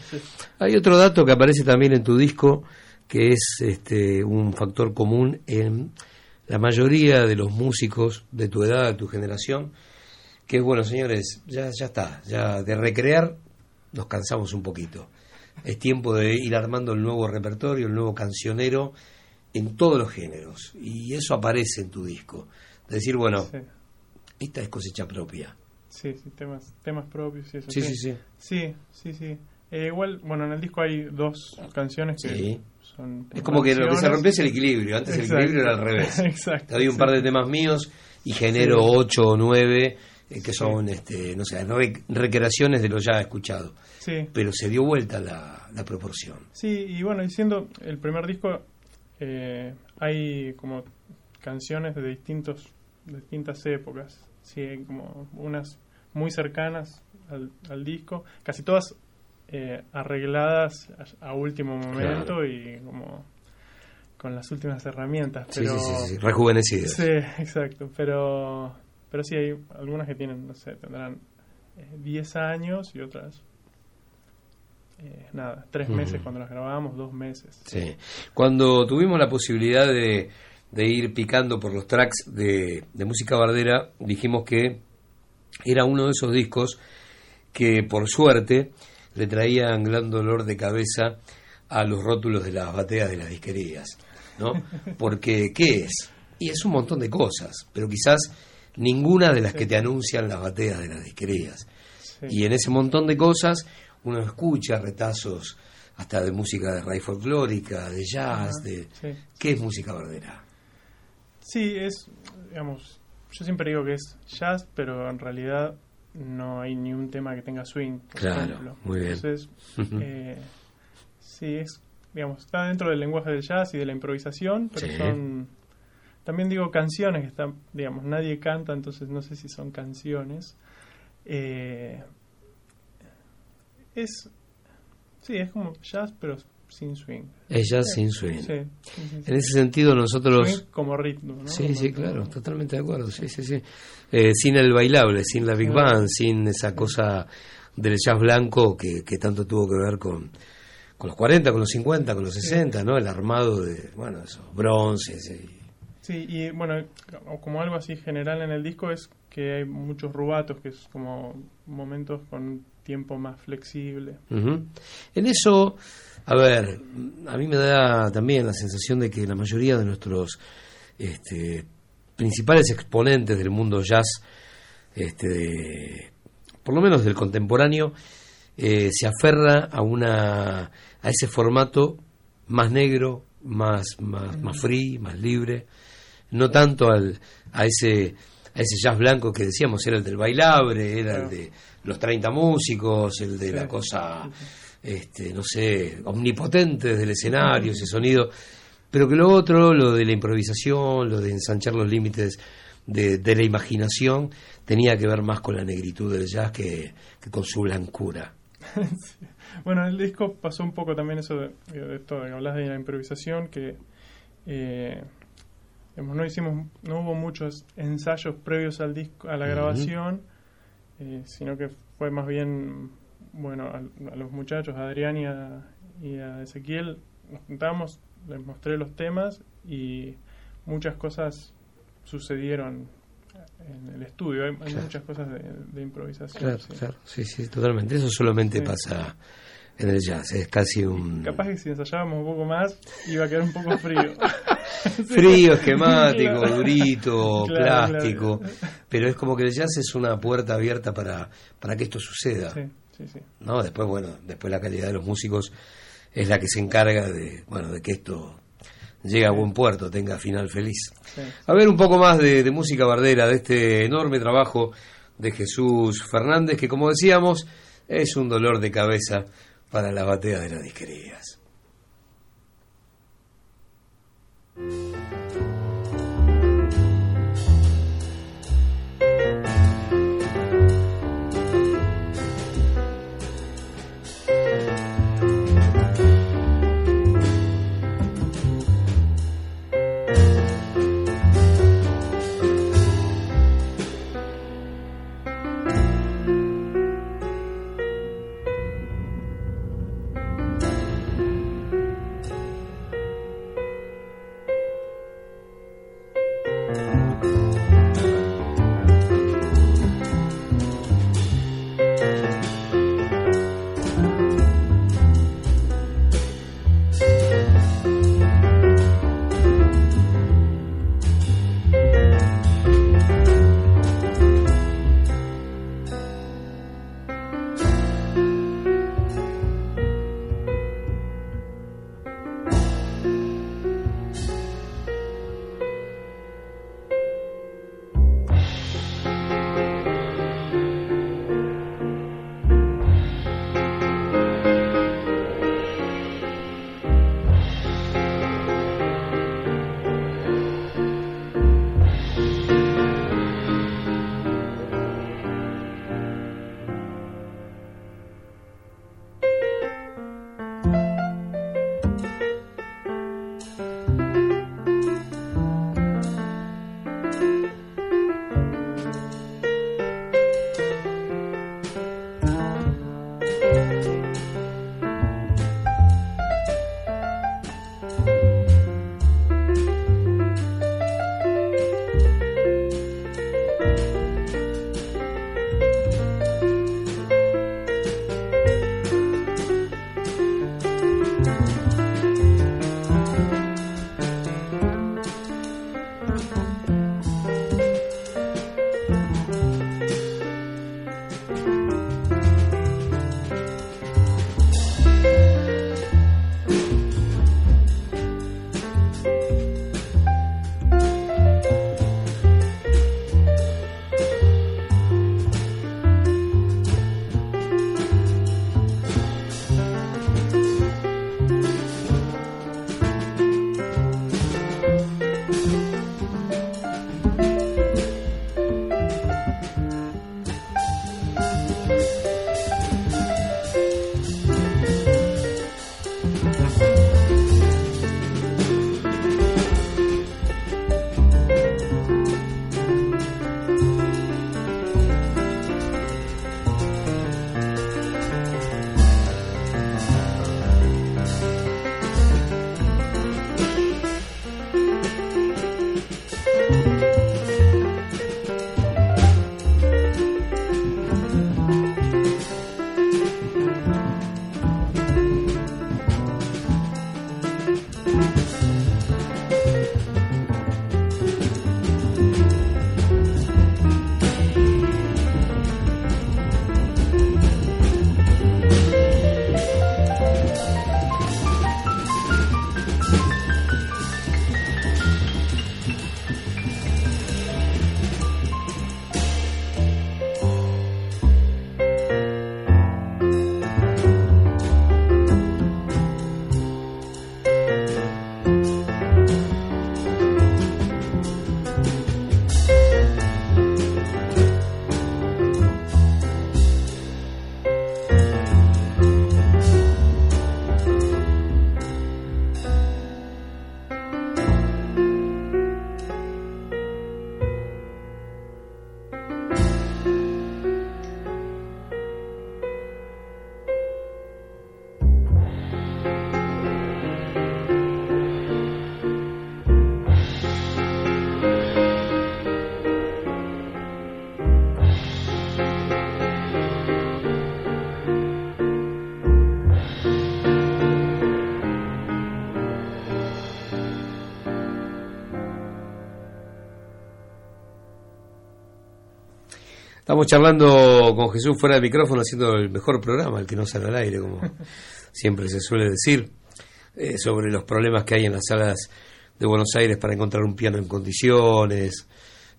Hay otro dato que aparece también en tu disco, que es este, un factor común en la mayoría de los músicos de tu edad, de tu generación, que es, bueno, señores, ya, ya está, ya de recrear nos cansamos un poquito. Es tiempo de ir armando el nuevo repertorio, el nuevo cancionero en todos los géneros. Y eso aparece en tu disco. De decir, bueno, Sí. esta es cosecha propia. Sí, sí, temas, temas propios y eso. Sí, sí, sí. Sí, sí, sí. Eh, igual, bueno, en el disco hay dos canciones que Sí. son... Es como que lo que se rompió es el equilibrio. Antes Exacto. el equilibrio era al revés. Exacto. Había un par de temas míos y genero Sí. ocho o nueve eh, que son, este, no sé, re- recreaciones de lo ya escuchado. Sí. Pero se dio vuelta la, la proporción. Sí, y bueno, diciendo el primer disco, eh, hay como canciones de distintos de distintas épocas. Sí, como unas muy cercanas al, al disco, casi todas eh, arregladas a, a último momento Claro. y como con las últimas herramientas. Pero, sí, sí, sí, rejuvenecidas. Sí, exacto. Pero, pero sí hay algunas que tienen, no sé, tendrán eh, 10 años y otras, eh, nada, 3 Ujú. meses cuando las grabábamos, 2 meses. Sí. Cuando tuvimos la posibilidad de, de ir picando por los tracks de, de música bardera, dijimos que era uno de esos discos que por suerte le traían gran dolor de cabeza a los rótulos de las bateas de las disquerías, ¿no? Porque ¿qué es? Y es un montón de cosas, pero quizás ninguna de las que te anuncian las bateas de las disquerías. Y en ese montón de cosas uno escucha retazos hasta de música de raíz folclórica, de jazz, Ajá, de sí. ¿qué es música bardera? Sí, es, digamos, yo siempre digo que es jazz, pero en realidad no hay ni un tema que tenga swing, por Claro, ejemplo. muy bien. Entonces, eh, sí, es digamos, está dentro del lenguaje del jazz y de la improvisación, pero Sí. son, también digo canciones que están, digamos, nadie canta, entonces no sé si son canciones. Eh, es, sí, es como jazz, pero sin swing. Es jazz Sí, sin swing. sí, sí, sí, sí. En ese sentido nosotros... Swing como ritmo, ¿no? Sí, Como- sí, claro, totalmente de acuerdo, sí, sí, sí. Eh, sin el bailable, sin la Big. Band, sin esa cosa del jazz blanco que, que tanto tuvo que ver con, con los 40, con los 50, con los 60, ¿no? El armado de, bueno, esos bronces. y- Sí, y bueno, como algo así general en el disco es que hay muchos rubatos, que es como momentos con tiempo más flexible. En eso, a ver, a mí me da también la sensación de que la mayoría de nuestros este, principales exponentes del mundo jazz, este, de- por lo menos del contemporáneo, eh, se aferra a una a ese formato más negro, más más, más free, más libre, no tanto al, a ese a ese jazz blanco que decíamos era el del bailable, era el de los 30 músicos, el de la cosa este, no sé, omnipotente del escenario, ese sonido, pero que lo otro, lo de la improvisación, lo de ensanchar los límites de, de la imaginación, tenía que ver más con la negritud del jazz que, que con su blancura. Sí. Bueno, el disco pasó un poco también eso de, de esto de que hablas de la improvisación, que eh, no hicimos, no hubo muchos ensayos previos al disco, a la grabación, eh, sino que fue más bien, bueno, a, a los muchachos, a Adrián y a, y a Ezequiel, nos juntamos, les mostré los temas y muchas cosas sucedieron en el estudio, hay, hay Claro. muchas cosas de, de improvisación. Claro, sí. claro, sí, sí, totalmente. Eso solamente Sí. pasa en el jazz, es casi un Capaz que si ensayábamos un poco más iba a quedar un poco frío. frío, esquemático, Claro. durito, Claro, plástico, claro. pero es como que el jazz es una puerta abierta para, para que esto suceda. Sí, sí, sí. ¿no? Después, bueno, después la calidad de los músicos es la que se encarga de, bueno, de que esto llegue a buen puerto, tenga final feliz. A ver un poco más de, de música bardera, de este enorme trabajo de Jesús Fernández, que como decíamos, es un dolor de cabeza para la batea de las disquerías. Estamos charlando con Jesús fuera del micrófono, haciendo el mejor programa, el que no sale al aire, como siempre se suele decir, eh, sobre los problemas que hay en las salas de Buenos Aires para encontrar un piano en condiciones.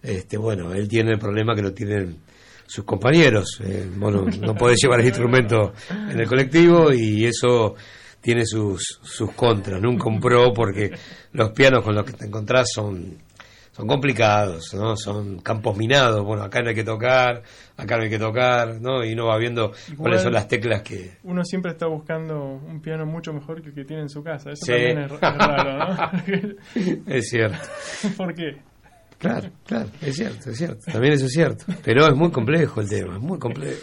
Este, bueno, él tiene el problema que lo tienen sus compañeros. Eh, bueno, no podés llevar el instrumento en el colectivo y eso tiene sus, sus contras. Nunca un pro porque los pianos con los que te encontrás son son complicados, ¿no? Son campos minados. Bueno, acá no hay que tocar, acá no hay que tocar, ¿no? Y uno va viendo Igual- cuáles son las teclas que... Uno siempre está buscando un piano mucho mejor que el que tiene en su casa. Eso Sí. también es, es raro, ¿no? Es cierto. ¿Por qué? Claro, claro, es cierto, es cierto. También eso es cierto. Pero es muy complejo el tema, es muy complejo.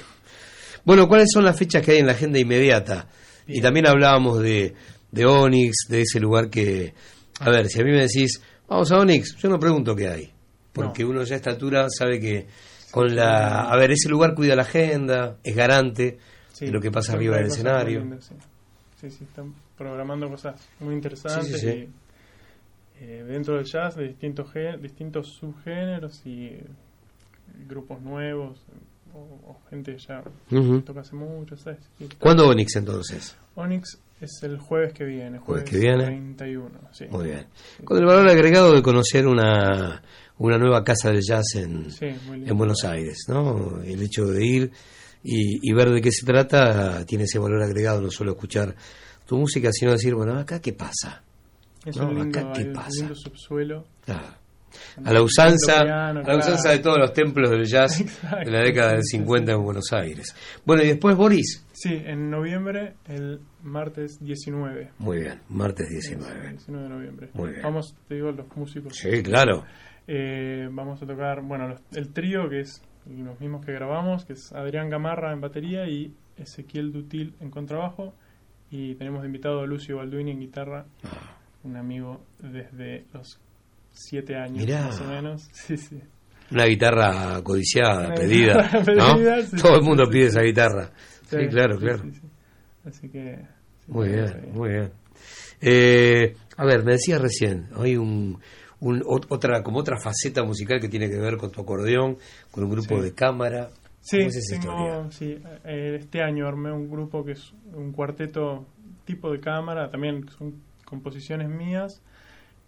Bueno, ¿cuáles son las fechas que hay en la agenda inmediata? Y también hablábamos de, de Onyx, de ese lugar que... A ver, si a mí me decís, vamos a Onyx, yo no pregunto qué hay. Porque uno ya a esta altura sabe que con la... A ver, ese lugar cuida la agenda, es garante Sí, de lo que pasa arriba del escenario. sí. sí, sí, están programando cosas muy interesantes Sí, y eh, dentro del jazz de distintos distintos subgéneros y eh, grupos nuevos o, o gente ya que toca hace mucho, ¿sabes? Sí, ¿Cuándo Onyx entonces? Onyx es el jueves que viene, Jueves jueves, que viene. 31, sí. Muy bien. Con el valor agregado de conocer una, una nueva casa del jazz en, Sí, en Buenos Aires, ¿no? El hecho de ir y, y ver de qué se trata tiene ese valor agregado, no solo escuchar tu música, sino decir, bueno, acá qué pasa. Es ¿no? un lindo, acá qué pasa. subsuelo. Claro. A la usanza, Piano, a la usanza claro. de todos los templos del jazz Exacto, de la década del sí, sí, 50 en Buenos Aires. Bueno, y después Boris. Sí, en noviembre, el martes 19. Muy bien, martes 19. 19 de noviembre. Muy bien. Vamos, te digo, los músicos. Sí, claro. Eh, vamos a tocar, bueno, los- el trío que es los mismos que grabamos, que es Adrián Gamarra en batería y Ezequiel Dutil en contrabajo. Y tenemos de invitado a Lucio Balduini en guitarra, Ah. un amigo desde los siete años Mirá. más o menos. Sí, sí. Una guitarra codiciada, Una pedida, guitarra ¿no? pedida, sí, Todo el mundo pide esa guitarra. Sí, claro, claro. sí, sí. Así que. Muy bien, muy bien. Eh, a ver, me decías recién, hay un, un- ot- otra como otra faceta musical que tiene que ver con tu acordeón, con un grupo de cámara. Sí, ¿Cómo es tengo, sí, eh, este año armé un grupo que es un cuarteto tipo de cámara, también son composiciones mías,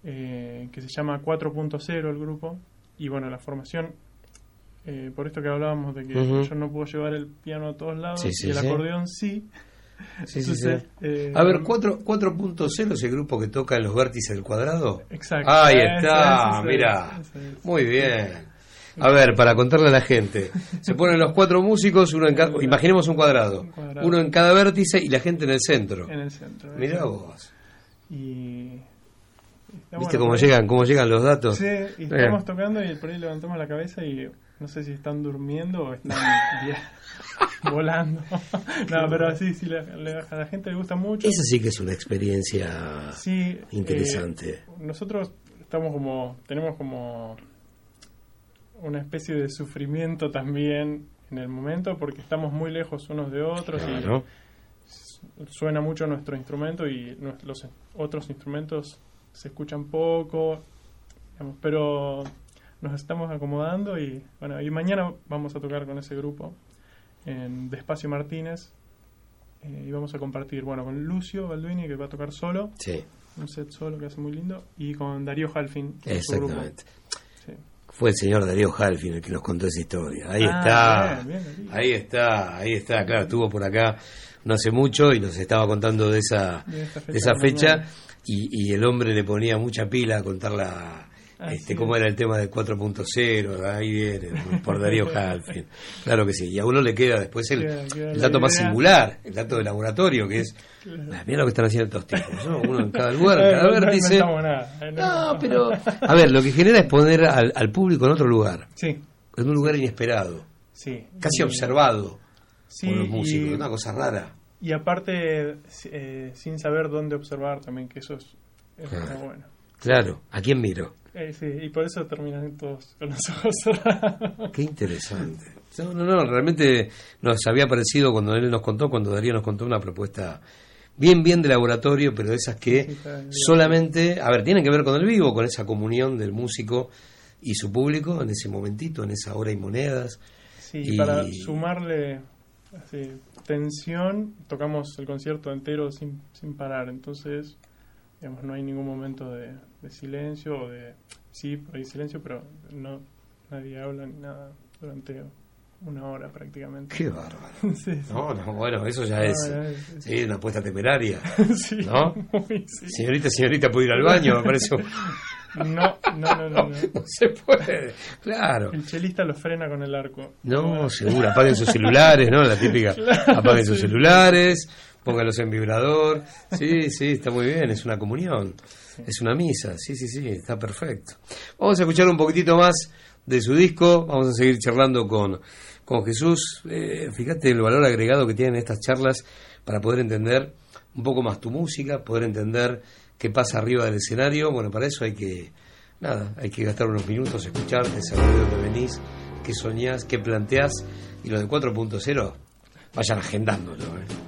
eh, que se llama 4.0 el grupo. Y bueno, la formación, eh, por esto que hablábamos de que yo no puedo llevar el piano a todos lados, Sí, sí, y el sí. acordeón sí. Entonces, eh, A ver, 4 4.0 es el grupo que toca en los vértices del cuadrado. Exacto. Ahí está, mira. Muy bien. A ver, para contarle a la gente, se ponen los cuatro músicos, uno en cada, imaginemos un cuadrado, cuadrado. uno en cada vértice y la gente en el centro. En el centro. Mirá vos. Y. ¿Viste bueno, cómo llegan, cómo llegan los datos? Sí, y Eh. estamos tocando y por ahí levantamos la cabeza y no sé si están durmiendo o están volando. no, pero así, sí, la- la- a la gente le gusta mucho. Esa sí que es una experiencia Sí, interesante. eh, nosotros estamos como, tenemos como una especie de sufrimiento también en el momento porque estamos muy lejos unos de otros Claro. y suena mucho nuestro instrumento y los otros instrumentos se escuchan poco, digamos, pero nos estamos acomodando y bueno, y mañana vamos a tocar con ese grupo en Despacio Martínez eh, y vamos a compartir, bueno, con Lucio Balduini que va a tocar solo, Sí. un set solo que hace muy lindo, y con Darío Halfin. Exactamente. Sí. Fue el señor Darío Halfin el que nos contó esa historia. Ahí Ah, está. bien, bien, Darío. ahí está, ahí está. Claro, estuvo por acá no hace mucho y nos estaba contando de esa, De fecha de esa fecha. Y, y el hombre le ponía mucha pila a contar la, Ah, este, sí. cómo era el tema del 4.0. Ahí viene, por Darío Halfin. Claro que sí. Y a uno le queda después el, dato más singular, el dato de laboratorio, que es. Ah, Mira lo que están haciendo estos tipos, ¿no? Uno en cada lugar, en cada nada, eh, no- pero. A ver, lo que genera es poner al, al público en otro lugar. Sí. En un lugar inesperado. Sí. Casi observado Sí, por los músicos. y- Una cosa rara. Y aparte, eh, sin saber dónde observar también, que eso es, bueno. Claro. ¿A quién miro? Eh, sí, y por eso terminan todos con los ojos cerrados. Qué interesante. No, no, no. Realmente nos había parecido cuando él nos contó, cuando Darío nos contó una propuesta bien, bien de laboratorio, pero de esas que Sí, solamente. A ver, tienen que ver con el vivo, con esa comunión del músico y su público en ese momentito, en esa hora y monedas. Sí, Y- para sumarle así, tensión, tocamos el concierto entero sin, sin parar. Entonces, digamos, no hay ningún momento de, de silencio o de... Sí, hay silencio, pero no nadie habla ni nada durante una hora prácticamente. Qué bárbaro. Sí, sí. No, no, bueno, eso ya No, es, ya es- es- sí, una apuesta temeraria. Sí, ¿No? muy, sí. Señorita, señorita, ¿puedo ir al baño? Me parece. No, no, no, no, no. No se puede. Claro. El chelista lo frena con el arco. No, seguro, apaguen sus celulares, ¿no? La típica, Claro, apaguen sus celulares, pónganlos en vibrador. Sí, sí, está muy bien, es una comunión, es una misa, sí, sí, sí, está perfecto. Vamos a escuchar un poquitito más de su disco, vamos a seguir charlando con, con Jesús. Eh, fíjate el valor agregado que tienen estas charlas para poder entender un poco más tu música, poder entender qué pasa arriba del escenario. Bueno, para eso hay que, nada, hay que gastar unos minutos, escucharte, saber de dónde venís, qué soñás, qué planteás, y lo de 4.0, vayan agendándolo. ¿eh?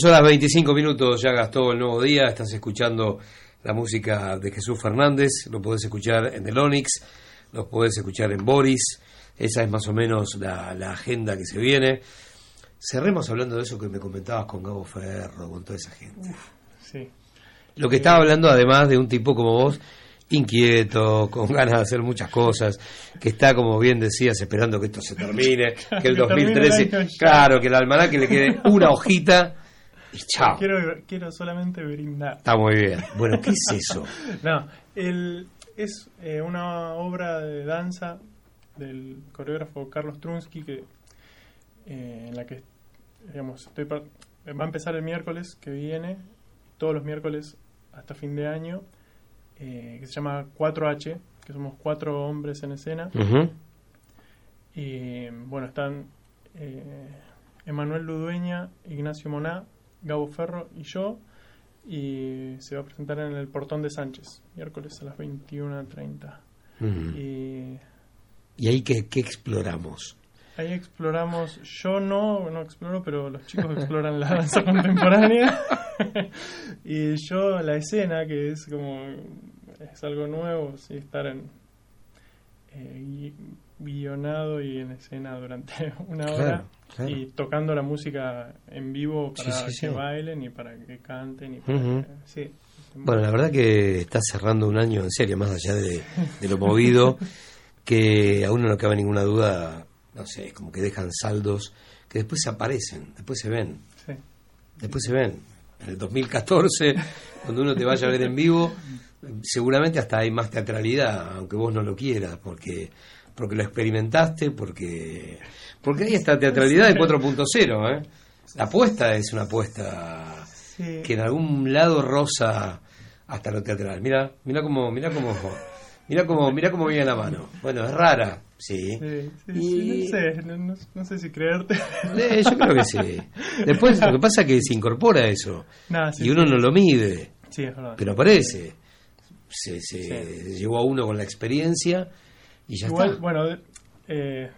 Dos horas 25 minutos ya gastó el nuevo día. Estás escuchando la música de Jesús Fernández. Lo podés escuchar en el Onix, lo podés escuchar en Boris. Esa es más o menos la, la agenda que se viene. Cerremos hablando de eso que me comentabas con Gabo Ferro, con toda esa gente. Sí. Lo que estaba hablando además de un tipo como vos, inquieto, con ganas de hacer muchas cosas, que está, como bien decías, esperando que esto se termine, que el Que termine el 2013, año ya. claro, que el almanaque le quede una hojita y chao. Quiero, quiero solamente brindar. Está muy bien. Bueno, ¿qué es eso? No, el, es eh, una obra de danza del coreógrafo Carlos Trunsky que eh, en la que digamos estoy va a empezar el miércoles que viene todos los miércoles hasta fin de año eh, que se llama 4H que somos cuatro hombres en escena y bueno están Emanuel Ludueña Ignacio Moná Gabo Ferro y yo y se va a presentar en el Portón de Sánchez, miércoles a las 21.30. Ujú. Y ¿Y ahí qué, qué exploramos? ahí exploramos, yo no, no exploro, pero los chicos exploran la danza contemporánea. y yo la escena, que es como, es algo nuevo, sí, estar en, eh, guionado y en escena durante una Claro, hora. claro. Y tocando la música en vivo para sí, que sí. bailen y para que canten. Y para que-. Bueno, la verdad que está cerrando un año en serio, más allá de, de lo movido, que a uno no cabe ninguna duda, no sé, es como que dejan saldos que después se aparecen, después se ven. Después se ven. En el 2014, cuando uno te vaya a ver en vivo, seguramente hasta hay más teatralidad, aunque vos no lo quieras, porque porque lo experimentaste, porque porque hay esta teatralidad de 4.0, ¿eh? La apuesta es una apuesta Sí. que en algún lado rosa hasta lo teatral. Mira, mira cómo, mira cómo, mira cómo, mira cómo viene la mano. Bueno, es rara, sí. Sí, sí, Y- sí, no sé, no, no- no sé si creerte. Eh, yo creo que sí. Después lo que pasa es que se incorpora eso y uno no lo mide, pero aparece. Se, se llevó a uno con la experiencia y ya Igual, está. bueno, eh,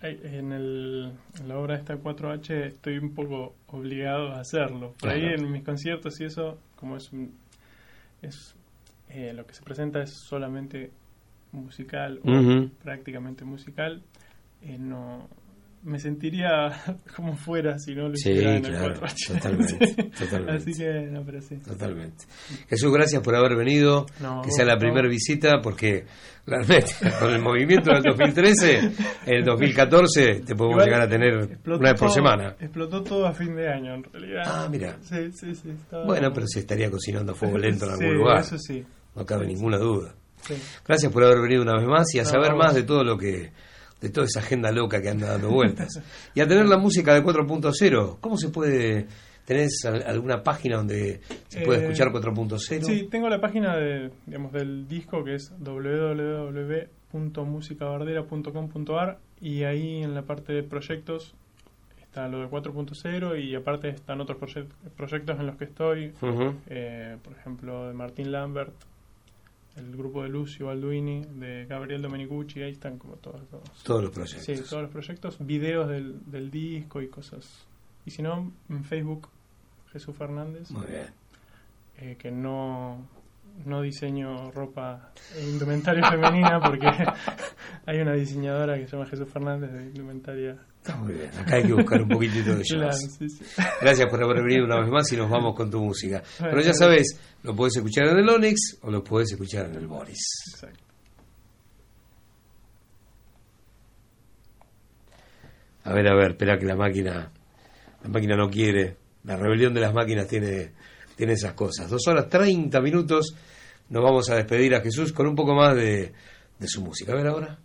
en, el, en la obra esta 4H estoy un poco obligado a hacerlo. Por ahí en mis conciertos y eso, como es, un- es eh, lo que se presenta es solamente musical o Ujú. prácticamente musical, eh, no me sentiría como fuera si no lo Sí, hiciera en claro, el 4H. totalmente, Sí. totalmente. Así que, no, pero sí. Totalmente. Jesús, gracias por haber venido. No, que sea la no. primera visita, porque realmente con el movimiento del 2013, en el 2014 te podemos Igual llegar a tener una vez por todo- semana. Explotó todo a fin de año, en realidad. Ah, mira. Sí, sí, sí. estaba- Bueno, pero se estaría cocinando a fuego lento en Sí, algún lugar. eso sí. No cabe ninguna duda. Gracias por haber venido una vez más y a saber más de todo lo que de toda esa agenda loca que anda dando vueltas. y a tener la música de 4.0. ¿Cómo se puede ¿Tenés al- alguna página donde se puede Eh, escuchar 4.0? Sí, tengo la página de, digamos, del disco que es www.musicabardera.com.ar y ahí en la parte de proyectos está lo de 4.0 y aparte están otros proye- proyectos en los que estoy, eh, por ejemplo de Martín Lambert, el grupo de Lucio Balduini, de Gabriel Domenicucci, ahí están como todos los, Todos los proyectos. Sí, todos los proyectos, videos del, del disco y cosas. Y si no, en Facebook, Jesús Fernández. Muy bien. Eh, que no, no diseño ropa e indumentaria femenina porque hay una diseñadora que se llama Jesús Fernández de indumentaria. Está muy bien. Acá hay que buscar un poquitito de Claro, jazz. sí, sí. Gracias por haber venido una vez más y nos vamos con tu música. Pero ya sabes, lo podés escuchar en el Onyx o lo podés escuchar en el Boris. Exacto. A ver, a ver, espera que la máquina, la máquina no quiere. La rebelión de las máquinas tiene, tiene esas cosas. Dos horas 30 minutos. Nos vamos a despedir a Jesús con un poco más de, de su música. A ver ahora.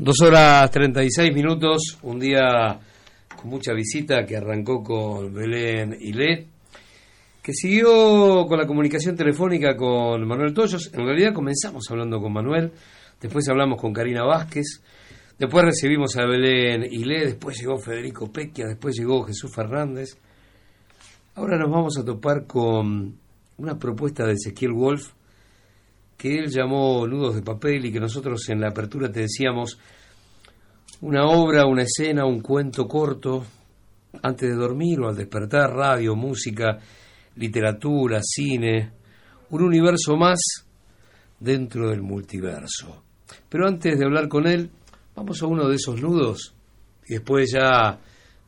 Dos horas 36 minutos, un día con mucha visita que arrancó con Belén Ilé, que siguió con la comunicación telefónica con Manuel Toyos. En realidad comenzamos hablando con Manuel, después hablamos con Karina Vázquez, después recibimos a Belén Ilé, después llegó Federico Pequia, después llegó Jesús Fernández. Ahora nos vamos a topar con una propuesta de Ezequiel Wolf que él llamó Nudos de Papel y que nosotros en la apertura te decíamos una obra, una escena, un cuento corto, antes de dormir o al despertar, radio, música, literatura, cine, un universo más dentro del multiverso. Pero antes de hablar con él, vamos a uno de esos nudos y después ya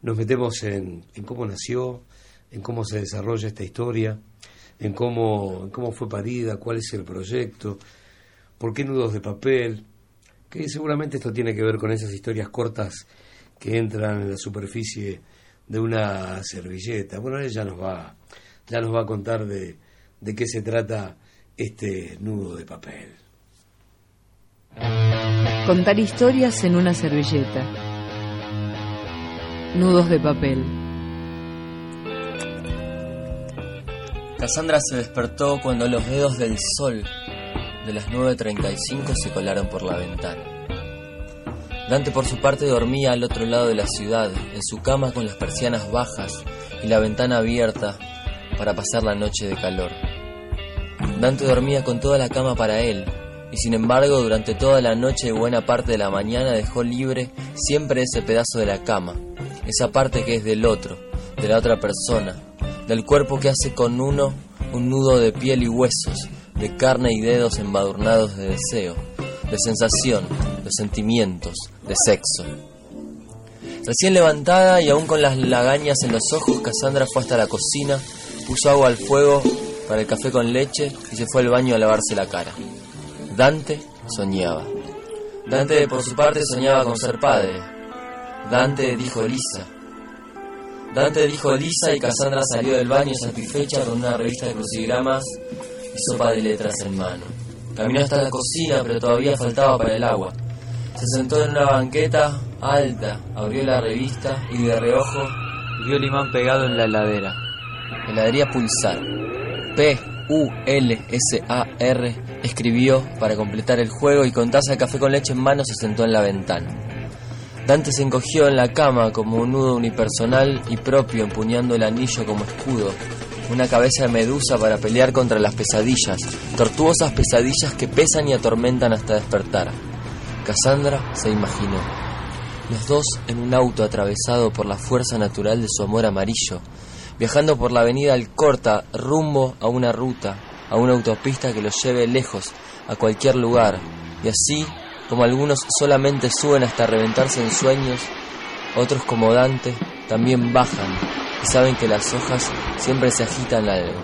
nos metemos en, en cómo nació, en cómo se desarrolla esta historia en cómo, cómo fue parida, cuál es el proyecto, por qué nudos de papel, que seguramente esto tiene que ver con esas historias cortas que entran en la superficie de una servilleta. Bueno, él ya nos va, ya nos va a contar de, de qué se trata este nudo de papel. Contar historias en una servilleta. Nudos de papel. Cassandra se despertó cuando los dedos del sol de las 9.35 se colaron por la ventana. Dante por su parte dormía al otro lado de la ciudad, en su cama con las persianas bajas y la ventana abierta para pasar la noche de calor. Dante dormía con toda la cama para él, y sin embargo durante toda la noche y buena parte de la mañana dejó libre siempre ese pedazo de la cama, esa parte que es del otro, de la otra persona, del cuerpo que hace con uno un nudo de piel y huesos, de carne y dedos embadurnados de deseo, de sensación, de sentimientos, de sexo. Recién levantada y aún con las lagañas en los ojos, Cassandra fue hasta la cocina, puso agua al fuego para el café con leche y se fue al baño a lavarse la cara. Dante soñaba. Dante por su parte soñaba con ser padre. Dante dijo Lisa. Dante dijo Lisa y Cassandra salió del baño satisfecha con una revista de crucigramas y sopa de letras en mano. Caminó hasta la cocina, pero todavía faltaba para el agua. Se sentó en una banqueta alta, abrió la revista y de reojo vio el imán pegado en la heladera. Heladería Pulsar. P-U-L-S-A-R escribió para completar el juego y con taza de café con leche en mano se sentó en la ventana. Dante se encogió en la cama como un nudo unipersonal y propio empuñando el anillo como escudo, una cabeza de medusa para pelear contra las pesadillas, tortuosas pesadillas que pesan y atormentan hasta despertar. Cassandra se imaginó. Los dos en un auto atravesado por la fuerza natural de su amor amarillo, viajando por la avenida Alcorta rumbo a una ruta, a una autopista que los lleve lejos, a cualquier lugar, y así como algunos solamente suben hasta reventarse en sueños, otros como Dante también bajan y saben que las hojas siempre se agitan algo.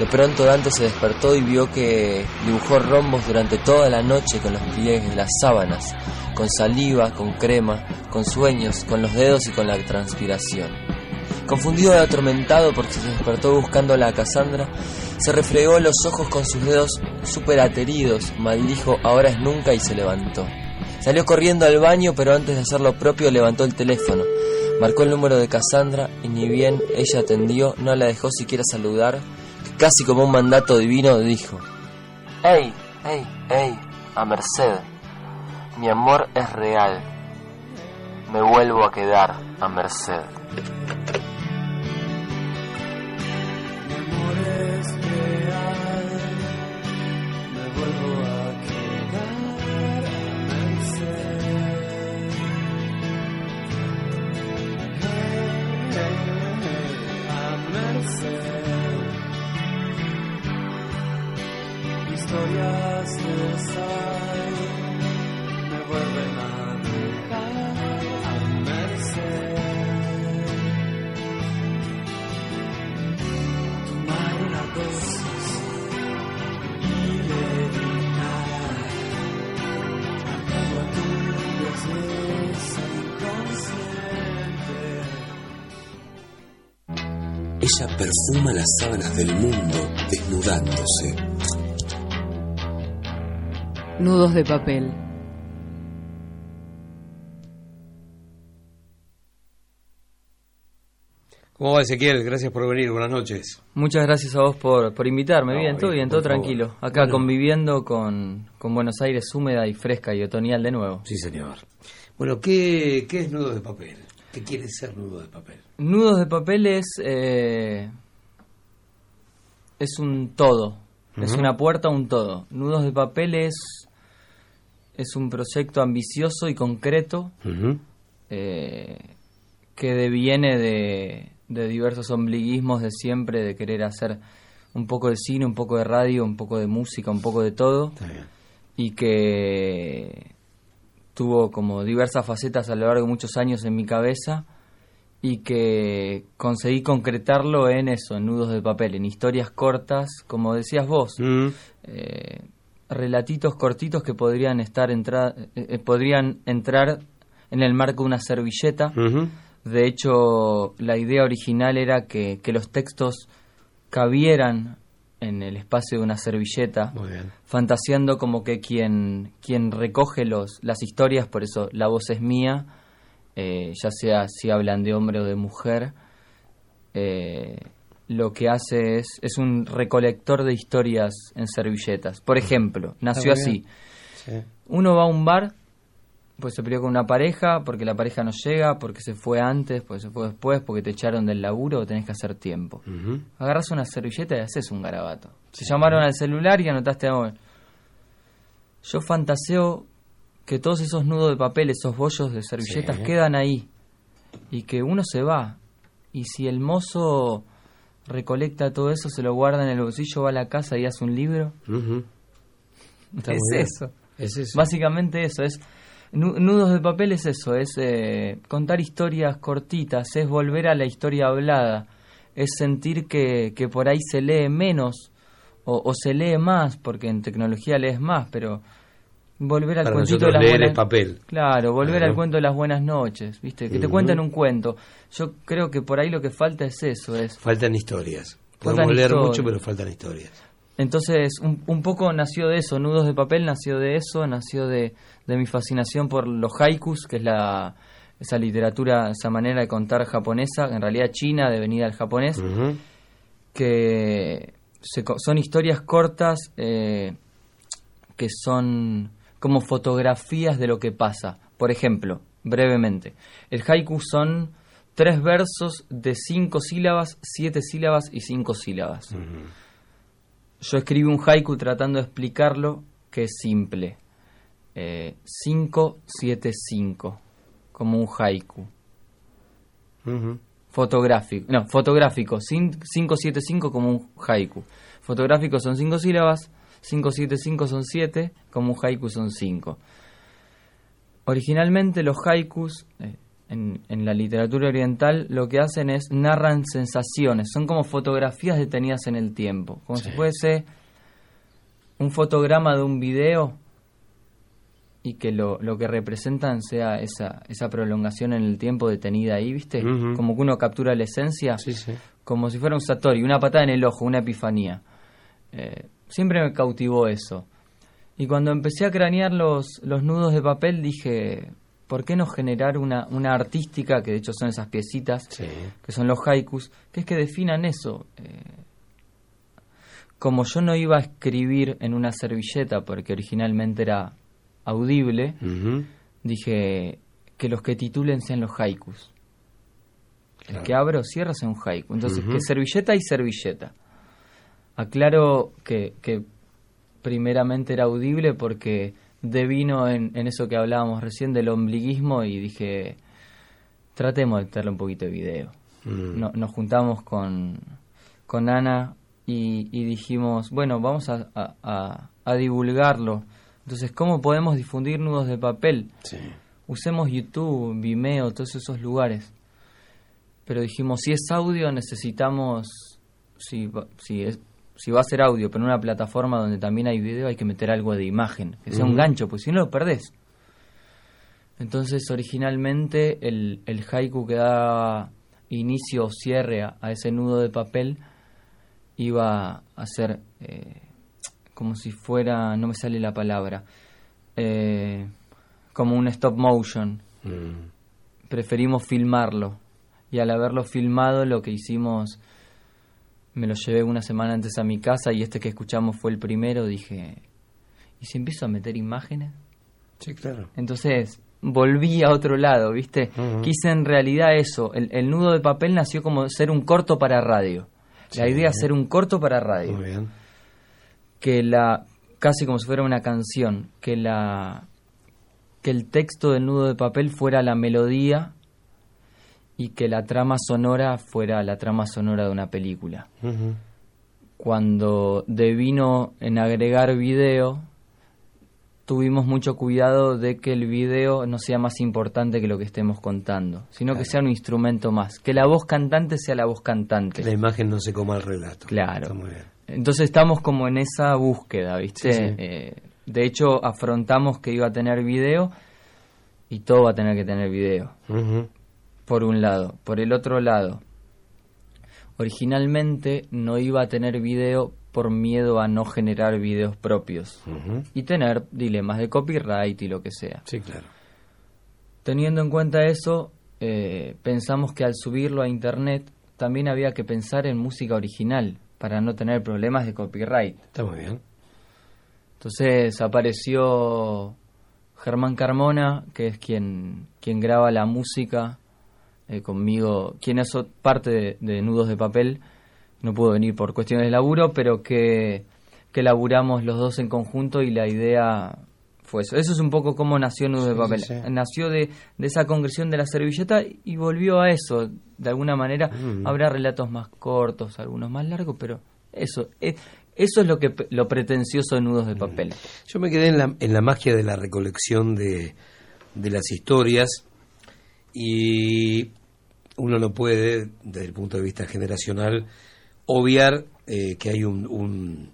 De pronto Dante se despertó y vio que dibujó rombos durante toda la noche con los pliegues de las sábanas, con saliva, con crema, con sueños, con los dedos y con la transpiración. Confundido y atormentado porque se despertó buscando a la Cassandra, se refregó los ojos con sus dedos súper ateridos, maldijo ahora es nunca y se levantó. Salió corriendo al baño, pero antes de hacer lo propio levantó el teléfono. Marcó el número de Cassandra y ni bien ella atendió, no la dejó siquiera saludar, casi como un mandato divino dijo, ¡Ey, ey, ey! A Merced, mi amor es real, me vuelvo a quedar a Merced. perfuma las sábanas del mundo desnudándose. Nudos de papel. ¿Cómo va Ezequiel? Gracias por venir, buenas noches. Muchas gracias a vos por, por invitarme. No, bien, todo bien, todo tranquilo. Acá conviviendo con, con, Buenos Aires húmeda y fresca y otoñal de nuevo. Sí, señor. Bueno, ¿qué, qué es nudo de papel? ¿Qué quiere ser nudo de papel? Nudos de papel es eh, es un todo. Es una puerta a un todo. Nudos de papel es, es un proyecto ambicioso y concreto eh, que deviene de, de diversos ombliguismos de siempre, de querer hacer un poco de cine, un poco de radio, un poco de música, un poco de todo. Y que tuvo como diversas facetas a lo largo de muchos años en mi cabeza y que conseguí concretarlo en eso, en nudos de papel, en historias cortas, como decías vos, eh, relatitos cortitos que podrían estar entra- eh, eh, podrían entrar en el marco de una servilleta. De hecho, la idea original era que, que los textos cabieran en el espacio de una servilleta, fantaseando como que quien, quien recoge los, las historias, por eso la voz es mía, eh, ya sea si hablan de hombre o de mujer, eh, lo que hace es, es un recolector de historias en servilletas. Por ejemplo, nació Está muy así. Uno va a un bar, pues se peleó con una pareja, porque la pareja no llega, porque se fue antes, porque se fue después, porque te echaron del laburo o tenés que hacer tiempo. Agarras una servilleta y haces un garabato. Se llamaron al celular y anotaste a Yo fantaseo que todos esos nudos de papel, esos bollos de servilletas Sí. quedan ahí y que uno se va. Y si el mozo recolecta todo eso, se lo guarda en el bolsillo, va a la casa y hace un libro, es eso. Es eso. Básicamente eso, es nu- nudos de papel es eso, es eh, contar historias cortitas, es volver a la historia hablada, es sentir que, que por ahí se lee menos o, o se lee más, porque en tecnología lees más, pero volver al Para cuentito de las leer buenas papel. Claro, volver Claro. al cuento de las buenas noches, ¿viste? Que te Ujú. cuenten un cuento. Yo creo que por ahí lo que falta es eso, es Faltan historias. Faltan Podemos leer historias. mucho, pero faltan historias. entonces, un, un poco nació de eso, Nudos de Papel nació de eso, nació de, de mi fascinación por los haikus, que es la esa literatura, esa manera de contar japonesa, en realidad china, de venida al japonés, que se son historias cortas eh, que son como fotografías de lo que pasa. Por ejemplo, brevemente, el haiku son tres versos de cinco sílabas, siete sílabas y cinco sílabas. Yo escribí un haiku tratando de explicarlo, que es simple. Eh, 575, como un haiku. Fotográfico, no, fotográfico, cin- 575 como un haiku. Fotográfico son cinco sílabas, 575 son siete, como un haiku son cinco. Originalmente los haikus eh, en, en la literatura oriental lo que hacen es narran sensaciones, son como fotografías detenidas en el tiempo, como si fuese un fotograma de un video y que lo, lo que representan sea esa, esa prolongación en el tiempo detenida ahí, ¿viste? Como que uno captura la esencia, como si fuera un satori, una patada en el ojo, una epifanía. Eh, siempre me cautivó eso. Y cuando empecé a cranear los, los nudos de papel dije, ¿por qué no generar una, una artística, que de hecho son esas piecitas, que son los haikus, que es que definan eso? Eh, como yo no iba a escribir en una servilleta, porque originalmente era audible, dije que los que titulen sean los haikus. El que abro o cierra sea un haiku. Entonces, que servilleta y servilleta. Aclaro que, que primeramente era audible porque devino en, en eso que hablábamos recién del ombliguismo y dije, tratemos de meterle un poquito de video. Mm. No- nos juntamos con, con Ana y, y dijimos, bueno, vamos a, a- a- a divulgarlo. Entonces, ¿cómo podemos difundir nudos de papel? Usemos YouTube, Vimeo, todos esos lugares. Pero dijimos, si es audio, necesitamos, si, si, es, si va a ser audio, pero en una plataforma donde también hay video, hay que meter algo de imagen, que sea un gancho, pues si no lo perdés. Entonces, originalmente, el, el haiku que daba inicio o cierre a, a ese nudo de papel iba a ser eh, como si fuera, no me sale la palabra, eh, como un stop motion. Preferimos filmarlo y al haberlo filmado lo que hicimos, me lo llevé una semana antes a mi casa y este que escuchamos fue el primero, dije, ¿y si empiezo a meter imágenes? Sí, claro. Entonces volví a otro lado, ¿viste? Quise en realidad eso, el, el nudo de papel nació como ser un corto para radio. La idea es ser un corto para radio. Muy bien. Que la, casi como si fuera una canción, que la, que el texto del nudo de papel fuera la melodía y que la trama sonora fuera la trama sonora de una película. Cuando devino en agregar video, tuvimos mucho cuidado de que el video no sea más importante que lo que estemos contando, sino que sea un instrumento más, que la voz cantante sea la voz cantante. La imagen no se coma el relato. Claro. Está muy bien. Entonces estamos como en esa búsqueda, ¿viste? Sí, sí. Eh, de hecho, afrontamos que iba a tener video y todo va a tener que tener video. Por un lado. Por el otro lado, originalmente no iba a tener video por miedo a no generar videos propios y tener dilemas de copyright y lo que sea. Sí, claro. Teniendo en cuenta eso, eh, pensamos que al subirlo a internet también había que pensar en música original para no tener problemas de copyright. Está muy bien. Entonces apareció Germán Carmona, que es quien, quien graba la música eh, conmigo, quien es parte de, de Nudos de Papel. No pudo venir por cuestiones de laburo, pero que, que laburamos los dos en conjunto y la idea fue eso. Eso es un poco cómo nació Nudos de Papel. sí, sí. Nació de, de esa congresión de la servilleta y volvió a eso. De alguna manera Mm. habrá relatos más cortos, algunos más largos, pero eso, eh, eso es lo, que, lo pretencioso de Nudos de Papel. Yo me quedé en la, en la magia de la recolección de, de las historias y uno no puede, desde el punto de vista generacional, obviar eh, que hay un, un,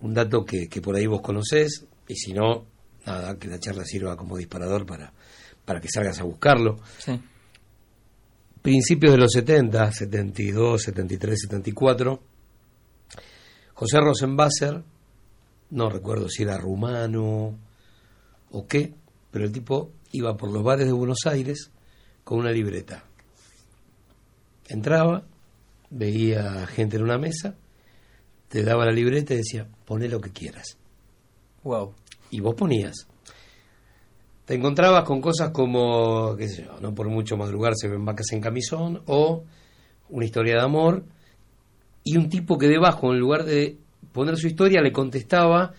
un dato que, que por ahí vos conocés y si no, nada, que la charla sirva como disparador para, para que salgas a buscarlo. Sí. Principios de los 70, 72, 73, 74, José Rosenbasser, no recuerdo si era rumano o qué, pero el tipo iba por los bares de Buenos Aires con una libreta. Entraba, veía gente en una mesa, te daba la libreta y decía, poné lo que quieras. Wow. Y vos ponías. Te encontrabas con cosas como, qué sé yo, no por mucho madrugar se ven vacas en camisón, o una historia de amor, y un tipo que debajo, en lugar de poner su historia, le contestaba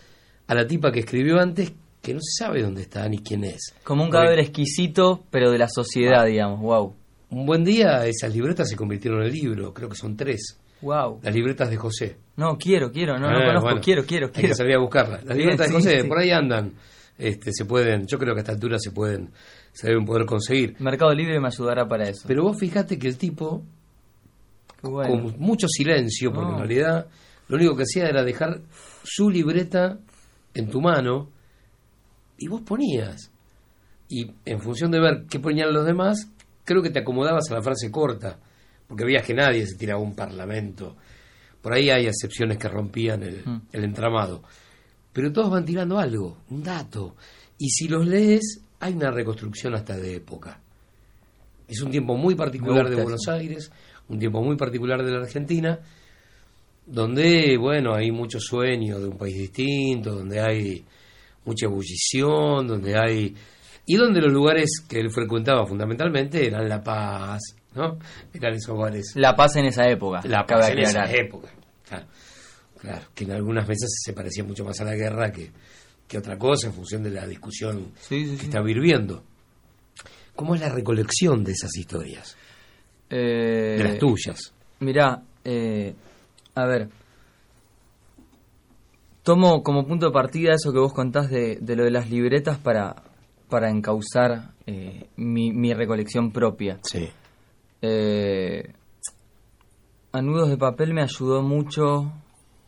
a la tipa que escribió antes que no se sabe dónde está ni quién es. Como un cadáver exquisito, pero de la sociedad, digamos. Wow. Un buen día esas libretas se convirtieron en libro, creo que son tres. Wow. Las libretas de José. No, quiero, quiero, no, no Ah, conozco, bueno, quiero, quiero, Hay quiero. que salir a buscarlas. Las libretas de José, sí. por ahí andan. Este, se pueden, yo creo que a esta altura se pueden, se deben poder conseguir. Mercado Libre me ayudará para eso. Pero vos fijate que el tipo, bueno. con mucho silencio, porque No. en realidad lo único que hacía era dejar su libreta en tu mano y vos ponías. Y en función de ver qué ponían los demás, creo que te acomodabas a la frase corta, porque veías que nadie se tiraba un parlamento. Por ahí hay excepciones que rompían el, Mm. el entramado. Pero todos van tirando algo, un dato. Y si los lees, hay una reconstrucción hasta de época. Es un tiempo muy particular de Buenos eso. Aires, un tiempo muy particular de la Argentina, donde, bueno, hay mucho sueño de un país distinto, donde hay mucha ebullición, donde hay... Y donde los lugares que él frecuentaba fundamentalmente eran La Paz, ¿no? Eran esos bares. La paz en esa época. La Paz en esa época. Claro, claro, que en algunas veces se parecía mucho más a la guerra que, que otra cosa en función de la discusión que está hirviendo. ¿Cómo es la recolección de esas historias? Eh, De las tuyas. Mirá, eh, a ver. Tomo como punto de partida eso que vos contás de, de lo de las libretas para, para encauzar eh, mi, mi recolección propia. Sí. Eh, a Nudos de Papel me ayudó mucho,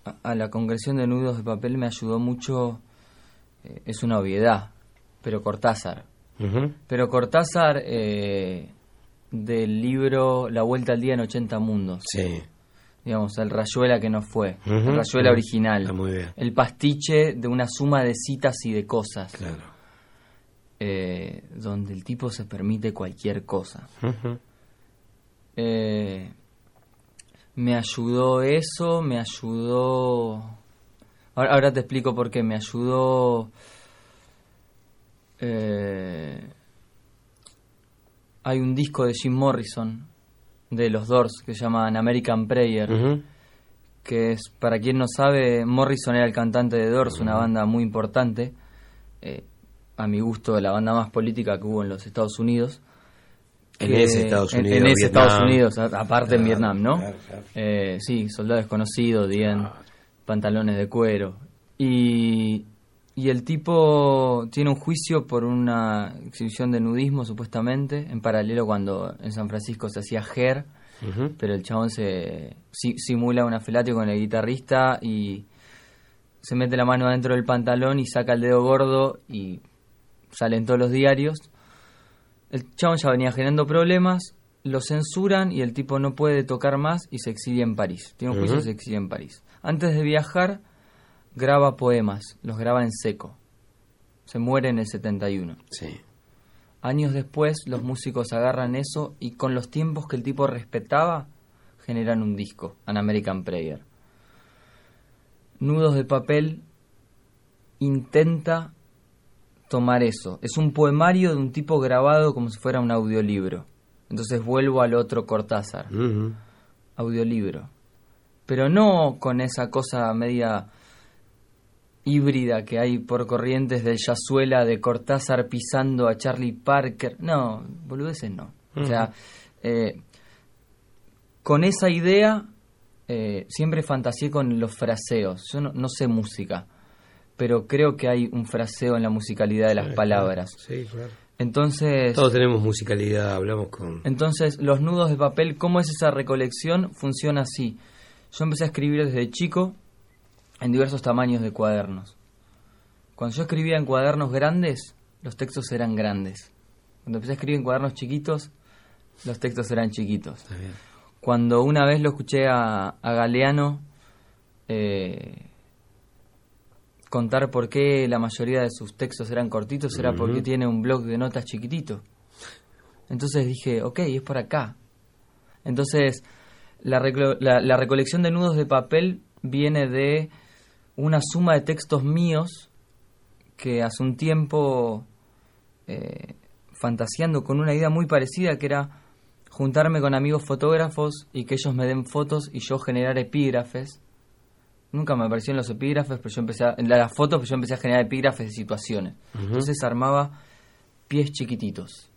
a, a la congresión de Nudos de Papel me ayudó mucho, eh, es una obviedad, pero Cortázar. Pero Cortázar eh, del libro La Vuelta al Día en 80 Mundos. Sí. Digamos, el Rayuela que no fue. El Rayuela original. Está muy bien. El pastiche de una suma de citas y de cosas. Claro. Eh, donde el tipo se permite cualquier cosa. Eh, me ayudó eso, me ayudó... Ahora, ahora te explico por qué. Me ayudó... eh, hay un disco de Jim Morrison de los Doors que se llama An American Prayer. Que es, para quien no sabe, Morrison era el cantante de Doors, una banda muy importante. eh, a mi gusto, la banda más política que hubo en los Estados Unidos. En que- ese Estados Unidos, En, ese. Estados Unidos, aparte en Vietnam, ¿no? claro, claro. Eh, sí, soldado desconocido, Dien, pantalones de cuero. Y, y el tipo tiene un juicio por una exhibición de nudismo, supuestamente, en paralelo cuando en San Francisco se hacía Ujú. pero el chabón se si- simula una felatio con el guitarrista y se mete la mano adentro del pantalón y saca el dedo gordo y sale en todos los diarios. El chabón ya venía generando problemas, lo censuran y el tipo no puede tocar más y se exilia en París. Tiene un juicio y se exilia en París. Antes de viajar, graba poemas, los graba en seco. Se muere en el 71. Sí. Años después, los músicos agarran eso y con los tiempos que el tipo respetaba, generan un disco, An American Prayer. Nudos de papel intenta tomar eso. Es un poemario de un tipo grabado como si fuera un audiolibro. Entonces vuelvo al otro Cortázar. Audiolibro. Pero no con esa cosa media híbrida que hay por corrientes del Yazuela de Cortázar pisando a Charlie Parker. No, boludeces no. O sea, eh, con esa idea eh, siempre fantaseé con los fraseos. Yo no, no sé música, pero creo que hay un fraseo en la musicalidad de las Sí, palabras. Sí, claro. Entonces, Todos tenemos musicalidad, hablamos con... entonces, los nudos de papel, ¿cómo es esa recolección? Funciona así. Yo empecé a escribir desde chico en diversos tamaños de cuadernos. Cuando yo escribía en cuadernos grandes, los textos eran grandes. Cuando empecé a escribir en cuadernos chiquitos, los textos eran chiquitos. Cuando una vez lo escuché a, a Galeano eh, contar por qué la mayoría de sus textos eran cortitos, era porque tiene un blog de notas chiquitito. Entonces dije, ok, es por acá. Entonces, la, reclo- la, la recolección de nudos de papel viene de una suma de textos míos que hace un tiempo, eh, fantaseando con una idea muy parecida, que era juntarme con amigos fotógrafos y que ellos me den fotos y yo generar epígrafes. Nunca me aparecieron los epígrafes, pero yo empecé a, en las fotos, pero yo empecé a generar epígrafes de situaciones. Entonces armaba pies chiquititos.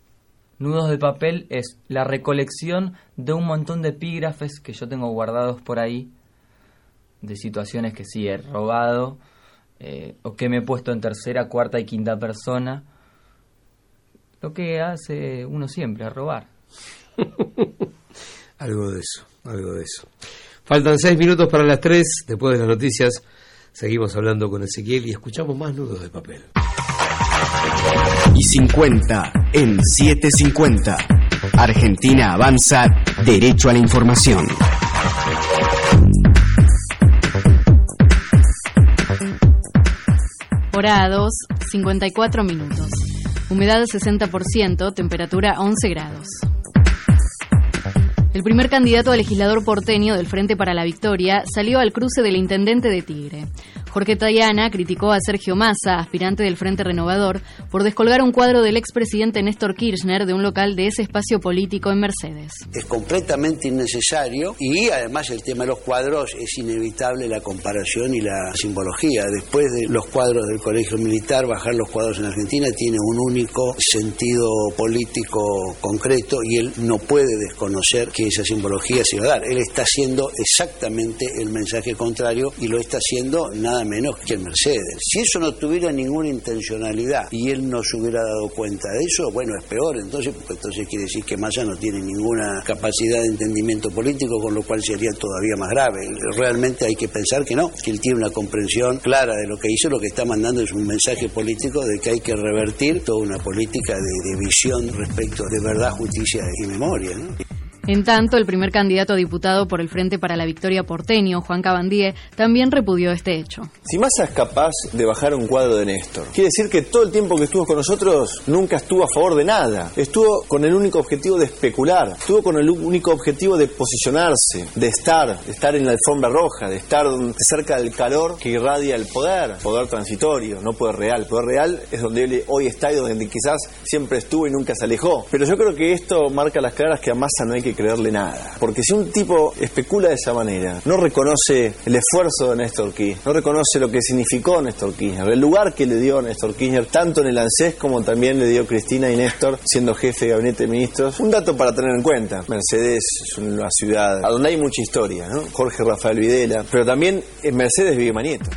Nudos de papel es la recolección de un montón de epígrafes que yo tengo guardados por ahí, de situaciones que sí he robado, eh, o que me he puesto en tercera, cuarta y quinta persona. Lo que hace uno siempre, a robar. Algo de eso, algo de eso. Faltan seis minutos para las tres. Después de las noticias, seguimos hablando con Ezequiel y escuchamos más nudos de papel. y 50 en 750. Argentina avanza derecho a la información. Hora 2, 54 minutos. Humedad 60%, temperatura 11 grados. El primer candidato a legislador porteño del Frente para la Victoria salió al cruce del intendente de Tigre. Jorge Tayana criticó a Sergio Massa, aspirante del Frente Renovador, por descolgar un cuadro del expresidente Néstor Kirchner de un local de ese espacio político en Mercedes. es completamente innecesario y además el tema de los cuadros es inevitable la comparación y la simbología. Después de los cuadros del Colegio Militar, bajar los cuadros en Argentina tiene un único sentido político concreto y él no puede desconocer que esa simbología se va a dar. Él está haciendo exactamente el mensaje contrario y lo está haciendo nada menos que el Mercedes. Si eso no tuviera ninguna intencionalidad y él no se hubiera dado cuenta de eso, bueno, es peor entonces, porque entonces quiere decir que Massa no tiene ninguna capacidad de entendimiento político, con lo cual sería todavía más grave. Realmente hay que pensar que no, que él tiene una comprensión clara de lo que hizo, lo que está mandando es un mensaje político de que hay que revertir toda una política de, de visión respecto de verdad, justicia y memoria. En tanto, el primer candidato a diputado por el Frente para la Victoria porteño, Juan Cabandier, también repudió este hecho. Si Massa es capaz de bajar un cuadro de Néstor, quiere decir que todo el tiempo que estuvo con nosotros nunca estuvo a favor de nada. Estuvo con el único objetivo de especular, estuvo con el único objetivo de posicionarse, de estar, de estar en la alfombra roja, de estar cerca del calor que irradia el poder, poder transitorio, no poder real. Poder real es donde él hoy está y donde quizás siempre estuvo y nunca se alejó. Pero yo creo que esto marca las claras que a Massa no hay que creerle nada. Porque si un tipo especula de esa manera, no reconoce el esfuerzo de Néstor Kirchner, no reconoce lo que significó Néstor Kirchner, el lugar que le dio Néstor Kirchner, tanto en el ANSES como también le dio Cristina y Néstor, siendo jefe de gabinete de ministros. Un dato para tener en cuenta. Mercedes es una ciudad a donde hay mucha historia, ¿no? Jorge Rafael Videla, pero también en Mercedes vive Manieto.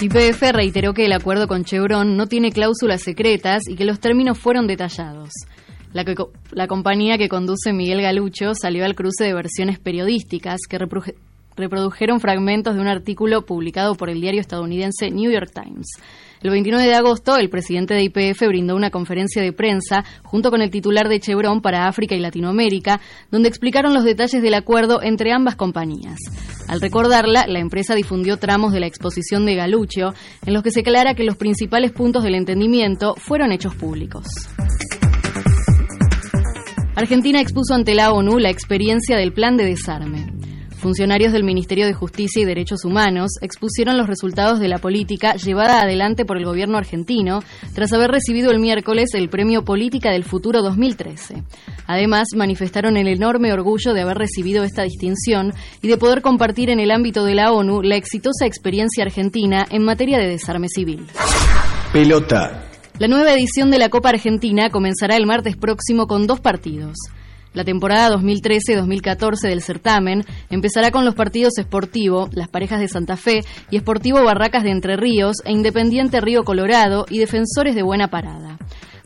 YPF reiteró que el acuerdo con Chevron no tiene cláusulas secretas y que los términos fueron detallados. La, compañía que conduce Miguel Galucho salió al cruce de versiones periodísticas que reprodujeron fragmentos de un artículo publicado por el diario estadounidense New York Times. El 29 de agosto, el presidente de IPF brindó una conferencia de prensa junto con el titular de Chevron para África y Latinoamérica, donde explicaron los detalles del acuerdo entre ambas compañías. Al recordarla, la empresa difundió tramos de la exposición de Galucho, en los que se aclara que los principales puntos del entendimiento fueron hechos públicos. Argentina expuso ante la ONU la experiencia del plan de desarme. Funcionarios del Ministerio de Justicia y Derechos Humanos expusieron los resultados de la política llevada adelante por el gobierno argentino tras haber recibido el miércoles el Premio Política del Futuro 2013. Además, manifestaron el enorme orgullo de haber recibido esta distinción y de poder compartir en el ámbito de la ONU la exitosa experiencia argentina en materia de desarme civil. Pelota. La nueva edición de la Copa Argentina comenzará el martes próximo con dos partidos. La temporada 2013-2014 del certamen empezará con los partidos Sportivo, las parejas de Santa Fe y Sportivo Barracas de Entre Ríos e Independiente Río Colorado y Defensores de Buena Parada.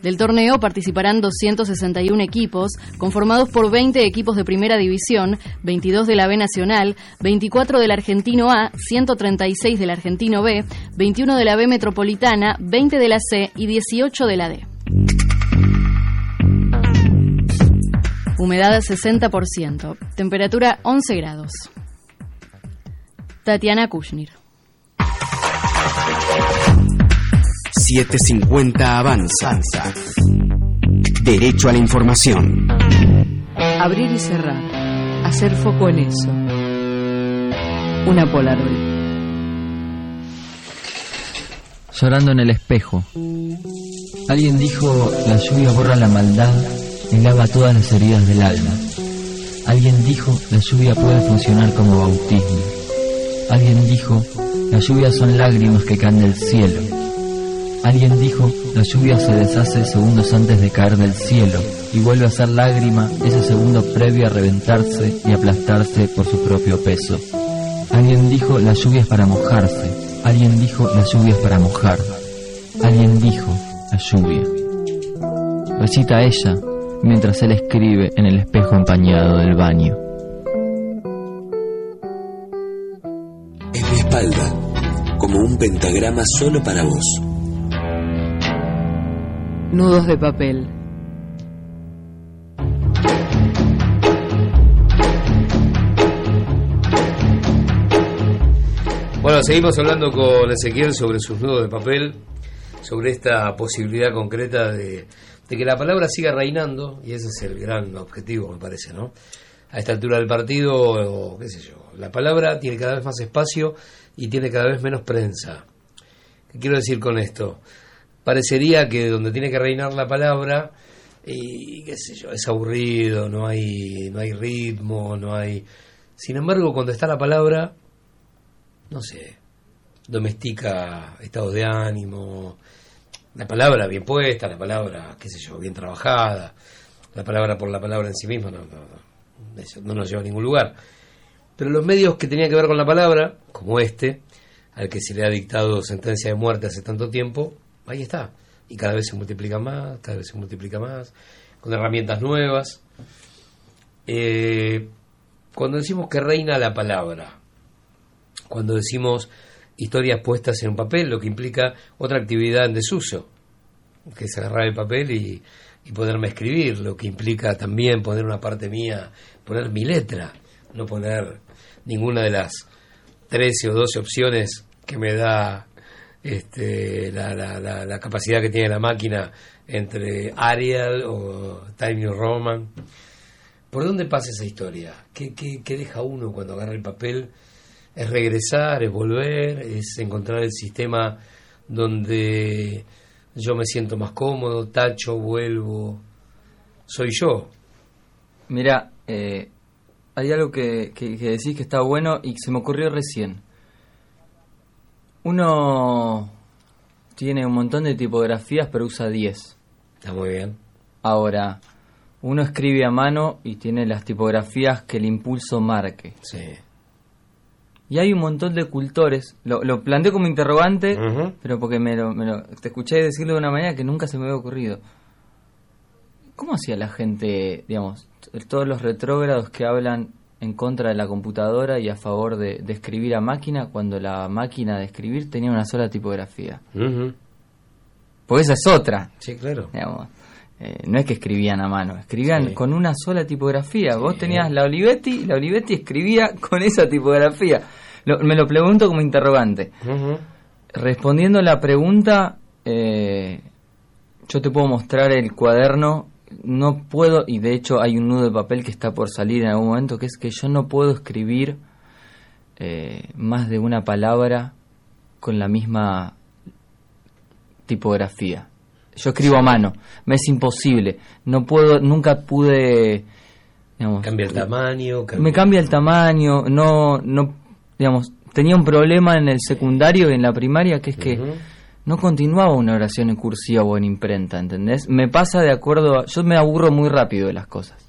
Del torneo participarán 261 equipos, conformados por 20 equipos de Primera División, 22 de la B Nacional, 24 del Argentino A, 136 del Argentino B, 21 de la B Metropolitana, 20 de la C y 18 de la D. Humedad 60%. Temperatura 11 grados. Tatiana Kushnir. 750 Avanza. Derecho a la información. Abrir y cerrar. Hacer foco en eso. Una Polaroid. Llorando en el espejo. Alguien dijo, la lluvia borra la maldad y lava todas las heridas del alma. Alguien dijo, la lluvia puede funcionar como bautismo. Alguien dijo, la lluvia son lágrimas que caen del cielo. Alguien dijo, la lluvia se deshace segundos antes de caer del cielo y vuelve a ser lágrima ese segundo previo a reventarse y aplastarse por su propio peso. Alguien dijo, la lluvia es para mojarse. Alguien dijo, la lluvia es para mojar. Alguien dijo, la lluvia. Recita ella mientras él escribe en el espejo empañado del baño. En mi espalda, como un pentagrama solo para vos. Nudos de papel. Bueno, seguimos hablando con Ezequiel sobre sus nudos de papel, sobre esta posibilidad concreta de, de que la palabra siga reinando, y ese es el gran objetivo, me parece, ¿no? A esta altura del partido, o qué sé yo, la palabra tiene cada vez más espacio y tiene cada vez menos prensa. ¿Qué quiero decir con esto? Parecería que donde tiene que reinar la palabra, y qué sé yo, es aburrido, no hay, no hay ritmo, no hay... Sin embargo, cuando está la palabra, no sé, domestica estado de ánimo, la palabra bien puesta, la palabra, qué sé yo, bien trabajada, la palabra por la palabra en sí misma no, no, no, no nos lleva a ningún lugar. Pero los medios que tenían que ver con la palabra, como este, al que se le ha dictado sentencia de muerte hace tanto tiempo, ahí está. Y cada vez se multiplica más, cada vez se multiplica más, con herramientas nuevas. Eh, cuando decimos que reina la palabra, cuando decimos historias puestas en un papel, lo que implica otra actividad en desuso, que es agarrar el papel y, y ponerme a escribir, lo que implica también poner una parte mía, poner mi letra, no poner ninguna de las 13 o 12 opciones que me da este, la, la- la- la capacidad que tiene la máquina entre Arial o Time New Roman. ¿Por dónde pasa esa historia? ¿Qué, qué, qué deja uno cuando agarra el papel? ¿Es regresar, es volver, es encontrar el sistema donde yo me siento más cómodo, tacho, vuelvo? Soy yo. Mira, eh, hay algo que, que, que decís que está bueno y que se me ocurrió recién. Uno tiene un montón de tipografías, pero usa 10. Está muy bien. Ahora, uno escribe a mano y tiene las tipografías que el impulso marque. Sí. Y hay un montón de cultores. Lo, lo planteo como interrogante, pero porque me lo, me lo- te escuché decirlo de una manera que nunca se me había ocurrido. ¿Cómo hacía la gente, digamos, todos los retrógrados que hablan en contra de la computadora y a favor de, de escribir a máquina cuando la máquina de escribir tenía una sola tipografía? Porque esa es otra. Sí, claro. Digamos, eh, no es que escribían a mano, escribían Sí. con una sola tipografía. Vos tenías la Olivetti y la Olivetti escribía con esa tipografía. Lo- me lo pregunto como interrogante. Respondiendo a la pregunta, eh, yo te puedo mostrar el cuaderno. No puedo, y de hecho hay un nudo de papel que está por salir en algún momento, que es que yo no puedo escribir eh, más de una palabra con la misma tipografía. Yo escribo a mano, me es imposible. No puedo, nunca pude. Digamos, Cambia el tamaño. me cambia el tamaño, no, no, digamos, tenía un problema en el secundario y en la primaria que es que no continuaba una oración en cursiva o en imprenta, ¿entendés? Me pasa de acuerdo a, yo me aburro muy rápido de las cosas.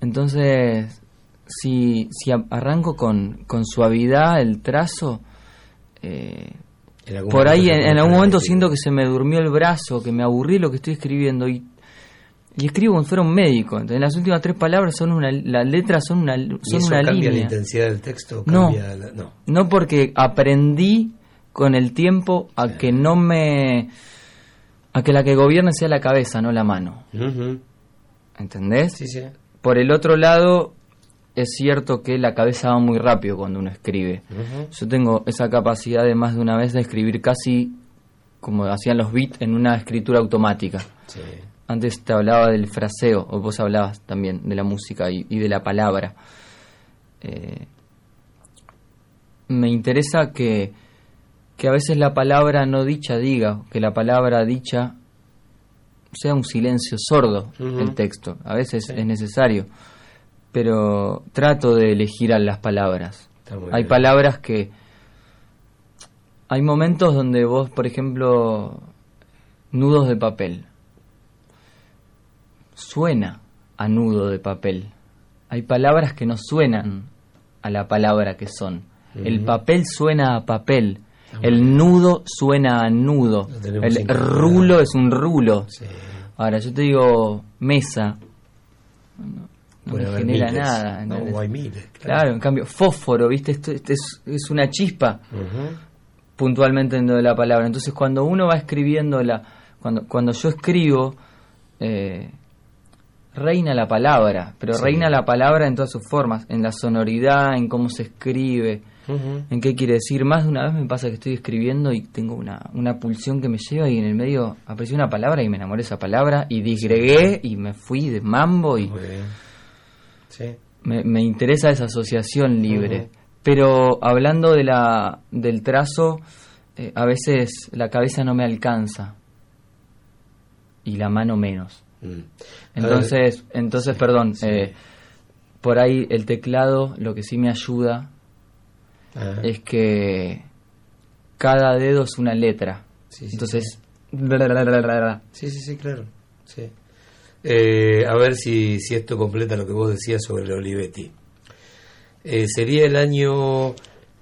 Entonces, si, si arranco con, con suavidad el trazo, eh, por ahí en, algún momento siento que se me durmió el brazo, que me aburrí lo que estoy escribiendo y, y escribo como si fuera un médico. Entonces, las últimas tres palabras son una, las letras son una, ¿Y son eso una cambia la línea. intensidad del texto? No. La- no. No porque aprendí con el tiempo a que no me... a que la que gobierne sea la cabeza, no la mano. ¿Entendés? Sí, sí. Por el otro lado, es cierto que la cabeza va muy rápido cuando uno escribe. Yo tengo esa capacidad de más de una vez de escribir casi como hacían los beats en una escritura automática. Sí. Antes te hablaba del fraseo, o vos hablabas también de la música y, y de la palabra. Eh, me interesa que, que a veces la palabra no dicha diga, que la palabra dicha sea un silencio sordo el texto. A veces es necesario, pero trato de elegir a las palabras. Hay bien. palabras que... Hay momentos donde vos, por ejemplo, nudos de papel. Suena a nudo de papel. Hay palabras que no suenan a la palabra que son. El papel suena a papel. El nudo suena a nudo. El rulo es un rulo. Ahora, yo te digo mesa. No, me genera miles. nada. No, hay miles, Claro. en cambio, fósforo, ¿viste? Esto, esto es, es una chispa puntualmente en lo de la palabra. Entonces, cuando uno va escribiendo la. Cuando, cuando yo escribo, eh, reina la palabra, pero Sí. reina la palabra en todas sus formas, en la sonoridad, en cómo se escribe, en qué quiere decir. Más de una vez me pasa que estoy escribiendo y tengo una, una pulsión que me lleva y en el medio apareció una palabra y me enamoré de esa palabra y disgregué y me fui de mambo y Muy bien. Sí. me, me interesa esa asociación libre. Pero hablando de la, del trazo, eh, a veces la cabeza no me alcanza y la mano menos. Mm. Entonces, entonces perdón, eh, por ahí el teclado lo que sí me ayuda es que cada dedo es una letra. Sí, Entonces, Sí, sí, sí, claro. Sí. Eh, a ver si, si esto completa lo que vos decías sobre el Olivetti. Eh, sería el año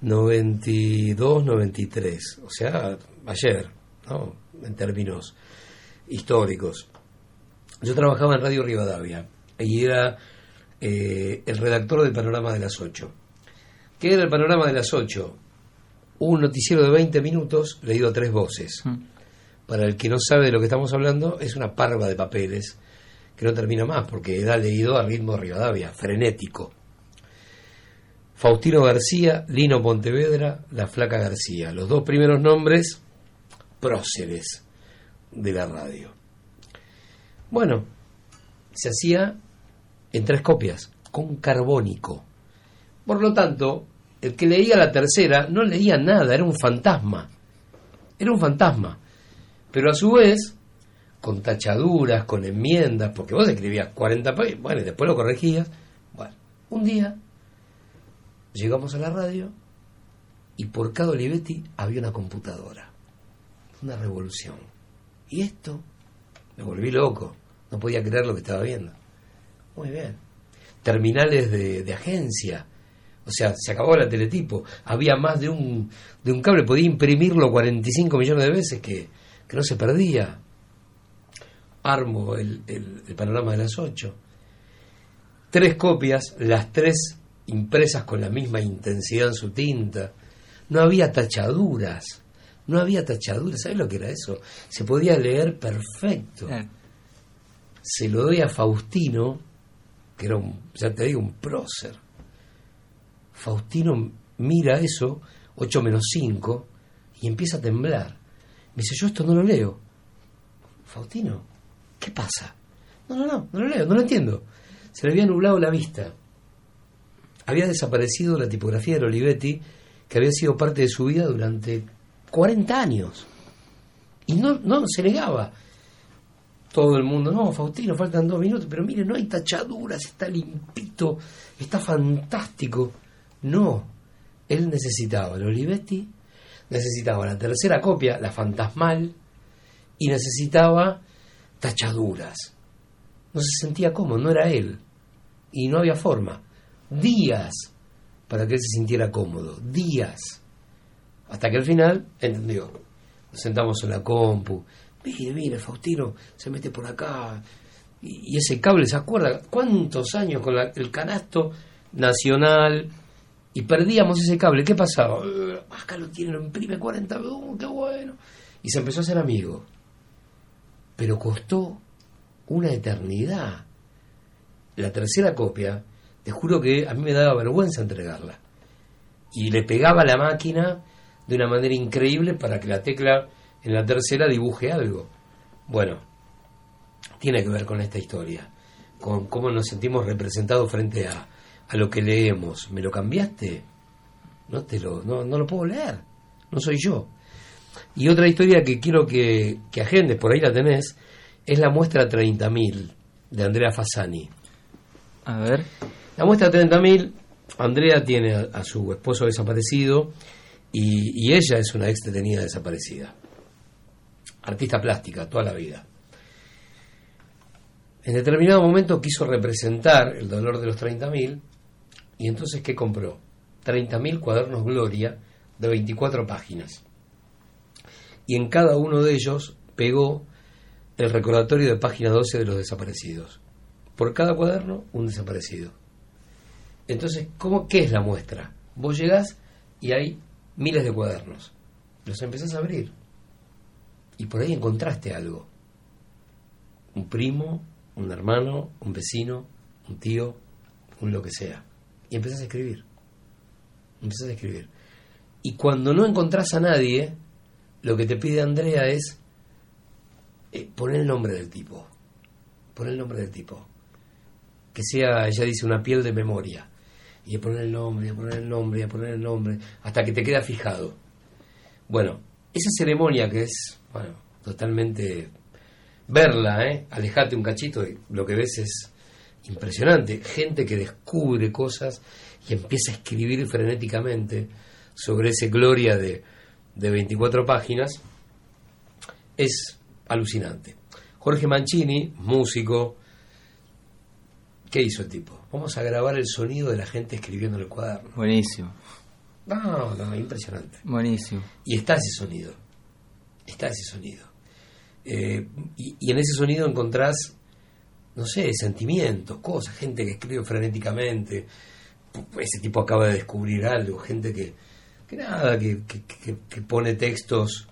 92-93, o sea, ayer, ¿no? en términos históricos. Yo trabajaba en Radio Rivadavia y era eh, el redactor del panorama de las 8. ¿Qué era el panorama de las 8? Un noticiero de 20 minutos leído a tres voces. para el que no sabe de lo que estamos hablando, es una parva de papeles que no termina más, porque da leído a ritmo Rivadavia, frenético. Faustino García, Lino Pontevedra, La Flaca García. Los dos primeros nombres, próceres de la radio. Bueno, se hacía en tres copias, con carbónico. Por lo tanto, el que leía la tercera no leía nada, era un fantasma. Era un fantasma. Pero a su vez, con tachaduras, con enmiendas, porque vos escribías 40 países, bueno, y después lo corregías. Bueno, un día llegamos a la radio y por cada Olivetti había una computadora. Una revolución. Y esto me volví loco. No podía creer lo que estaba viendo. Muy bien. Terminales de, agencia. O sea, se acabó la teletipo. Había más de un, de un cable. Podía imprimirlo 45 millones de veces que, que no se perdía. Armo el, el- el panorama de las 8. Tres copias, las tres impresas con la misma intensidad en su tinta. No había tachaduras. No había tachaduras. ¿Sabes lo que era eso? Se podía leer perfecto. Se lo doy a Faustino, que era un, ya te digo, un prócer. Faustino mira eso, 8 menos 5, y empieza a temblar. Me dice, yo esto no lo leo. Faustino, ¿qué pasa? No, no, no, no lo leo, no lo entiendo. Se le había nublado la vista. Había desaparecido la tipografía de Olivetti, que había sido parte de su vida durante 40 años. Y no, no se negaba. Todo el mundo, no, Faustino, faltan dos minutos, pero mire, no hay tachaduras, está limpito, está fantástico. No, él necesitaba el Olivetti, necesitaba la tercera copia, la fantasmal, y necesitaba tachaduras. No se sentía cómodo, no era él. Y no había forma. Días para que él se sintiera cómodo. Días. Hasta que al final entendió. Nos sentamos en la compu. Mire, mire, Faustino se mete por acá. Y, y ese cable, ¿se acuerda? ¿Cuántos años con el canasto nacional? Y perdíamos ese cable. ¿Qué pasaba? "Eh, acá lo tiene, lo imprime 40. ¡uh, qué bueno! Y se empezó a ser amigo. Pero costó una eternidad. La tercera copia, te juro que a mí me daba vergüenza entregarla. Y le pegaba a la máquina de una manera increíble para que la tecla en la tercera dibuje algo. Bueno, tiene que ver con esta historia, con cómo nos sentimos representados frente a, a lo que leemos. ¿Me lo cambiaste? No, te lo, no, no lo puedo leer, no soy yo. Y otra historia que quiero que, que agendes, por ahí la tenés, es la muestra 30.000 de Andrea Fasani. A ver. La muestra 30.000, Andrea tiene a, a su esposo desaparecido y, y ella es una ex detenida desaparecida. Artista plástica, toda la vida. En determinado momento quiso representar el dolor de los 30.000 y entonces ¿qué compró? 30.000 cuadernos Gloria de 24 páginas. Y en cada uno de ellos pegó el recordatorio de página 12 de los desaparecidos. Por cada cuaderno, un desaparecido. Entonces, ¿cómo, ¿qué es la muestra? Vos llegás y hay miles de cuadernos. Los empezás a abrir. Y por ahí encontraste algo. Un primo, un hermano, un vecino, un tío, un lo que sea. Y empezás a escribir. Empezás a escribir. Y cuando no encontrás a nadie, lo que te pide Andrea es eh, poner el nombre del tipo. Poner el nombre del tipo. Que sea, ella dice, una piel de memoria. Y a poner el nombre, y a poner el nombre, y a poner el nombre, hasta que te queda fijado. Bueno, esa ceremonia que es, bueno, totalmente verla, ¿eh? alejate un cachito, y lo que ves es impresionante. Gente que descubre cosas y empieza a escribir frenéticamente sobre ese gloria de, de 24 páginas, es alucinante. Jorge Mancini, músico, ¿qué hizo el tipo? Vamos a grabar el sonido de la gente escribiendo en el cuaderno. Buenísimo. No, no, impresionante. Buenísimo. Y está ese sonido. Está ese sonido. Eh, y, y en ese sonido encontrás, no sé, sentimientos, cosas, gente que escribe frenéticamente. Ese tipo acaba de descubrir algo, gente que, que nada, que, que- pone textos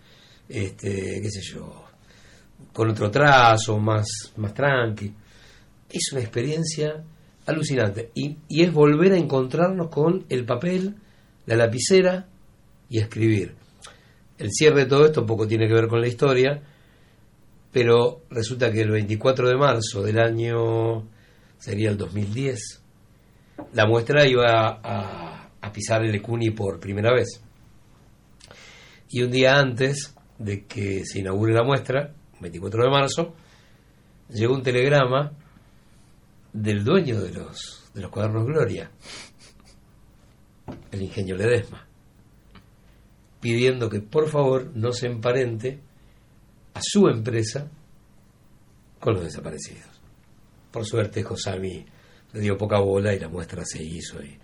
este, qué sé yo, con otro trazo, más, más tranqui. Es una experiencia alucinante. Y, y es volver a encontrarnos con el papel, la lapicera y escribir. El cierre de todo esto poco tiene que ver con la historia, pero resulta que el 24 de marzo del año, sería el 2010, la muestra iba a pisar el Ecuni por primera vez. Y un día antes de que se inaugure la muestra, 24 de marzo, llegó un telegrama del dueño de los, de los cuadernos Gloria, el ingenio Ledesma, pidiendo que por favor no se emparente a su empresa con los desaparecidos. Por suerte, Josami le dio poca bola y la muestra se hizo. y-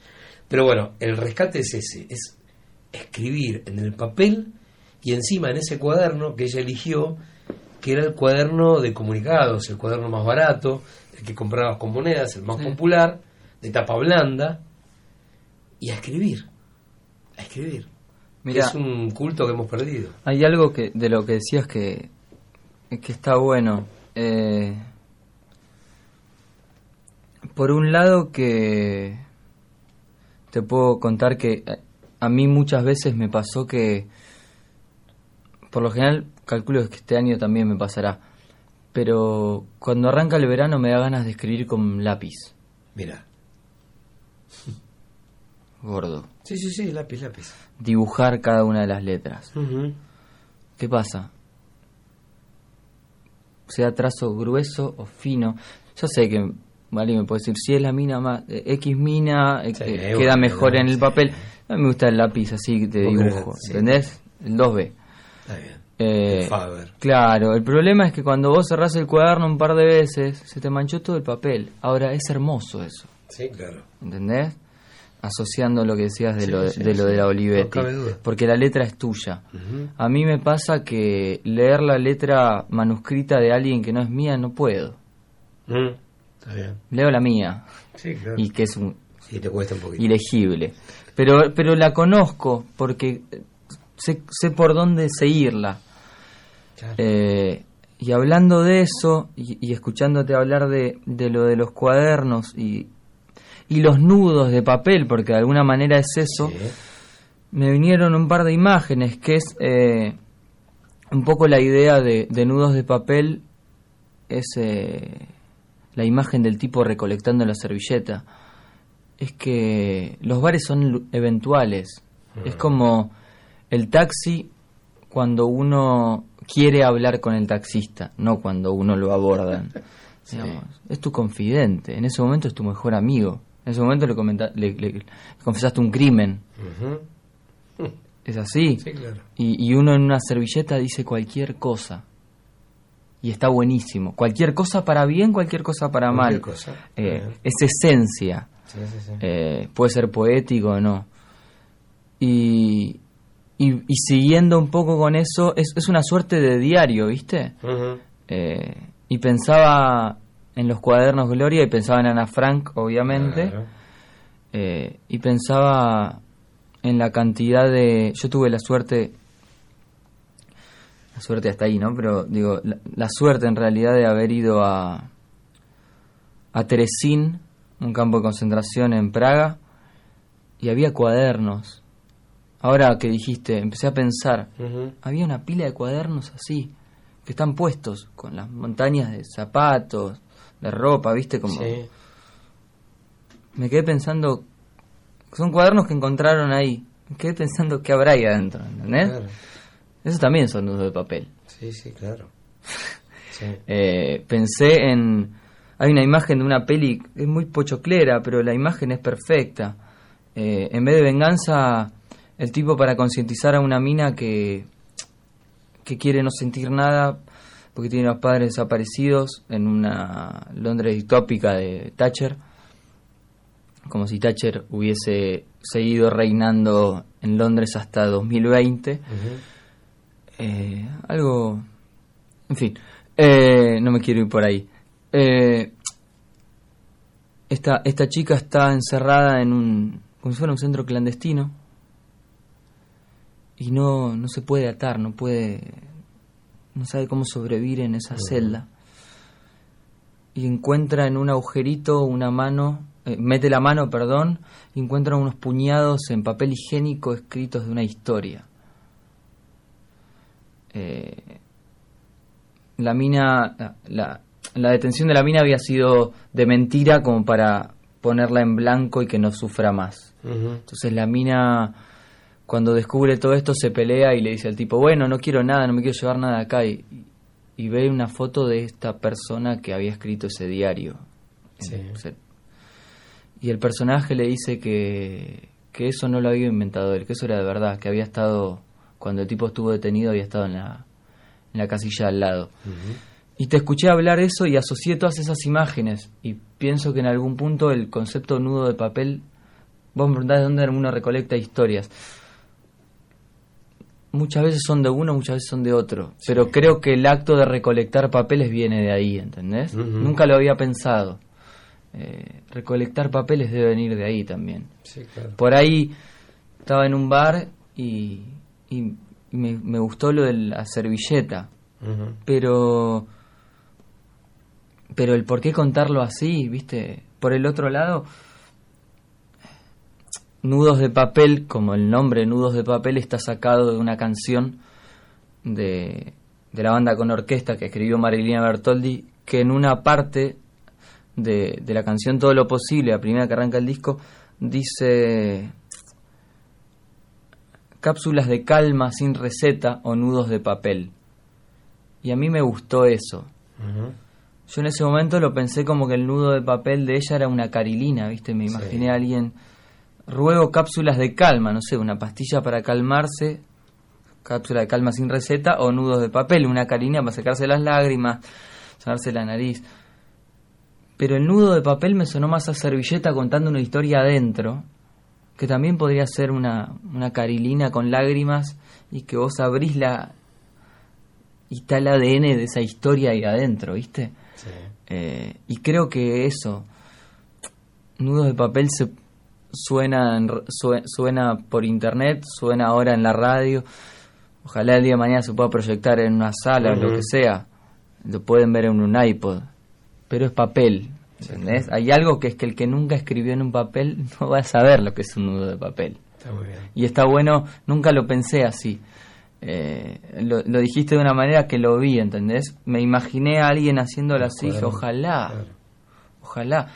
Pero bueno, el rescate es ese, es escribir en el papel y encima en ese cuaderno que ella eligió, que era el cuaderno de comunicados, el cuaderno más barato, el que comprabas con monedas, el más Sí. popular, de tapa blanda, y a escribir, a escribir. Mira. es un culto que hemos perdido. Hay algo que de lo que decías que, que está bueno. Eh, por un lado que te puedo contar que a- mí muchas veces me pasó que, por lo general, calculo que este año también me pasará, pero cuando arranca el verano me da ganas de escribir con lápiz. Mira. Gordo. Sí, sí, sí, lápiz, lápiz. Dibujar cada una de las letras. ¿Qué pasa? Sea trazo grueso o fino. Yo sé que alguien me puede decir, si es la mina más, eh, X mina, eh, Sí, bueno, queda mejor en el sí. papel. A mí me gusta el lápiz así de dibujo, sí. ¿entendés? El 2B. Está bien. Eh, El Faber. claro, el problema es que cuando vos cerrás el cuaderno un par de veces, se te manchó todo el papel. Ahora, es hermoso eso, Sí, claro. ¿entendés? Asociando lo que decías de lo, de, lo de la No Olivetti. cabe duda. porque la letra es tuya. A mí me pasa que leer la letra manuscrita de alguien que no es mía no puedo. Mm, Está bien. Leo la mía. Sí, claro. Y que es un Sí, te cuesta un poquito. ilegible. Pero, pero la conozco porque eh, sé, sé por dónde seguirla. Eh, y hablando de eso, y, y escuchándote hablar de, de lo de los cuadernos y, y los nudos de papel, porque de alguna manera es eso, me vinieron un par de imágenes, que es eh, un poco la idea de, de nudos de papel, es eh, la imagen del tipo recolectando la servilleta. Es que los bares son eventuales. Es como el taxi cuando uno quiere hablar con el taxista, no cuando uno lo abordan. Digamos, Es tu confidente, en ese momento es tu mejor amigo. En ese momento le, comenta- le- le- le confesaste un crimen. Es así. Sí, claro. Y, y uno en una servilleta dice cualquier cosa. Y está buenísimo. Cualquier cosa para bien, cualquier cosa para Cualquier mal. cosa. Eh, es esencia. Sí, sí, sí. Eh, puede ser poético o no. Y, y, y siguiendo un poco con eso, es, es una suerte de diario, ¿viste? Eh, y pensaba en los cuadernos Gloria y pensaba en Ana Frank, obviamente. Claro. Y pensaba en la cantidad de... Yo tuve la suerte... La suerte hasta ahí, ¿no? Pero digo, la, la suerte en realidad de haber ido a... A Teresín, un campo de concentración en Praga, y había cuadernos. Ahora que dijiste, empecé a pensar, había una pila de cuadernos así, que están puestos, con las montañas de zapatos, de ropa, ¿viste? Como... Sí. Me quedé pensando, son cuadernos que encontraron ahí. Me quedé pensando qué habrá ahí adentro, ¿entendés? Claro. Esos también son nudos de papel. Sí, sí, claro. Sí. Eh, pensé en... Hay una imagen de una peli, es muy pochoclera, pero la imagen es perfecta. Eh, en vez de venganza, el tipo para concientizar a una mina que, que quiere no sentir nada porque tiene los padres desaparecidos en una Londres distópica de Thatcher, como si Thatcher hubiese seguido reinando en Londres hasta 2020. Ujú. Eh, algo... En fin, eh, no me quiero ir por ahí. Eh, esta, esta chica está encerrada en un... como si fuera un centro clandestino. Y no, no se puede atar, no puede, no sabe cómo sobrevivir en esa celda. Y encuentra en un agujerito una mano, eh, mete la mano, perdón, y encuentra unos puñados en papel higiénico escritos de una historia. Eh, la mina, la- la, detención de la mina había sido de mentira como para ponerla en blanco y que no sufra más. Entonces la mina, cuando descubre todo esto, se pelea y le dice al tipo, bueno, no quiero nada, no me quiero llevar nada acá. Y, y ve una foto de esta persona que había escrito ese diario. Y el personaje le dice que, que eso no lo había inventado él, que eso era de verdad, que había estado, cuando el tipo estuvo detenido, había estado en la, en la casilla al lado. Y te escuché hablar eso y asocié todas esas imágenes. Y pienso que en algún punto el concepto nudo de papel. Vos me preguntás de dónde uno recolecta historias. Muchas veces son de uno, muchas veces son de otro. Pero creo que el acto de recolectar papeles viene de ahí, ¿entendés? Nunca lo había pensado. Eh, recolectar papeles debe venir de ahí también. Sí, claro. Por ahí estaba en un bar y, y me, me gustó lo de la servilleta pero pero el por qué contarlo así, ¿viste? Por el otro lado, Nudos de papel, como el nombre Nudos de papel está sacado de una canción de, de la banda con orquesta que escribió Marilina Bertoldi, que en una parte de, de la canción Todo lo posible, la primera que arranca el disco, dice cápsulas de calma sin receta o nudos de papel. Y a mí me gustó eso. Yo en ese momento lo pensé como que el nudo de papel de ella era una carilina, ¿viste? Me imaginé a alguien, ruego cápsulas de calma, no sé, una pastilla para calmarse, cápsula de calma sin receta o nudos de papel, una carilina para sacarse las lágrimas, sacarse la nariz. Pero el nudo de papel me sonó más a servilleta contando una historia adentro, que también podría ser una, una carilina con lágrimas y que vos abrís la... y está el ADN de esa historia ahí adentro, ¿viste? Eh, y creo que eso, nudos de papel se suena, suena por internet, suena ahora en la radio, ojalá el día de mañana se pueda proyectar en una sala o lo que sea, lo pueden ver en un iPod, pero es papel, ¿entendés? Hay algo que es que el que nunca escribió en un papel no va a saber lo que es un nudo de papel. Está muy bien. Y está bueno, nunca lo pensé así. Eh, lo, lo dijiste de una manera que lo vi, ¿entendés? Me imaginé a alguien haciéndolo así, dije, ojalá, ojalá.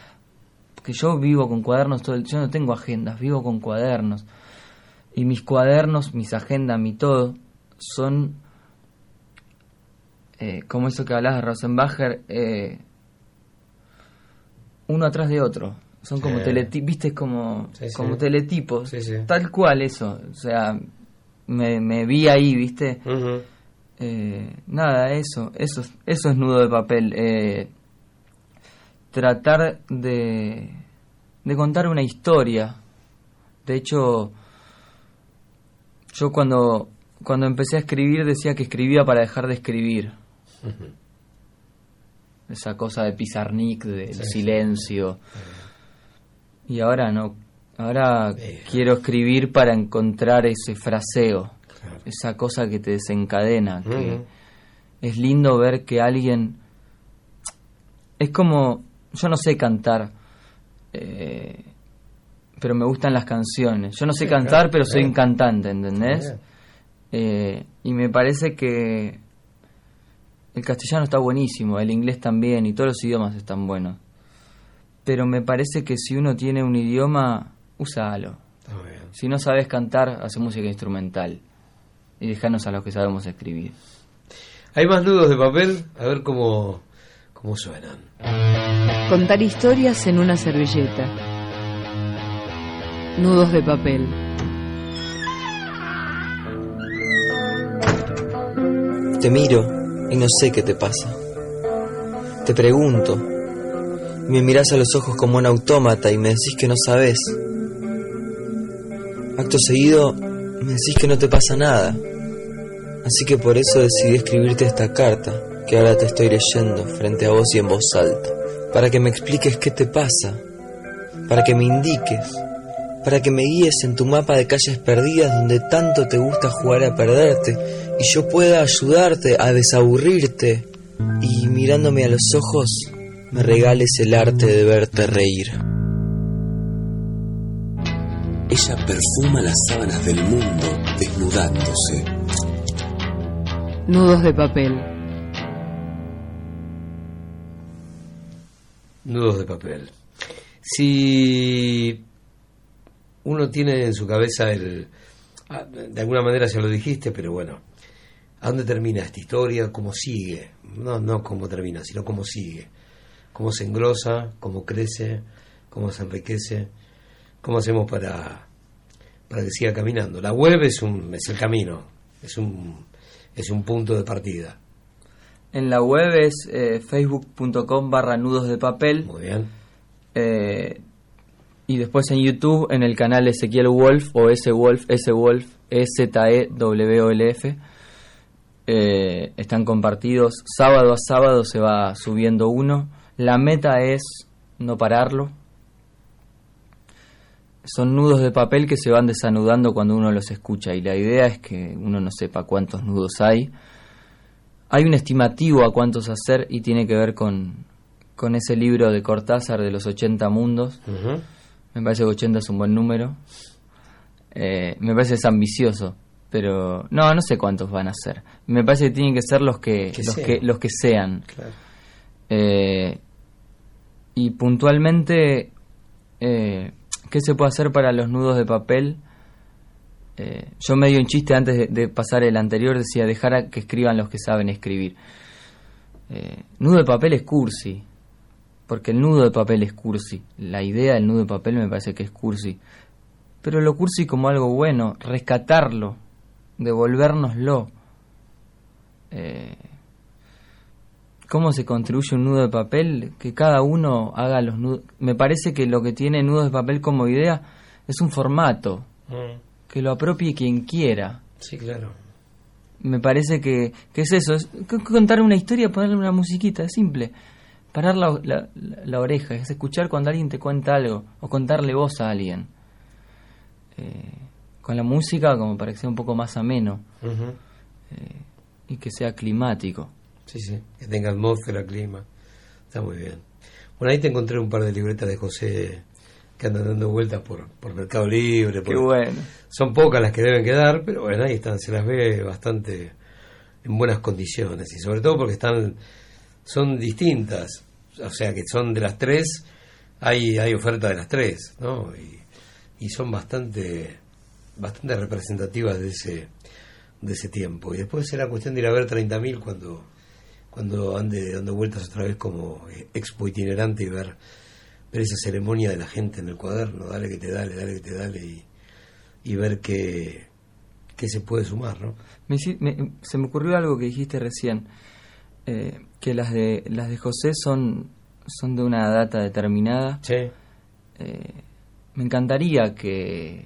Porque yo vivo con cuadernos todo el... Yo no tengo agendas, vivo con cuadernos. Y mis cuadernos, mis agendas, mi todo, son... Eh, como eso que hablas de Rosenbacher, eh, uno atrás de otro. Son como Sí. teletipos, viste, como, Sí, como teletipos. Sí. Tal cual eso. O sea, me, me vi ahí, viste. Eh, nada, eso, eso, es- eso es nudo de papel. Eh, tratar de, de contar una historia. De hecho, yo cuando, cuando empecé a escribir decía que escribía para dejar de escribir. Esa cosa de Pizarnik, del Sí, sí. silencio. Y ahora no. Ahora quiero escribir para encontrar ese fraseo. Esa cosa que te desencadena. Que. Es lindo ver que alguien. Es como. Yo no sé cantar. eh, pero me gustan las canciones. Yo no sé Sí, cantar, claro, pero soy claro. un cantante, ¿entendés? Eh, y me parece que el castellano está buenísimo, el inglés también, y todos los idiomas están buenos. Pero me parece que si uno tiene un idioma, úsalo. Está muy bien. Si no sabes cantar, hace música instrumental. Y dejanos a los que sabemos escribir. ¿Hay más nudos de papel? A ver cómo, cómo suenan. Contar historias en una servilleta. Nudos de papel. Te miro y no sé qué te pasa. Te pregunto. Me miras a los ojos como un autómata y me decís que no sabes. Acto seguido me decís que no te pasa nada. Así que por eso decidí escribirte esta carta que ahora te estoy leyendo frente a vos y en voz alta. Para que me expliques qué te pasa. Para que me indiques. Para que me guíes en tu mapa de calles perdidas donde tanto te gusta jugar a perderte y yo pueda ayudarte a desaburrirte y mirándome a los ojos me regales el arte de verte reír. Ella perfuma las sábanas del mundo desnudándose. Nudos de papel. Nudos de papel. Si uno tiene en su cabeza el... ah, De alguna manera ya lo dijiste, pero bueno. ¿A dónde termina esta historia? ¿Cómo sigue? No, no cómo termina, sino cómo sigue. Cómo se engrosa, cómo crece, cómo se enriquece. ¿Cómo hacemos para, para que siga caminando? La web es, un, es el camino, es un, es un punto de partida. En la web es eh, facebook.com barra nudos de papel. Muy bien. Eh, y después en YouTube, en el canal Ezequiel Wolf o S Wolf, S Wolf, Z E W O L F. eh, están compartidos. Sábado a sábado se va subiendo uno. La meta es no pararlo. Son nudos de papel que se van desanudando cuando uno los escucha y la idea es que uno no sepa cuántos nudos hay. Hay un estimativo a cuántos hacer y tiene que ver con, con ese libro de Cortázar de los 80 mundos. Me parece que 80 es un buen número. Eh, me parece que es ambicioso, pero no, no sé cuántos van a ser. Me parece que tienen que ser los que, Que los sean. que los que sean. Eh, y puntualmente, eh, ¿qué se puede hacer para los nudos de papel? Eh, yo medio en chiste antes de, de pasar el anterior decía dejar a que escriban los que saben escribir. Eh, nudo de papel es cursi, porque el nudo de papel es cursi. La idea del nudo de papel me parece que es cursi. Pero lo cursi como algo bueno, rescatarlo, devolvérnoslo. Eh, ¿Cómo se construye un nudo de papel? Que cada uno haga los nudos. Me parece que lo que tiene nudos de papel como idea es un formato, que lo apropie quien quiera. Sí, claro. Me parece que, que es eso, es contar una historia, ponerle una musiquita, es simple. Parar la, la- la- la oreja, es escuchar cuando alguien te cuenta algo, o contarle voz a alguien. Eh, con la música como para que sea un poco más ameno eh, y que sea climático. Sí, sí, que tenga atmósfera, clima. Está muy bien. Bueno, ahí te encontré un par de libretas de José que andan dando vueltas por, por Mercado Libre. Qué bueno. Son pocas las que deben quedar, pero bueno, ahí están, se las ve bastante en buenas condiciones y sobre todo porque están son distintas, o sea que son de las tres, hay hay oferta de las tres, ¿no? Y, y son bastante bastante representativas de ese de ese tiempo y después será cuestión de ir a ver 30.000 cuando cuando ande dando vueltas otra vez como eh, expo itinerante y ver ver esa ceremonia de la gente en el cuaderno, dale que te dale, dale que te dale y, y ver qué, qué se puede sumar, ¿no? Me hici- me- se me ocurrió algo que dijiste recién, eh, que las de las de José son son de una data determinada. Sí. Eh, me encantaría que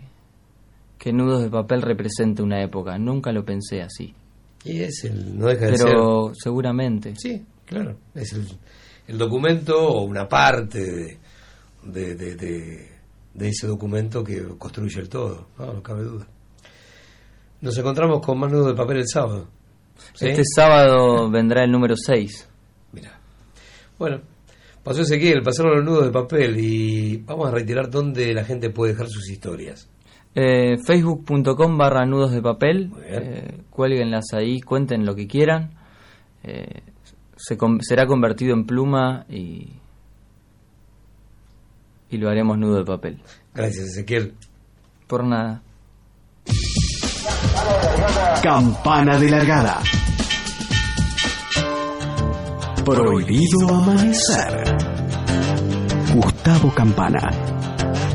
que Nudos de Papel represente una época. Nunca lo pensé así. Y es el, no deja de Pero seguramente. Sí, claro. Es el, el documento o una parte de, de, de- ese documento que construye el todo, no, no cabe duda. Nos encontramos con más nudos de papel el sábado. ¿sí? Este sábado vendrá el número 6. Bueno, pasó Ezequiel, pasaron los nudos de papel y vamos a reiterar dónde la gente puede dejar sus historias. Eh, Facebook.com barra nudos de papel. Eh, cuélguenlas ahí, cuenten lo que quieran. Eh, se con- será convertido en pluma y, y lo haremos nudo de papel. Gracias, Ezequiel. Por nada. Campana de largada. Prohibido amanecer. Gustavo Campana.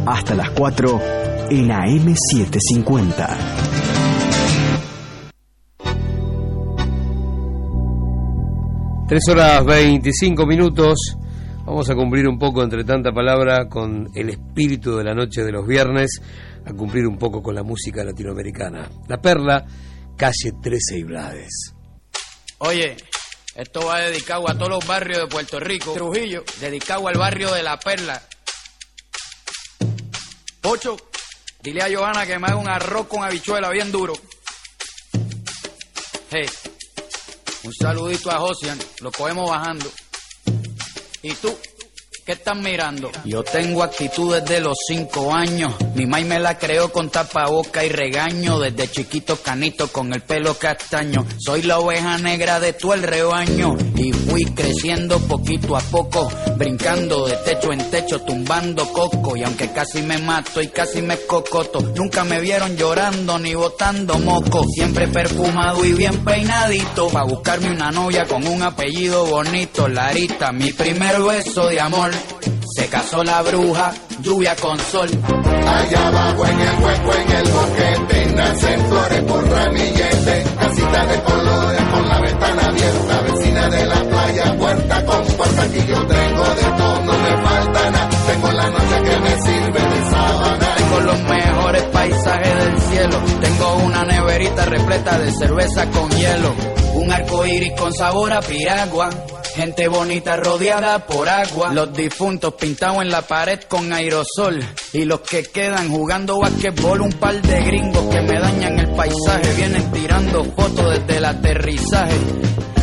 Hasta las 4 en AM750. Tres horas 25 minutos. Vamos a cumplir un poco entre tanta palabra con el espíritu de la noche de los viernes, a cumplir un poco con la música latinoamericana. La Perla, calle 13 y Blades. Oye, esto va dedicado a todos los barrios de Puerto Rico. Trujillo, dedicado al barrio de La Perla. Ocho, dile a Johanna que me haga un arroz con habichuela bien duro. Hey, un saludito a Josian, lo cogemos bajando. ¿Y tú? ¿Qué estás mirando? Yo tengo actitud desde los cinco años. Mi mai me la creó con tapaboca y regaño. Desde chiquito canito con el pelo castaño. Soy la oveja negra de todo el rebaño. Y fui creciendo poquito a poco. Brincando de techo en techo, tumbando coco. Y aunque casi me mato y casi me cocoto. Nunca me vieron llorando ni botando moco. Siempre perfumado y bien peinadito. Pa' buscarme una novia con un apellido bonito. Larita, mi primer beso de amor. Se casó la bruja, lluvia con sol. Allá abajo en el hueco, en el boquete, nacen flores por ramillete, casita de colores con la ventana abierta, vecina de la playa, puerta con puerta, aquí yo tengo de todo, no me falta nada, tengo la noche que me sirve de sábana. Tengo los mejores paisajes del cielo, tengo una neverita repleta de cerveza con hielo, un arco iris con sabor a piragua. Gente bonita rodeada por agua. Los difuntos pintados en la pared con aerosol. Y los que quedan jugando basquetbol. Un par de gringos que me dañan el paisaje. Vienen tirando fotos desde el aterrizaje.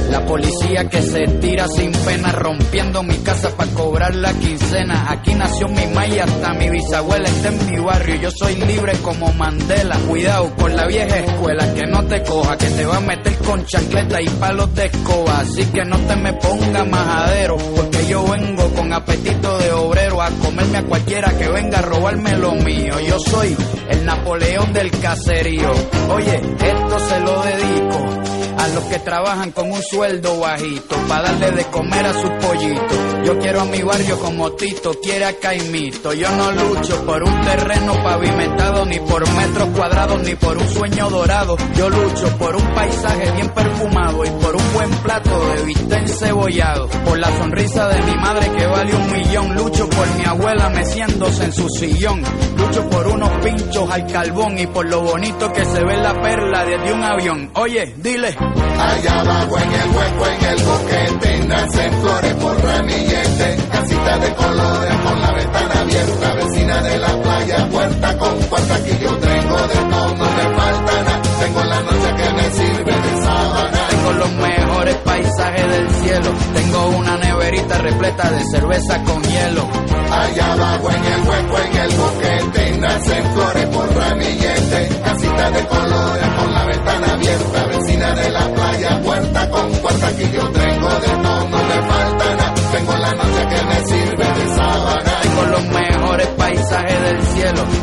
La policía que se tira sin pena rompiendo mi casa para cobrar la quincena. Aquí nació mi maya, hasta mi bisabuela está en mi barrio. Yo soy libre como Mandela. Cuidado con la vieja escuela que no te coja, que te va a meter con chancleta y palos de escoba. Así que no te me ponga majadero, porque yo vengo con apetito de obrero a comerme a cualquiera que venga a robarme lo mío. Yo soy el Napoleón del caserío. Oye, esto se lo dedico a los que trabajan con un sueldo bajito para darle de comer a su pollito. Yo quiero a mi barrio como Tito quiere a Caimito. Yo no lucho por un terreno pavimentado, ni por metros cuadrados, ni por un sueño dorado. Yo lucho por un paisaje bien perfumado y por un buen plato de bistec encebollado. Por la sonrisa de mi madre que vale un millón. Lucho por mi abuela meciéndose en su sillón. Lucho por unos pinchos al carbón y por lo bonito que se ve la perla desde un avión. Oye, dile. Allá abajo en el hueco, en el boquete, nacen flores por ramillete, casita de colores con la ventana abierta, vecina de la playa, puerta con puerta, aquí yo tengo de todo, no me falta nada, tengo la noche que me sirve de sábana. Tengo los mejores paisajes del cielo, tengo una neverita repleta de cerveza con hielo. Allá abajo en el hueco, en el boquete, nacen flores por ramillete, casita de colores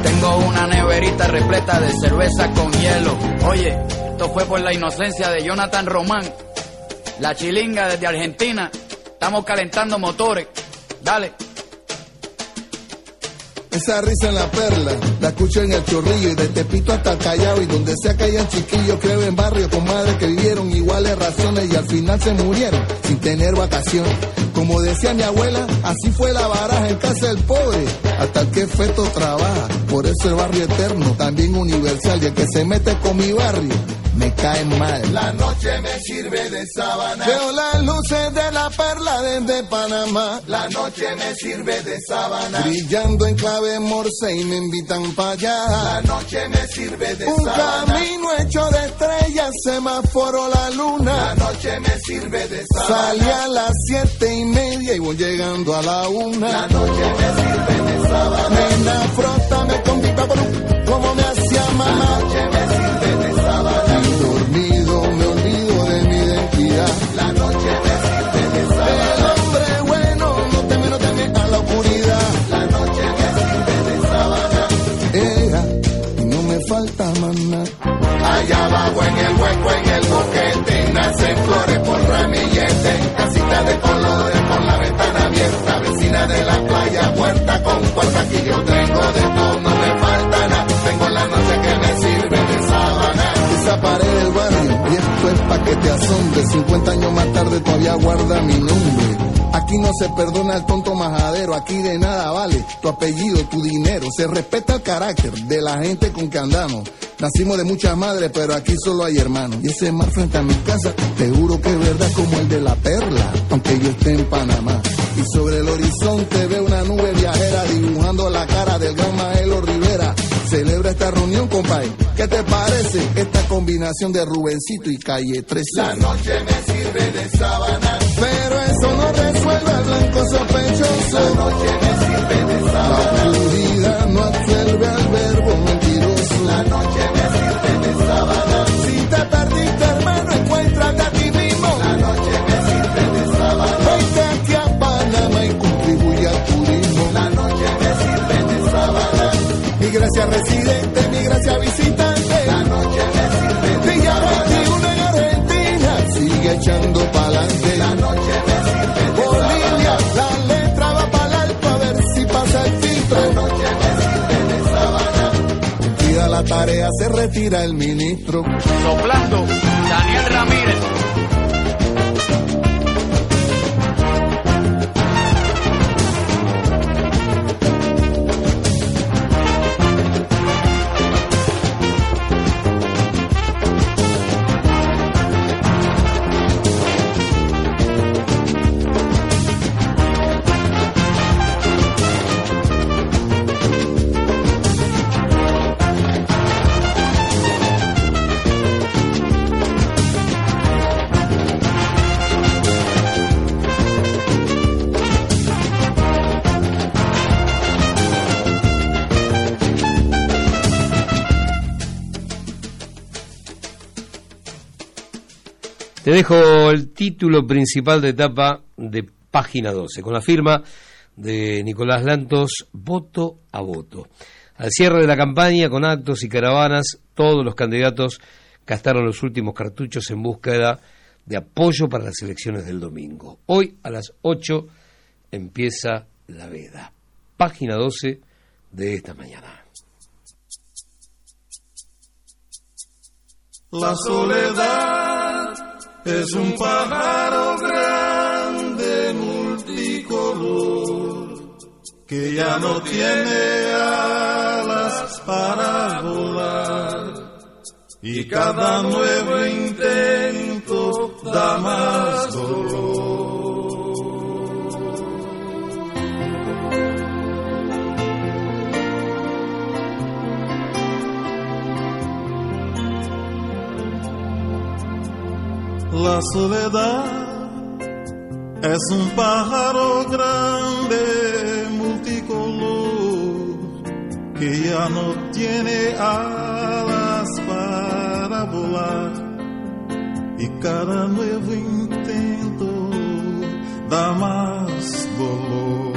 tengo una neverita repleta de cerveza con hielo. Oye, esto fue por la inocencia de Jonathan Román, la chilinga desde Argentina, estamos calentando motores, dale. Esa risa en la perla, la escucho en el chorrillo y de Tepito hasta Callao y donde sea que hayan chiquillos, creo en barrio con madres que vivieron iguales razones y al final se murieron sin tener vacaciones. Como decía mi abuela, así fue la baraja en casa del pobre, hasta el que feto trabaja. Por eso el barrio eterno, también universal, y el que se mete con mi barrio, me cae mal. La sirve de sábana. Veo las luces de la perla desde Panamá. La noche me sirve de sábana. Brillando en clave morse y me invitan para allá. La noche me sirve de Un sábana. camino hecho de estrellas, semáforo la luna. La noche me sirve de sábana. Salí a las siete y media y voy llegando a la una. La noche me sirve de sábana. Nena, frótame con mi paparú, como me hacía mamá. La noche me sirve de sábana. Y En el hueco, en el boquete, nacen flores por ramillete, casita de colores con la ventana abierta, vecina de la playa, puerta con puerta, aquí yo tengo de todo, no me falta nada, tengo la noche que me sirve de sábana. Esa pared del barrio, y esto es pa' que te asombre. 50 años más tarde todavía guarda mi nombre. Aquí no se perdona el tonto majadero, aquí de nada vale tu apellido, tu dinero. Se respeta el carácter de la gente con que andamos. Nacimos de muchas madres, pero aquí solo hay hermanos. Y ese mar frente a mi casa, te juro que es verdad como el de la perla, aunque yo esté en Panamá. Y sobre el horizonte veo una nube viajera dibujando la cara del gran Rivera. Celebra esta reunión, compadre. ¿Qué te parece esta combinación de Rubencito y Calle 13. La noche me sirve de sábana. Pero eso no resuelve al blanco sospechoso. La noche me sirve de sábana. La oscuridad no absuelve se retira el ministro. Soplando, Daniel Ramírez. Dejo el título principal de etapa de página 12, con la firma de Nicolás Lantos, voto a voto. Al cierre de la campaña, con actos y caravanas, todos los candidatos gastaron los últimos cartuchos en búsqueda de apoyo para las elecciones del domingo. Hoy a las 8 empieza la veda. Página 12 de esta mañana. La soledad es un pájaro grande multicolor que ya no tiene alas para volar y cada nuevo intento da más dolor. La soledad es un pájaro grande multicolor que ya no tiene alas para volar y cada nuevo intento da más dolor.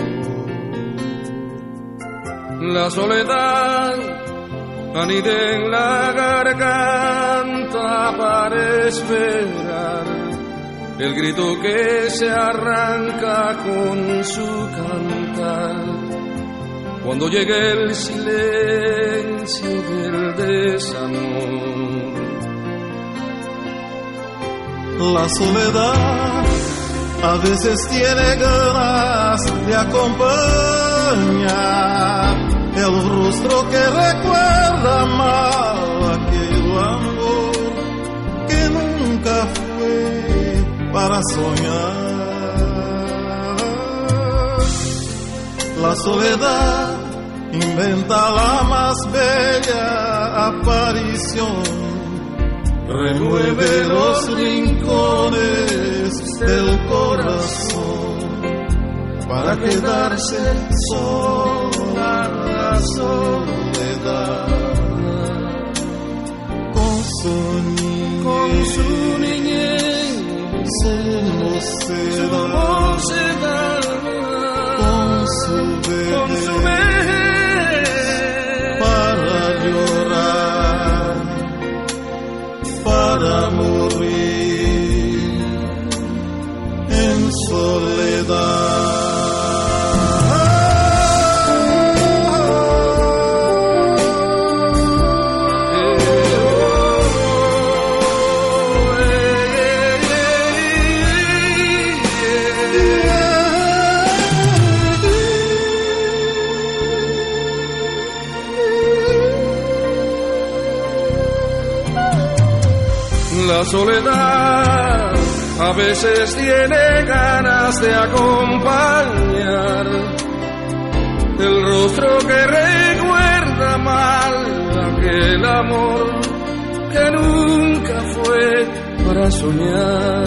La soledad anida en la garganta para esperar el grito que se arranca con su cantar. Cuando llegue el silencio del desamor. La soledad a veces tiene ganas de acompañar el rostro que recuerda mal aquel amor que nunca fue para soñar. La soledad inventa la más bella aparición remueve los rincones del corazón para quedarse sola la soledad con su niñez, Con su niñez, su mocedad, con su vejez, con su vejez, para llorar, para morir en La soledad a veces tiene ganas de acompañar el rostro que recuerda mal aquel amor que nunca fue para soñar.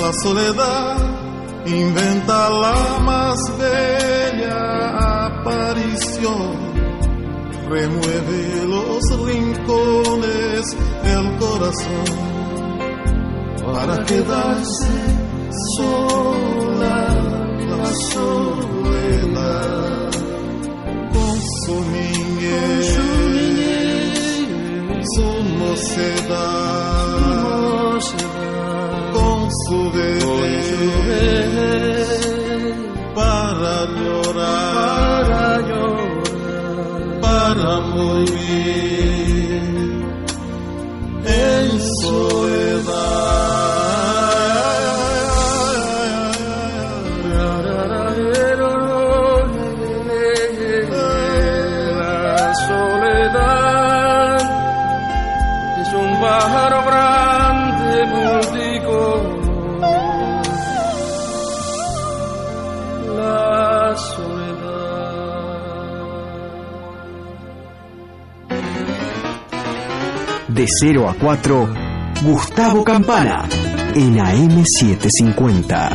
La soledad inventa la más bella aparición, remueve los rincones del corazón. Para quedarse sola la soledad. Con su niñez, su mocedad, con su bebé De 0 a 4, Gustavo Campana, en AM750.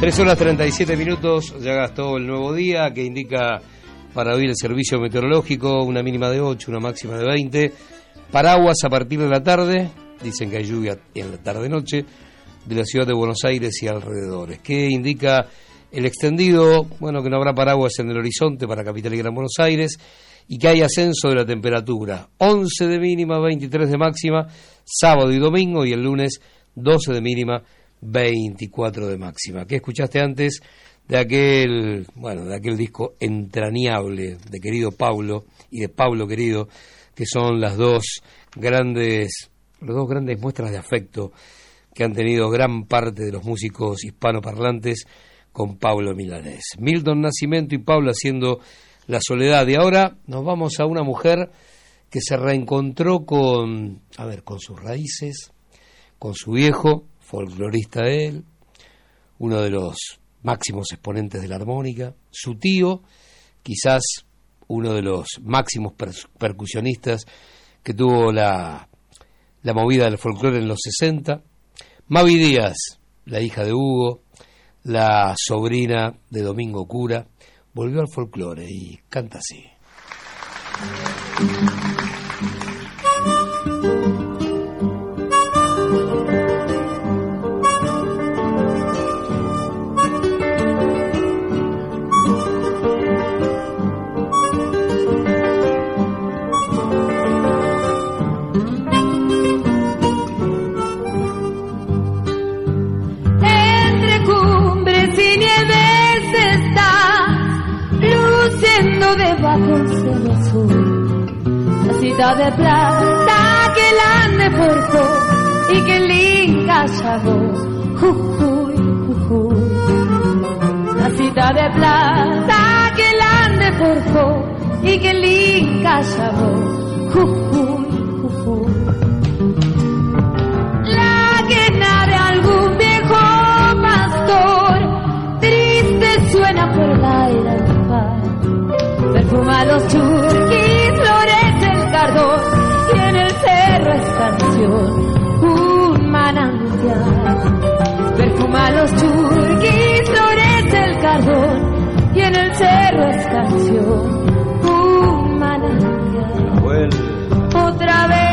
Tres horas 37 minutos, ya gastó el nuevo día que indica para hoy el servicio meteorológico una mínima de 8, una máxima de 20. Paraguas a partir de la tarde, dicen que hay lluvia en la tarde-noche, de la ciudad de Buenos Aires y alrededores. ¿Qué indica el extendido? Bueno, que no habrá paraguas en el horizonte para Capital y Gran Buenos Aires y que hay ascenso de la temperatura. 11 de mínima, 23 de máxima, sábado y domingo y el lunes 12 de mínima, 24 de máxima. ¿Qué escuchaste antes de aquel, bueno, de aquel disco entrañable de querido Pablo y de Pablo querido, que son las dos grandes, las dos grandes muestras de afecto que han tenido gran parte de los músicos hispanoparlantes con Pablo Milanés. Milton Nacimiento y Pablo haciendo La Soledad. Y ahora nos vamos a una mujer que se reencontró con, a ver, con sus raíces, con su viejo, folclorista él, uno de los máximos exponentes de la armónica, su tío, quizás uno de los máximos per percusionistas que tuvo la, la movida del folclore en los 60, Mavi Díaz, la hija de Hugo, la sobrina de Domingo Cura, volvió al folclore y canta así. De plata que la ande portó y que linda llamó. Jujuy, jujuy. La ciudad de plata que la ande portó y que linda llamó. Jujuy, jujuy. La que nave algún viejo pastor, triste suena por del mar. Perfuma los churquis, es canción, un manantial. Perfuma los churquis, florece el cardón, y en el cerro es canción, un manantial. Otra vez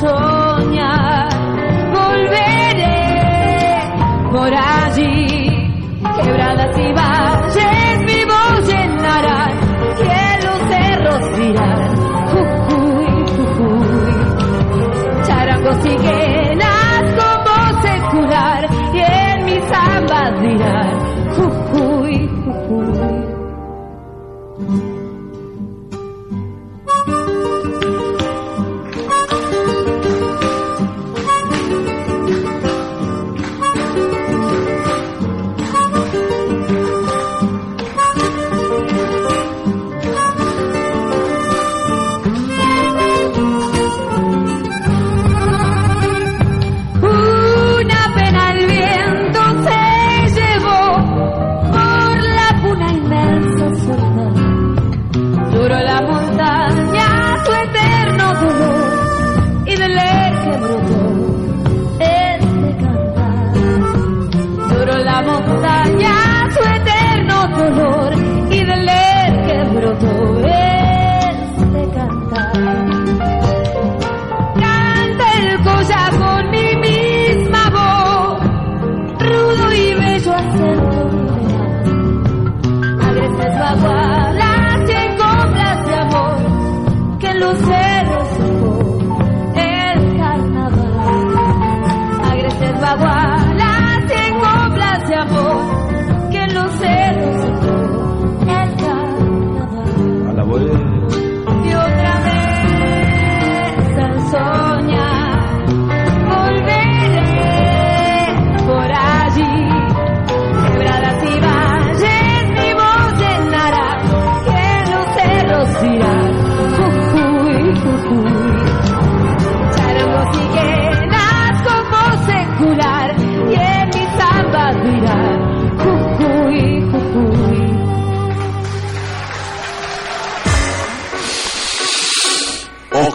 soñar, volveré por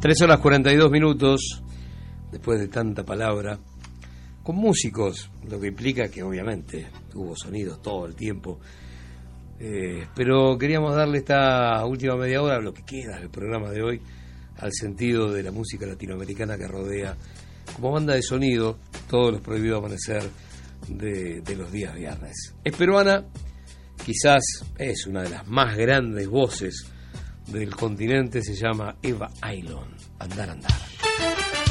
3 horas 42 minutos, después de tanta palabra, con músicos, lo que implica que obviamente hubo sonidos todo el tiempo. Eh, pero queríamos darle esta última media hora, lo que queda del programa de hoy, al sentido de la música latinoamericana que rodea como banda de sonido todos los prohibido amanecer de, de los días viernes. Es peruana, quizás es una de las más grandes voces del continente se llama Eva Island. Andar, andar.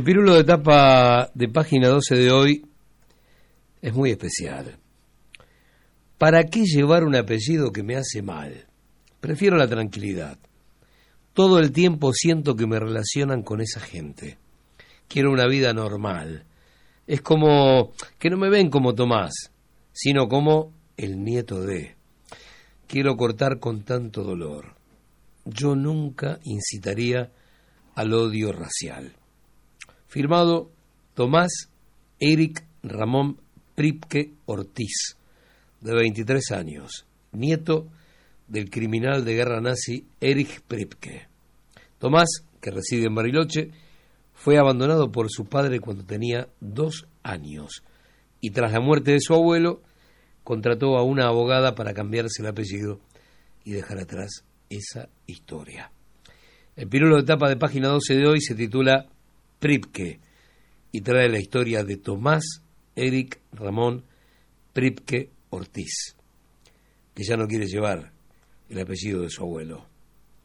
El pirulo de tapa de página 12 de hoy es muy especial. ¿Para qué llevar un apellido que me hace mal? Prefiero la tranquilidad. Todo el tiempo siento que me relacionan con esa gente. Quiero una vida normal. Es como que no me ven como Tomás, sino como el nieto de. Quiero cortar con tanto dolor. Yo nunca incitaría al odio racial. Firmado Tomás Eric Ramón Pripke Ortiz, de 23 años, nieto del criminal de guerra nazi Erich Pripke. Tomás, que reside en Bariloche, fue abandonado por su padre cuando tenía dos años y tras la muerte de su abuelo contrató a una abogada para cambiarse el apellido y dejar atrás esa historia. El pirulo de tapa de página 12 de hoy se titula Pripke y trae la historia de Tomás Eric Ramón Pripke Ortiz, que ya no quiere llevar el apellido de su abuelo,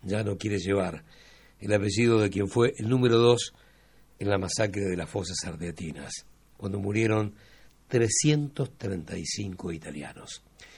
ya no quiere llevar el apellido de quien fue el número dos en la masacre de las fosas ardeatinas, cuando murieron 335 italianos.